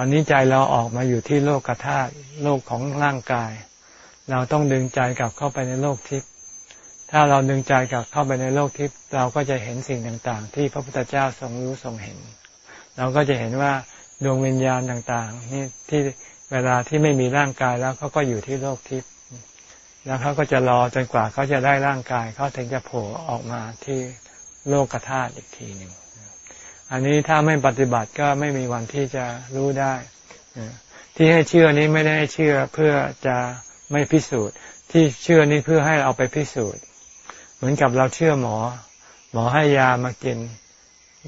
ตอนนี้ใจเราออกมาอยู่ที่โลกกธาตุโลกของร่างกาย เราต้องดึงใจกลับเข้าไปในโลกทิพย์ถ้าเราดึงใจกลับเข้าไปในโลกทิพย์เราก็จะเห็นสิ่งต่างๆ ที่พระพุทธเจ้าทรงรู้ทรงเห็น เราก็จะเห็นว่าดวงวิญญาณต่างๆนี่ที่เวลาที่ไม่มีร่างกายแล้วเขาก็อยู่ที่โลกทิพย์แล้วเขาก็จะรอจนกว่าเขาจะได้ร่างกายเขาถึงจะโผล่ออกมาที่โลกธาตุอีกทีหนึ่ง อันนี้ถ้าไม่ปฏิบัติก็ไม่มีวันที่จะรู้ได้ ที่ให้เชื่อนี้ไม่ได้ให้เชื่อเพื่อจะไม่พิสูจน์ ที่เชื่อนี่เพื่อให้เอาไปพิสูจน์ เหมือนกับเราเชื่อหมอ หมอให้ยามากิน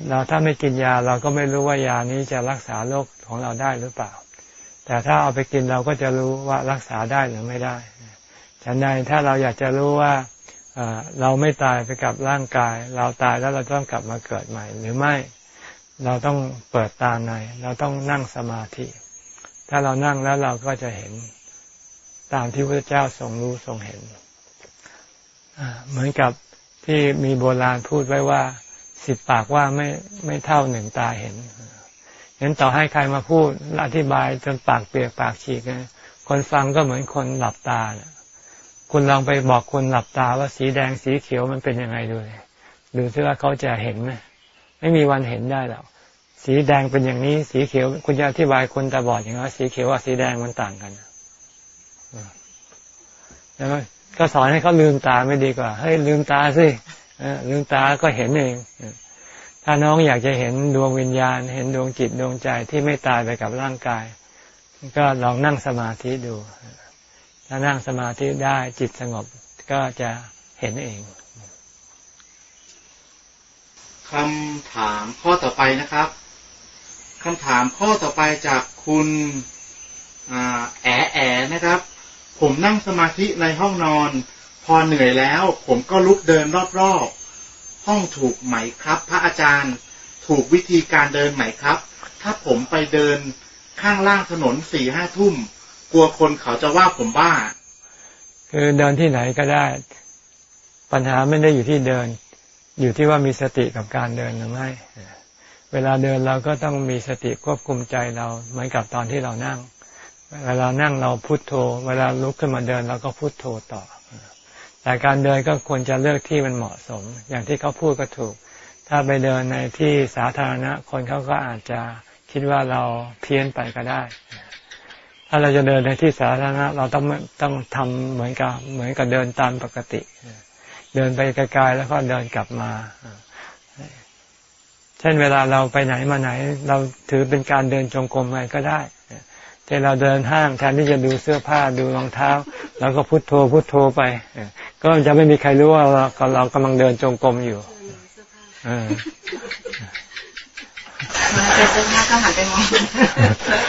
เราถ้าไม่กินยาเราก็ไม่รู้ว่ายานี้จะรักษาโรคของเราได้หรือเปล่า แต่ถ้าเอาไปกินเราก็จะรู้ว่ารักษาได้หรือไม่ได้ฉันใดถ้าเราอยากจะรู้ว่าเราไม่ตายไปกับร่างกาย เราตายแล้วเราต้องกลับมาเกิดใหม่หรือไม่ เราต้องเปิดตาใน เราต้องนั่งสมาธิ ถ้าเรานั่งแล้วเราก็จะเห็นตามที่พระเจ้าทรงรู้ทรงเห็น เหมือนกับที่มีโบราณพูดไว้ว่าสิบปากว่าไม่ไม่เท่าหนึ่งตาเห็นเห็นต่อให้ใครมาพูดอธิบายจนปากเปียกปากฉีกคนฟังก็เหมือนคนหลับตาคุณลองไปบอกคนหลับตาว่าสีแดงสีเขียวมันเป็นยังไงดูเลยดูซิว่าเขาจะเห็นไหม ไม่มีวันเห็นได้หรอกสีแดงเป็นอย่างนี้ สีเขียว คุณจะอธิบายคนตาบอดอย่างว่าสีเขียวกับสีแดงมันต่างกันใช่ไหมก็สอนให้เขาลืมตาไม่ดีกว่าให้ยลืมตาสิลืมตาก็เห็นเองถ้าน้องอยากจะเห็นดวงวิญญาณ เห็นดวงจิตดวงใจที่ไม่ตายไปกับร่างกาย ก็ลองนั่งสมาธิดู ถ้านั่งสมาธิได้จิตสงบก็จะเห็นเอง คำถามข้อต่อไปนะครับคำถามข้อต่อไปจากคุณแอแอนะครับ ผมนั่งสมาธิในห้องนอน พอเหนื่อยแล้ว ผมก็ลุกเดินรอบๆ ห้องถูกไหมครับ พระอาจารย์ถูกวิธีการเดินไหมครับ ถ้าผมไปเดินข้างล่างถนนสี่ห้าทุ่ม กลัวคนเขาจะว่าผมบ้า คือเดินที่ไหนก็ได้ ปัญหาไม่ได้อยู่ที่เดิน อยู่ที่ว่ามีสติกับการเดินหรือไม่ เวลาเดินเราก็ต้องมีสติควบคุมใจเราเหมือนกับตอนที่เรานั่ง เวลานั่งเราพุโทโธ เวลาลุกขึ้นมาเดินเราก็พุโทโธต่อ แต่การเดินก็ควรจะเลือกที่มันเหมาะสม อย่างที่เขาพูดก็ถูก ถ้าไปเดินในที่สาธารณะ คนเขาก็อาจจะคิดว่าเราเพี้ยนไปก็ได้ ถ้าเราจะเดินในที่สาธารณะ เราต้องต้องทำเหมือนกับเหมือนกับเดินตามปกติ เดินไปไกลๆแล้วก็เดินกลับมา เช่นเวลาเราไปไหนมาไหน เราถือเป็นการเดินจงกรมอะไรก็ได้ช่เราเดินห้างแทนที่จะดูเสื้อผ้าดูรองเท้า แล้วก็พุโทโธพุโทโธไปก็จะไม่มีใครรู้ว่าเราเรากำลังเดินจงกรมอยู่เออเจอเสื้อผ้าก็หันไปมอง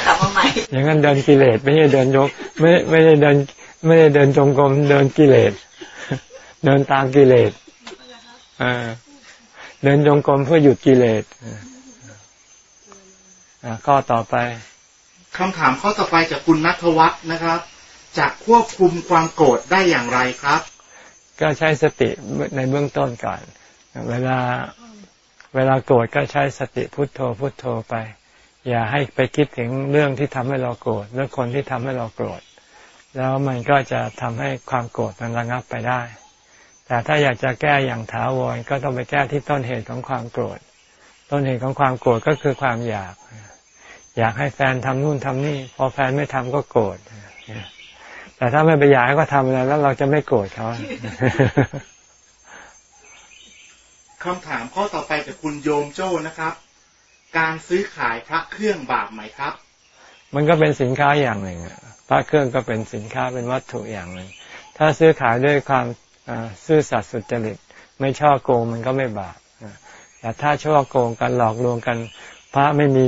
กลับมาใหม่อย่างนั้นเดินกิเลสไม่ใช่เดินยก ไม่ไม่ได้เดิน ไม่ได้เดินจงกรมเดินกิเลส เดินตามกิเลสเออเดินจงกรมเพื่อหยุดกิเลสอ่าข้อต่อไปคำถามข้อต่อไปจากคุณนัทวัฒน์นะครับจะควบคุมความโกรธได้อย่างไรครับ ก็ใช้สติในเบื้องต้นก่อน เวลาเวลาโกรธก็ใช้สติพุทโธพุทโธไป อย่าให้ไปคิดถึงเรื่องที่ทำให้เราโกรธเรื่องคนที่ทำให้เราโกรธ แล้วมันก็จะทำให้ความโกรธมันระงับไปได้ แต่ถ้าอยากจะแก้อย่างถาวรก็ต้องไปแก้ที่ต้นเหตุของความโกรธ ต้นเหตุของความโกรธก็คือความอยาก อยากให้แฟนทำนู่นทำนี่ พอแฟนไม่ทำก็โกรธแต่ถ้าไม่ไปอยากให้เขาทำแล้วแล้วเราจะไม่โกรธเขาคำถามข้อต่อไปจากคุณโยมโจ้นะครับ การซื้อขายพระเครื่องบาปไหมครับ มันก็เป็นสินค้าอย่างหนึ่งพระเครื่องก็เป็นสินค้าเป็นวัตถุอย่างหนึ่ง ถ้าซื้อขายด้วยความ ซื่อสัตย์สุจริต ไม่ช่อโกงมันก็ไม่บาปแต่ถ้าช่อโกงกันหลอกลวงกัน พระไม่มี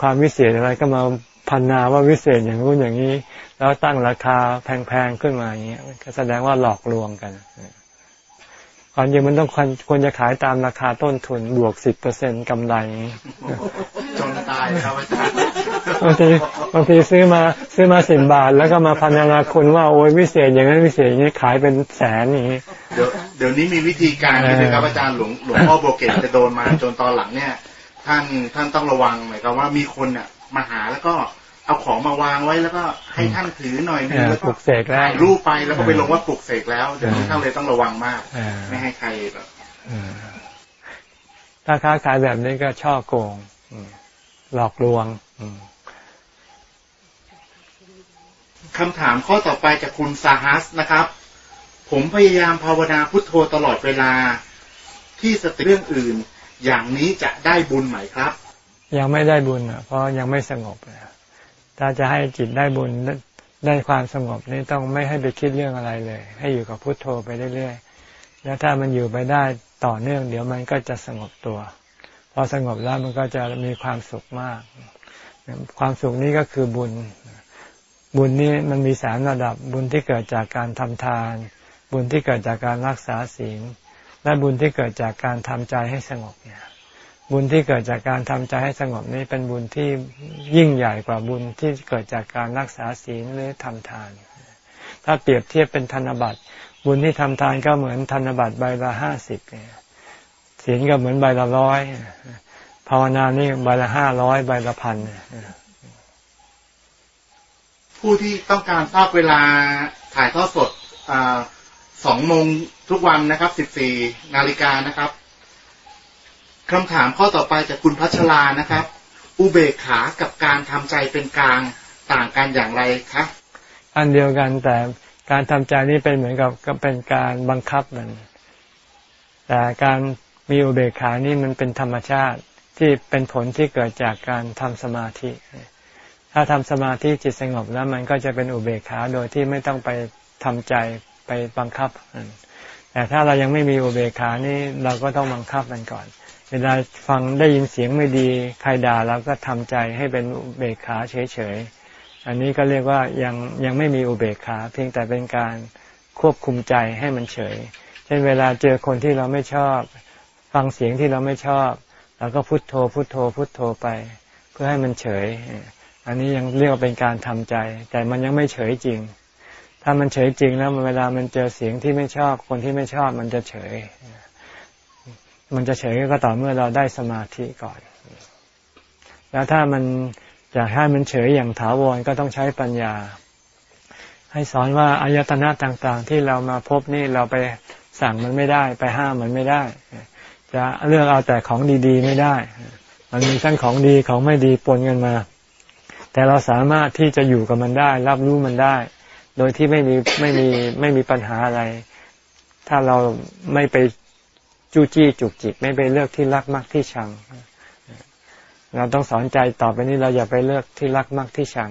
ความวิเศษอะไรก็มาพันนาว่าวิเศษอย่างนู้นอย่างนี้ แล้วตั้งราคาแพงๆขึ้นมาอย่างเงี้ยก็แสดงว่าหลอกลวงกัน ความจริงมันต้องควรจะขายตามราคาต้นทุนบวกสิบเปอร์เซ็นกำไรจนตายครับอาจารย์บางทีบางทีซื้อมาซื้อมาสิบบาท แล้วก็มาพันนาคุณว่าโอ้ยวิเศษอย่างนั้นวิเศษอย่างนี้ขายเป็นแสนอย่างนี้เดี๋ยวเดี๋ยวนี้มีวิธีการที่ครับอาจารย์หลวงหลวงพ่อโบเกตจะโดนมาจนตอนหลังเนี่ย ท่านท่านต้องระวังหมายความว่ามีคนเนี่ยมาหาแล้วก็ เอาของมาวางไว้แล้วก็ให้ท่านถือหน่อยนึงแล้วก็ถ่ายรูปไปแล้วก็ไปลงว่าปลุกเสกแล้วเดี๋ยวนี้ท่านเลยต้องระวังมากไม่ให้ใครแบบถ้าค้าขายแบบนี้ก็ช่อโกงหลอกลวงคำถามข้อต่อไปจากคุณซาฮัสนะครับ ผมพยายามภาวนาพุทโธตลอดเวลา ที่สติเรื่องอื่น อย่างนี้จะได้บุญไหมครับ ยังไม่ได้บุญอะเพราะยังไม่สงบเลย ถ้าจะให้จิตได้บุญได้ความสงบนี่ต้องไม่ให้ไปคิดเรื่องอะไรเลย ให้อยู่กับพุทโธไปเรื่อยๆแล้วถ้ามันอยู่ไปได้ต่อเนื่อง เดี๋ยวมันก็จะสงบตัว พอสงบแล้วมันก็จะมีความสุขมาก ความสุขนี้ก็คือบุญ บุญนี้มันมีสามระดับบุญที่เกิดจากการทำทาน บุญที่เกิดจากการรักษาศีลและบุญที่เกิดจากการทำใจให้สงบเนี่ย บุญที่เกิดจากการทำใจให้สงบนี้เป็นบุญที่ยิ่งใหญ่กว่าบุญที่เกิดจากการรักษาศีลหรือทำทาน ถ้าเปรียบเทียบเป็นธนบัตรบุญที่ทำทานก็เหมือนธนบัตรใบละห้าสิบศีลก็เหมือนใบละร้อยภาวนานี่ใบละห้าร้อยใบละพันผู้ที่ต้องการทราบเวลาถ่ายทอดสดสองโมงทุกวันนะครับสิบสี่นาฬิกานะครับ คำถามข้อต่อไปจากคุณพัชรานะครับ อุเบกขากับการทำใจเป็นกลางต่างกันอย่างไรครับอันเดียวกันแต่การทำใจนี้เป็นเหมือนกับก็เป็นการบังคับมันแต่การมีอุเบกขานี่มันเป็นธรรมชาติที่เป็นผลที่เกิดจากการทำสมาธิ ถ้าทำสมาธิจิตสงบแล้วมันก็จะเป็นอุเบกขาโดยที่ไม่ต้องไปทำใจไปบังคับ แต่ถ้าเรายังไม่มีอุเบกขานี่เราก็ต้องบังคับมันก่อน เวลาฟังได้ยินเสียงไม่ดี ใครด่าเราก็ทำใจให้เป็นอุเบกขาเฉยๆ อันนี้ก็เรียกว่ายังยังไม่มีอุเบกขา เพียงแต่เป็นการควบคุมใจให้มันเฉย เช่นเวลาเจอคนที่เราไม่ชอบ ฟังเสียงที่เราไม่ชอบเราก็พุโทโธ พุโทโธ พุโทโธไป เพื่อให้มันเฉย อันนี้ยังเรียกว่าเป็นการทำใจ แต่มันยังไม่เฉยจริง ถ้ามันเฉยจริงแล้วเวลามันเจอเสียงที่ไม่ชอบ คนที่ไม่ชอบมันจะเฉย มันจะเฉยก็ต่อเมื่อเราได้สมาธิก่อน แล้วถ้ามันอยากให้มันเฉยอย่างถาวรก็ต้องใช้ปัญญา ให้สอนว่าอายตนะต่างๆ ที่เรามาพบนี่เราไปสั่งมันไม่ได้ ไปห้ามมันไม่ได้ จะเลือกเอาแต่ของดีๆไม่ได้ มันมีทั้งของดีของไม่ดีปนกันมา แต่เราสามารถที่จะอยู่กับมันได้ รับรู้มันได้ โดยที่ไม่มีไม่มีไม่มีปัญหาอะไร ถ้าเราไม่ไป จู้จี้จุกจิกไม่ไปเลือกที่รักมากที่ชัง เราต้องสอนใจต่อไปนี้เราอย่าไปเลือกที่รักมากที่ชัง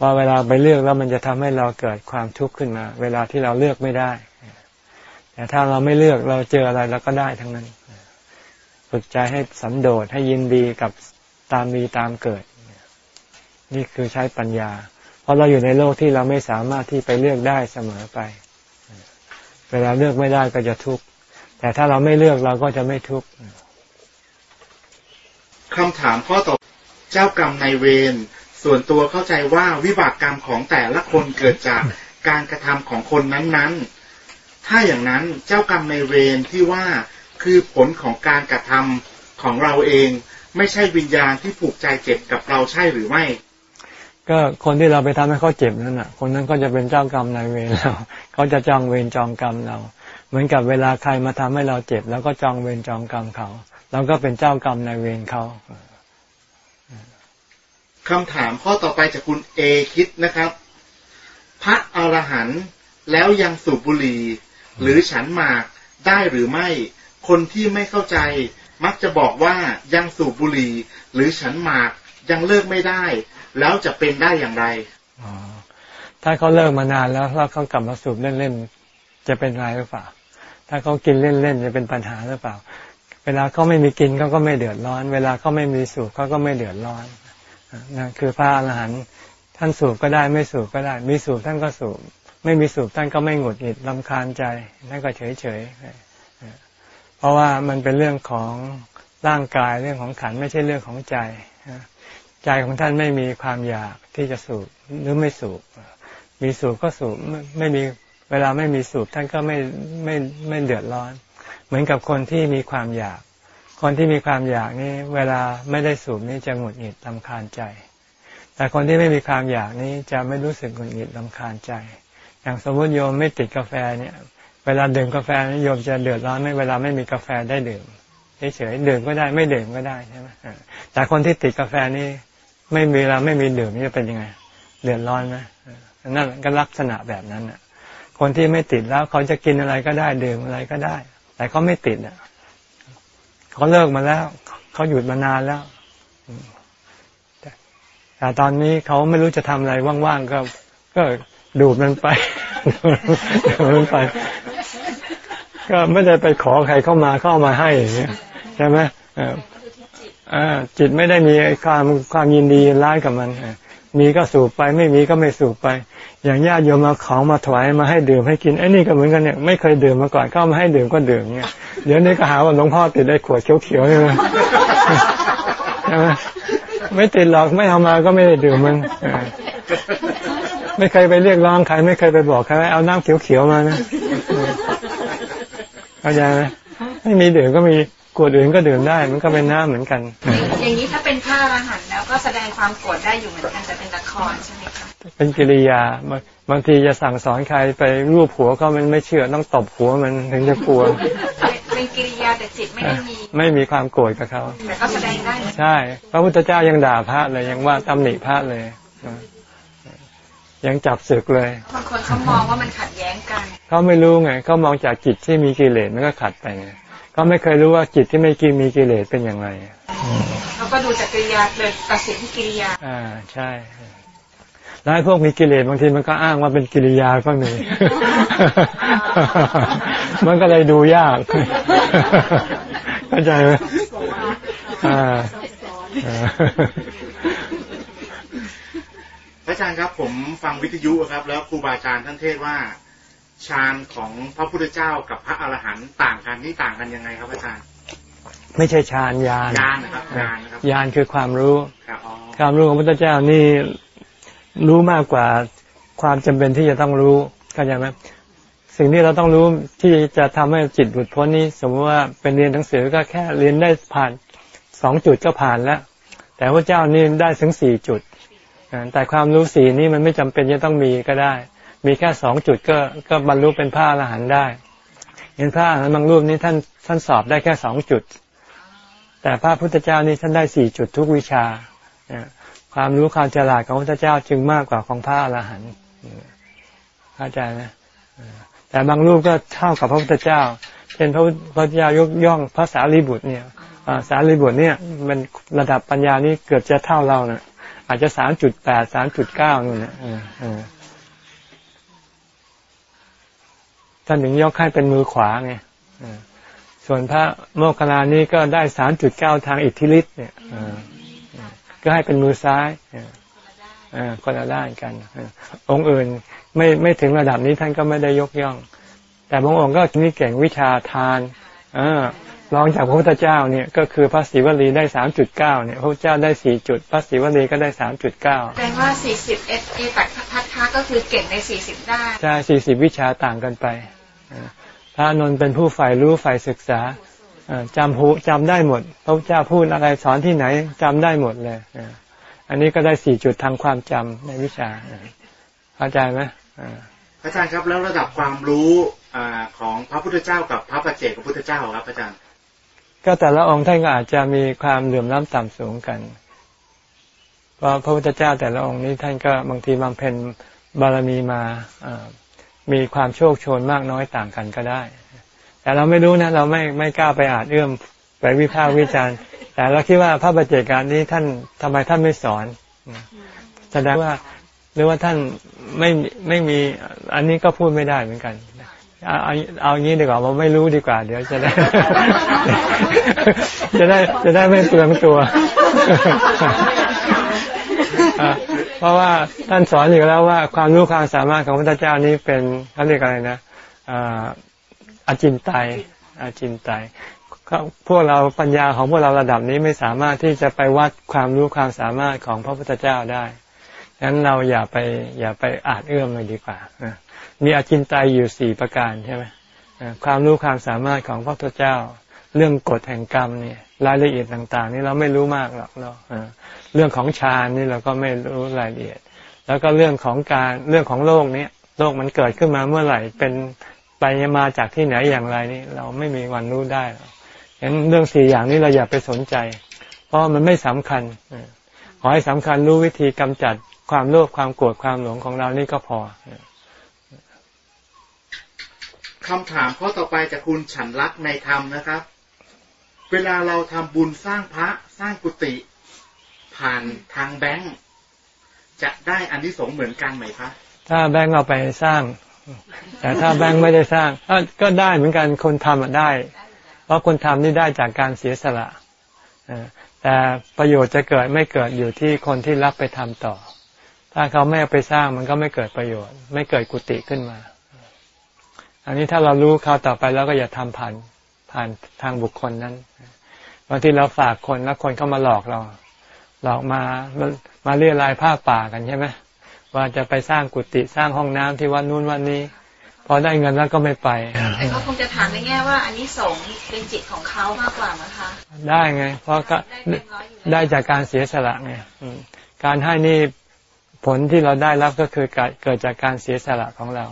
ว่าเวลาไปเลือกแล้วมันจะทำให้เราเกิดความทุกข์ขึ้นมา เวลาที่เราเลือกไม่ได้ แต่ถ้าเราไม่เลือกเราเจออะไรเราก็ได้ทั้งนั้นฝึกใจให้สันโดษให้ยินดีกับตามมีตามเกิด นี่คือใช้ปัญญา เพราะเราอยู่ในโลกที่เราไม่สามารถที่ไปเลือกได้เสมอไป เวลาเลือกไม่ได้ก็จะทุกข์ แต่ถ้าเราไม่เลือกเราก็จะไม่ทุกข์คำถามข้อต่อเจ้ากรรมในเวรส่วนตัวเข้าใจว่าวิบากกรรมของแต่ละคนเกิดจากการกระทำของคนนั้นๆ ถ้าอย่างนั้นเจ้ากรรมในเวรที่ว่าคือผลของการกระทของเราเอง ไม่ใช่วิญญาณที่ผูกใจเจ็บกับเราใช่หรือไม่ ก็คนที่เราไปทำให้เขาเจ็บนั่นน่ะ คนนั้นก็จะเป็นเจ้ากรรมนายเวรเราเขาจะจองเวรจองกรรมเรา เหมือนกับเวลาใครมาทำให้เราเจ็บ แล้วก็จองเวรจองกรรมเขาเราก็เป็นเจ้ากรรมนายเวรเขาคำถามข้อต่อไปจากคุณเอคิดนะครับ พระอรหันต์แล้วยังสูบบุหรี่หรือฉันหมากได้หรือไม่ คนที่ไม่เข้าใจ มักจะบอกว่ายังสูบบุหรี่หรือฉันหมากยังเลิกไม่ได้ แล้วจะเป็นได้อย่างไรถ้าเขาเลิกมานานแล้วแล้วเขากลับมาสูบเล่นๆจะเป็นไรหรือเปล่า ถ้าเขากินเล่นๆจะเป็นปัญหาหรือเปล่า เวลาเขาไม่มีกินเขาก็ไม่เดือดร้อน เวลาเขาไม่มีสูบเขาก็ไม่เดือดร้อนนั่นคือพระอรหันต์ท่านสูบก็ได้ไม่สูบก็ได้ มีสูบท่านก็สูบ ไม่มีสูบท่านก็ไม่หงุดหงิดลำคาญใจท่านก็เฉยเฉยเพราะว่ามันเป็นเรื่องของร่างกายเรื่องของขันไม่ใช่เรื่องของใจใจของท่านไม่มีความอยากที่จะสูบหรือไม่สูบมีสูบก็สูบไม่มี เวลาไม่มีสูบท่านก็ไม่ไม่ไม่เดือดร้อน เหมือนกับคนที่มีความอยาก คนที่มีความอยากนี่เวลาไม่ได้สูบนี่จะหงุดหงิดลำคาญใจ แต่คนที่ไม่มีความอยากนี้จะไม่รู้สึกหงุดหงิดลำคาญใจ อย่างสมมติโยมไม่ติดกาแฟเนี่ย เวลาดื่มกาแฟนี่โยมจะเดือดร้อนไม่เวลาไม่มีกาแฟได้ดื่มเฉยๆดื่มก็ได้ไม่ดื่มก็ได้ใช่ไหมแต่คนที่ติดกาแฟนี่ไม่มีเวลาไม่มีดื่มนี่จะเป็นยังไง เดือดร้อนไหมนั่นก็ลักษณะแบบนั้นน่ะ คนที่ไม่ติดแล้ว เขาจะกินอะไรก็ได้ดื่มอะไรก็ได้ แต่เขาไม่ติดอะเขาเลิกมาแล้ว เขาหยุดมานานแล้วแต่ตอนนี้เขาไม่รู้จะทำอะไรว่างๆก็ก็ดูดมันไปดูดมันไป ก็ไม่ได้ไปขอใครเข้ามาเข้ามาให้อย่างเงี้ยใช่ไหมจิตไม่ได้มีความความยินดีร้ายกับมัน มีก็สูบไป ไม่มีก็ไม่สูบไป อย่างญาติโยมมาของมาถวายมาให้ดื่มให้กินไอ้นี่ก็เหมือนกันเนี่ยไม่เคยดื่มมาก่อนก็มาให้ดื่มก็ดื่มเนี่ยเดี๋ยวนี้ก็หาว่าหลวงพ่อติดได้ขวดเขียวๆใช่ไหมใช่ไหมไม่ติดหรอกไม่เอามาก็ไม่ได้ดื่มมันไม่เคยไปเรียกร้องใครไม่เคยไปบอกใครเอาน้ำเขียวๆมานะเข้าใจไหมไม่มีดื่มก็มี กวดอื่นก็ดื่มได้มันก็เป็นน้ำเหมือนกัน อย่างนี้ถ้าเป็นผ้าอรหันแล้วก็แสดงความโกรธได้อยู่เหมือนกันแต่เป็นละครใช่ไหมคะเป็นกิริยาบางทีจะสั่งสอนใครไปรูปหัวก็มันไม่เชื่อต้องตบหัวมันถึงจะกลัวเป็นกิริยาแต่จิตไม่ได้มีไม่มีความโกรธกับเขาแต่ก็แสดงได้ใช่พระพุทธเจ้ายังด่าพระเลยยังว่าตำหนิพระเลยยังจับศึกเลยบางคนเขามองว่ามันขัดแย้งกันเขาไม่รู้ไงเขามองจากจิตที่มีกิเลสมันก็ขัดไปไง ก็ไม่เคยรู้ว่าจิตที่ไม่กินมีกิเลสเป็นอย่างไรเขาก็ดูจากกิริยาเลยตัดสินที่กิริยา อ่าใช่แล้วพวกมีกิเลสบางทีมันก็อ้างว่าเป็นกิริยาก็มี มันก็เลยดูยากเข้าใจไหมอ่าพระอาจารย์ครับผมฟังวิทยุครับ แล้วครูบาอาจารย์ท่านเทศว่า ฌานของพระพุทธเจ้ากับพระอรหันต์ต่างกันนี่ต่างกันยังไงครับอาจารย์ ไม่ใช่ฌานญาณญาณนะครับญาณนะครับญาณคือความรู้ความรู้ของพระพุทธเจ้านี่รู้มากกว่าความจำเป็นที่จะต้องรู้เข้าใจไหมสิ่งที่เราต้องรู้ที่จะทำให้จิตหลุดพ้นนี้ สมมติว่าเป็นเรียนหนังสือก็แค่เรียนได้ผ่านสองจุดก็ผ่านแล้ว แต่พระเจ้านี่ได้ถึงสี่จุดแต่ความรู้สี่นี้มันไม่จำเป็นจะต้องมีก็ได้ มีแค่สองจุดก็ก็บรรลุเป็นพระอรหันต์ได้เห็นพระอรหันต์บางรูปนี้ท่านท่านสอบได้แค่สองจุด แต่พระพุทธเจ้านี่ท่านได้สี่จุดทุกวิชาความรู้ความฉลาดของพระพุทธเจ้าจึงมากกว่าของพระอรหันต์เข้าใจไหมแต่บางรูปก็เท่ากับพระพุทธเจ้า เช่นพระพุทธเจ้ายกย่องพระสารีบุตรเนี่ยสารีบุตรเนี่ยมันระดับปัญญานี่เกือบจะเท่าเราเนะอาจจะสามจุดแปดสามจุดเก้านู่นนะ ท่านถึงยกให้เป็นมือขวาไงส่วนพระโมคคัลลานี้ก็ได้สามจุดเก้าทางอิทธิฤทธิ์เนี่ยก็ให้เป็นมือซ้ายคนละด้านกัน องค์อื่นไม่ไม่ถึงระดับนี้ท่านก็ไม่ได้ยกย่อง แต่บางองค์ก็นี่เก่งวิชาทานอรองจากพระพุทธเจ้าเนี่ยก็คือพระศิวลีได้สามจุดเก้าเนี่ยพระพุทธเจ้าได้สี่จุด พระศิวลีก็ได้สามจุดเก้าแปลว่าสี่สิบเอสเอตักทัศคะก็คือเก่งในสี่สิบได้ใช่สี่สิบวิชาต่างกันไป พระนนท์เป็นผู้ฝ่ายรู้ฝ่ายศึกษาจำหูจำได้หมดพระพุทธเจ้าพูดอะไรสอนที่ไหนจำได้หมดเลยอันนี้ก็ได้สี่จุดทางความจำในวิชาเข้าใจไหมอาจารย์ครับแล้วระดับความรู้อของพระพุทธเจ้ากับพระปัจเจกพระพุทธเจ้าครับอาจารย์ ก็แต่ละองค์ท่านก็อาจจะมีความเหลื่อมล้ำต่ำสูงกัน เพราะพระพุทธเจ้าแต่ละองค์นี้ท่านก็บางทีบำเพ็ญบารมีมา มีความโชคโชนมากน้อยต่างกันก็ได้ แต่เราไม่รู้นะ เราไม่ไม่กล้าไปอาจเอื้อมไปวิพากษ์วิจารณ์ แต่เราคิดว่าพระปัจเจการนี้ท่านทำไมท่านไม่สอนแสดงว่าหรือว่าท่านไม่ไม่มีอันนี้ก็พูดไม่ได้เหมือนกันเอาเอาเอางี้ดีกว่าเราไม่รู้ดีกว่า เดี๋ยวจะได้ จะได้จะได้ไม่เปลืองตัว ราะว่าท่านสอนอยู่แล้วว่าความรู้ความสามารถของพระพุทธเจ้านี้เป็นเขาเรียกอะไรนะอาจินไตอาจินไตพวกเราปัญญาของพวกเราระดับนี้ไม่สามารถที่จะไปวัดความรู้ความสามารถของพระพุทธเจ้าได้ฉะนั้นเราอย่าไปอย่าไปอาจเอื้อมเลยดีกว่ามีอาจินไตอยู่สี่ประการใช่ไหมความรู้ความสามารถของพระพุทธเจ้า เรื่องกฎแห่งกรรมเนี่ยรายละเอียดต่าง ๆ นี่เราไม่รู้มากหรอกเรา เรื่องของฌานนี่เราก็ไม่รู้รายละเอียด แล้วก็เรื่องของการเรื่องของโลกนี้โลกมันเกิดขึ้นมาเมื่อไหร่เป็นไปมาจากที่ไหนอย่างไรนี่เราไม่มีวันรู้ได้หรอกฉะนั้นเรื่องสี่อย่างนี้เราอย่าไปสนใจ เพราะมันไม่สำคัญขอให้สำคัญรู้วิธีกำจัดความโลภความโกรธความหลงของเรานี่ก็พอคำถามข้อต่อไปจากคุณฉันรักในธรรมนะครับ เวลาเราทำบุญสร้างพระสร้างกุฏิ ผ่านทางแบงค์จะได้อันที่สงเหมือนกันไหมคะถ้าแบงค์เอาไปสร้าง แต่ถ้าแบงค์ไม่ได้สร้างก็ได้เหมือนกันคนทำได้ เพราะคนทำนี่ได้จากการเสียสละแต่ประโยชน์จะเกิดไม่เกิดอยู่ที่คนที่รับไปทำต่อ ถ้าเขาไม่เอาไปสร้างมันก็ไม่เกิดประโยชน์ ไม่เกิดกุฏิขึ้นมา อันนี้ถ้าเรารู้เขาต่อไปแล้วก็อย่าทำผ่านผ่านทางบุคคลนั้นบางทีเราฝากคนแล้วคนเข้ามาหลอกเรา หลอกมามาเรียรายผ้าป่ากันใช่ไหมว่าจะไปสร้างกุฏิสร้างห้องน้ำที่วัดนู้นวันนี้ พอได้เงินแล้วก็ไม่ไปแต่เขาคงจะถามในแง่ว่าอันนี้สงเป็นจิตของเขามากกว่านะคะได้ไง เพราะก็ได้จากการเสียสละไงการให้นี่ผลที่เราได้รับก็คือเกิดจากการเสียสละของเรา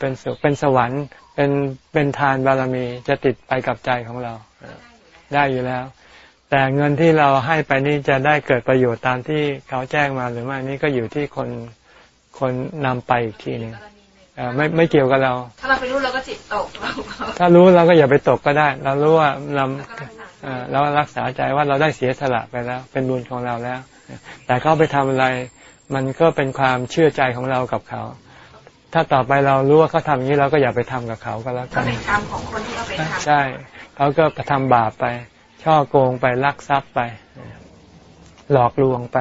เป็นสุขเป็นสวรรค์เป็นเป็นทานบารมีจะติดไปกับใจของเรา ได้อยู่แล้ว แต่เงินที่เราให้ไปนี่จะได้เกิดประโยชน์ตามที่เขาแจ้งมาหรือไม่นี่ก็อยู่ที่คนคนนำไปอีกทีนึงไม่ไม่เกี่ยวกับเรา ถ้าเราไปรู้เราก็จิตตกถ้ารู้เราก็อย่าไปตกก็ได้ เรารู้ว่าเราเรารักษาใจว่าเราได้เสียสละไปแล้ว เป็นบุญของเราแล้ว แต่เขาไปทำอะไร มันก็เป็นความเชื่อใจของเรากับเขา ถ้าต่อไปเรารู้ว่าเขาทำอย่างนี้เราก็อย่าไปทำกับเขาก็แล้วกันเป็นกรรมของคนที่เขาไปทำใช่เขาก็ไปทำบาปไป ช่อโกงไปลักทรัพย์ไป หลอกลวงไป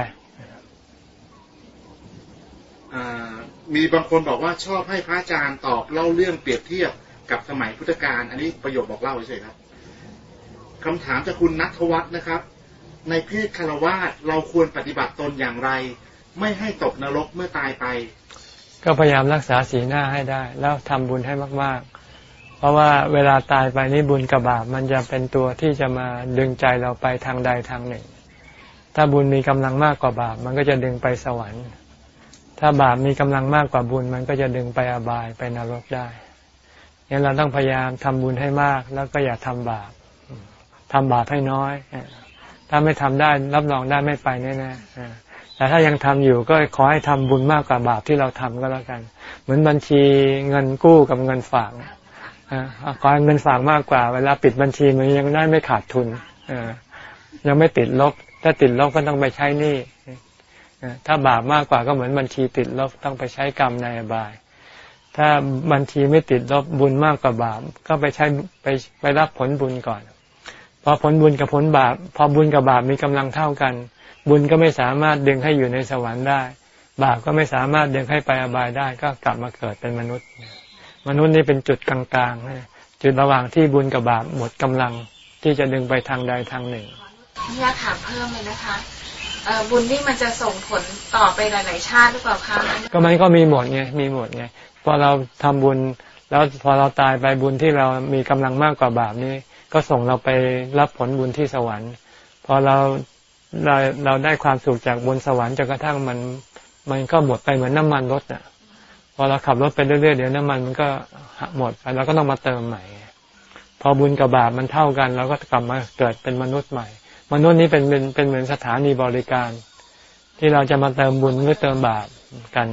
มีบางคนบอกว่าชอบให้พระอาจารย์ตอบเล่าเรื่องเปรียบเทียบกับสมัยพุทธกาลอันนี้ประโยคบอกเล่าใช่ครับคำถามจากคุณนัทวัฒน์นะครับ ในเพศคารวาสเราควรปฏิบัติตนอย่างไร ไม่ให้ตกนรกเมื่อตายไป ก็พยายามรักษาสีหน้าให้ได้ แล้วทำบุญให้มาก เพราะว่าเวลาตายไปนี่บุญกับบาปมันจะเป็นตัวที่จะมาดึงใจเราไปทางใดทางหนึ่ง ถ้าบุญมีกำลังมากกว่าบาปมันก็จะดึงไปสวรรค์ ถ้าบาปมีกำลังมากกว่าบุญมันก็จะดึงไปอบายไปนรกได้งั้นเราต้องพยายามทำบุญให้มากแล้วก็อย่าทำบาปทำบาปให้น้อย ถ้าไม่ทำได้รับรองได้ไม่ไปแน่ๆแต่ถ้ายังทำอยู่ก็ขอให้ทำบุญมากกว่าบาปที่เราทำก็แล้วกัน เหมือนบัญชีเงินกู้กับเงินฝาก ขอเงินฝากมากกว่า เวลาปิดบัญชีมันยังได้ไม่ขาดทุนยังไม่ติดลบ ถ้าติดลบก็ต้องไปใช้หนี้ถ้าบาปมากกว่าก็เหมือนบัญชีติดลบต้องไปใช้กรรมในอบาย ถ้าบัญชีไม่ติดลบบุญมากกว่าบาป ก็ไปใช้ไปไปรับผลบุญก่อนพอผลบุญกับผลบาป พอบุญกับบาปมีกำลังเท่ากัน บุญก็ไม่สามารถดึงให้อยู่ในสวรรค์ได้ บาปก็ไม่สามารถดึงให้ไปอบายได้ ก็กลับมาเกิดเป็นมนุษย์ มนุษย์นี่เป็นจุดกลางๆจุดระหว่างที่บุญกับบาปหมดกำลังที่จะดึงไปทางใดทางหนึ่งอยากถามเพิ่มเลยนะคะบุญนี่มันจะส่งผลต่อไปหลาย ๆ ชาติหรือเปล่าคะก็มันก็มีหมดไงมีหมดไงพอเราทำบุญแล้วพอเราตายไปบุญที่เรามีกำลังมากกว่าบาปนี้ ก็ส่งเราไปรับผลบุญที่สวรรค์พอเราเราเราได้ความสุขจากบนสวรรค์จนกระทั่งมัน มันก็หมดไปเหมือนน้ามันรถอะ พอเราขับรถไปเรื่อยๆเดี๋ยวน้ำมันมันก็หมดไปเราก็ต้องมาเติมใหม่ พอบุญกับบาปมันเท่ากันเราก็กลับมาเกิดเป็นมนุษย์ใหม่ มนุษย์นี้เป็นเป็นเป็นเหมือนสถานีบริการ ที่เราจะมาเติมบุญหรือเติมบาปกัน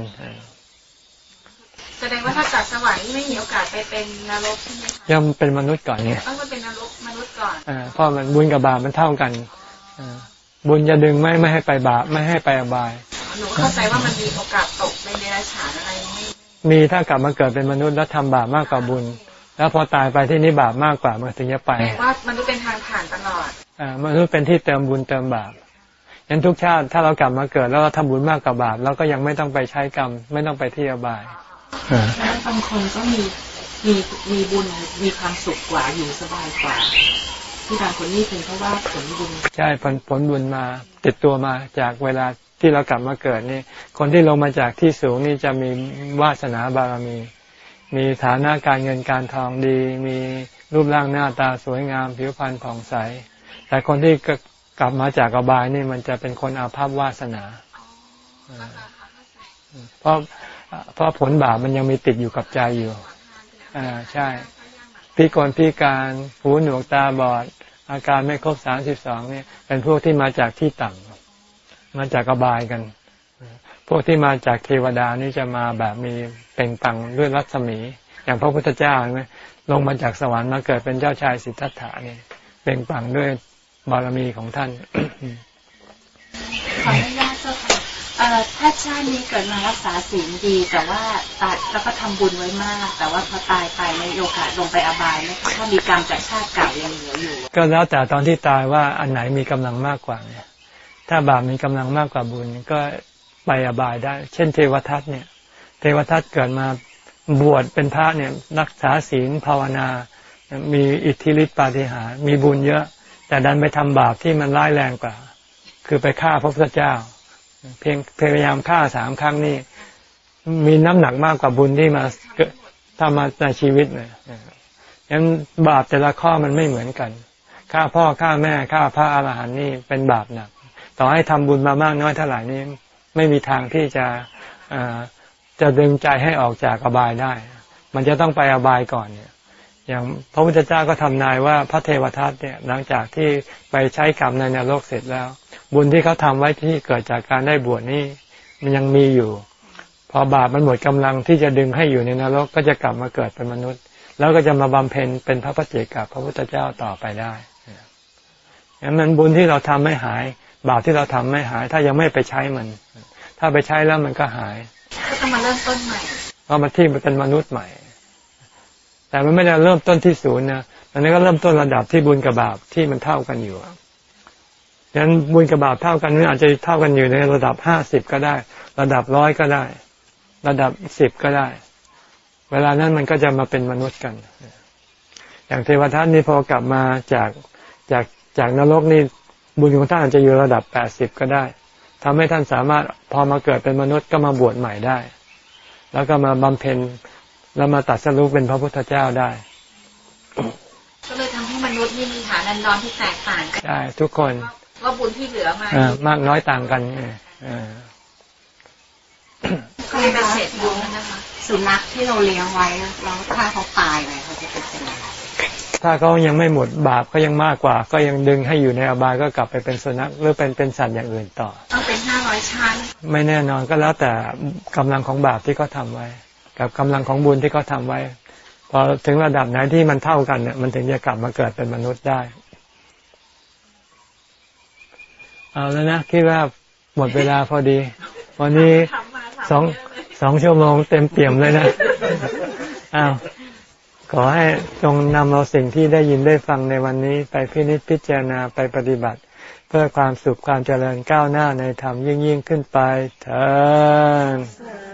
แสดงว่าถ้าจากสวรรค์ไม่มีโอกาสไปเป็นนรกใช่ไหมคะยังเป็นมนุษย์ก่อนเนี่ยต้องไปเป็นนรกมนุษย์ก่อนอ่าเพราะมันบุญกับบาปมันเท่ากันอ่าบุญจะดึงไม่ไม่ให้ไปบาปไม่ให้ไปอบายหนูเข้าใจว่ามันมีโอกาสตกในเดรัจฉานอะไรไม่มีถ้ากลับมาเกิดเป็นมนุษย์แล้วทำบาปมากกว่าบุญ แล้วพอตายไปที่นี่บาปมากกว่ามันถึงจะไปแต่ว่ามนุษย์เป็นทางผ่านตลอดอ่ามนุษย์เป็นที่เติมบุญเติมบาปยันทุกชาติถ้าเรากลับมาเกิดแล้วเราทำบุญมากกว่าบาปเราก็ยังไม่ต้องไปใช้กรรม ไม่ต้องไปที่อบายแล้วบางคนก็มีมีมีบุญมีความสุขกว่าอยู่สบายกว่าที่บางคนนี่เป็นเพราะว่าผลบุญใช่ผลผลบุญมาติดตัวมาจากเวลา ที่เรากลับมาเกิดนี่ คนที่ลงมาจากที่สูงนี่จะมีวาสนาบารมี มีฐานะการเงินการทองดี มีรูปร่างหน้าตาสวยงามผิวพรรณผ่องใส แต่คนที่กลับมาจากอบายนี่มันจะเป็นคนอาภัพวาสนา เพราะเพราะผลบาปมันยังมีติดอยู่กับใจอยู่ อ่าใช่พิกลพิการหูหนวกตาบอด อาการไม่ครบสามสิบสองเนี่ย เป็นพวกที่มาจากที่ต่ำ มาจากอบายกัน พวกที่มาจากเทวดานี่จะมาแบบมีเป่งปังด้วยรัศมี อย่างพระพุทธเจ้าใช่ไหมลงมาจากสวรรค์มาเกิดเป็นเจ้าชายสิทธัตถะนี่เป่งปังด้วยบารมีของท่านขออนุญาตเจ้าค่ะถ้าชาตินี้เกิดมารักษาศีลดี แต่ว่าตายแล้วก็ทำบุญไว้มาก แต่ว่าพอตายไปในโอกาสลงไปอบายไหมคะถ้ามีกรรมจากชาติเก่ายังเหลืออยู่ ก็แล้วแต่ตอนที่ตายว่าอันไหนมีกำลังมากกว่าเนี่ย ถ้าบาปมีกำลังมากกว่าบุญก็ไปอบายได้ เช่น เทวทัตเนี่ย เทวทัตเกิดมาบวชเป็นพระเนี่ยรักษาศีลภาวนา มีอิทธิฤทธิปาฏิหาริย์มีบุญเยอะ แต่ดันไปทำบาปที่มันร้ายแรงกว่า คือไปฆ่าพระพุทธเจ้า เพียงพยายามฆ่าสามครั้งนี่มีน้ำหนักมากกว่าบุญที่มาทำมาในชีวิตเลยยังบาปแต่ละข้อมันไม่เหมือนกัน ฆ่าพ่อฆ่าแม่ฆ่าพระอรหันต์นี่เป็นบาปหนัก ต่อให้ทำบุญมามากน้อยเท่าไหร่นี่ไม่มีทางที่จะจะดึงใจให้ออกจากอบายได้ มันจะต้องไปอบายก่อนเนี่ย อย่างพระพุทธเจ้าก็ทำนายว่าพระเทวทัตเนี่ยหลังจากที่ไปใช้กรรมในนรกเสร็จแล้ว บุญที่เขาทำไว้ที่เกิดจากการได้บวชนี่มันยังมีอยู่ พอบาปมันหมดกำลังที่จะดึงให้อยู่ในนรกก็จะกลับมาเกิดเป็นมนุษย์ แล้วก็จะมาบำเพ็ญเป็นพระพเจกับพระพุทธเจ้าต่อไปได้อย่างนั้นบุญที่เราทำไม่หาย บาปที่เราทำไม่หาย ถ้ายังไม่ไปใช้มัน ถ้าไปใช้แล้วมันก็หายก็ต้องมาเริ่มต้นใหม่เพราะมันที่มันเป็นมนุษย์ใหม่ แต่มันไม่ได้เริ่มต้นที่ศูนย์นะอันนี้ก็เริ่มต้นระดับที่บุญกับบาปที่มันเท่ากันอยู่ฉะนั้นบุญกับบาปเท่ากันนี่อาจจะเท่ากันอยู่ในระดับห้าสิบก็ได้ ระดับร้อยก็ได้ ระดับสิบก็ได้ เวลานั้นมันก็จะมาเป็นมนุษย์กัน อย่างเทวทัตนี่พอกลับมาจากจากจากนรกนี่ บุญของท่านอาจจะอยู่ระดับแปดสิบก็ได้ทำให้ท่านสามารถพอมาเกิดเป็นมนุษย์ก็มาบวชใหม่ได้ แล้วก็มาบำเพ็ญแล้วมาตัดสรุปเป็นพระพุทธเจ้าได้ ก็เลยทำให้มนุษย์นี่มีฐานันดรที่แตกต่างกันใช่ทุกคนว่าบุญที่เหลือมามากน้อยต่างกันก็เลยเป็นเศษบุญนะคะสุนัขที่เราเลี้ยงไว้แล้วถ้าเขาตายไปเขาจะเป็นอะไร ถ้าเขายังไม่หมดบาปก็ยังมากกว่า ก็ยังดึงให้อยู่ในอบายก็กลับไปเป็นสุนัขหรือเป็นเป็นสัตว์อย่างอื่นต่อต้องเป็นห้าร้อยชั้น ไม่แน่นอนก็แล้วแต่กำลังของบาปที่เขาทาไว้ กับกำลังของบุญที่เขาทาไว้ พอถึงระดับไหนที่มันเท่ากันเนี่ยมันถึงจะกลับมาเกิดเป็นมนุษย์ได้ เอาแล้วนะคิดว่าหมดเวลาพอดี วันนี้สองสองชั่วโมงเต็มเปี่ยมเลยนะอ้าว ขอให้จงนำเอาสิ่งที่ได้ยินได้ฟังในวันนี้ไปพินิจพิจารณาไปปฏิบัติ เพื่อความสุขความเจริญก้าวหน้าในธรรมยิ่งยิ่งขึ้นไปเถิด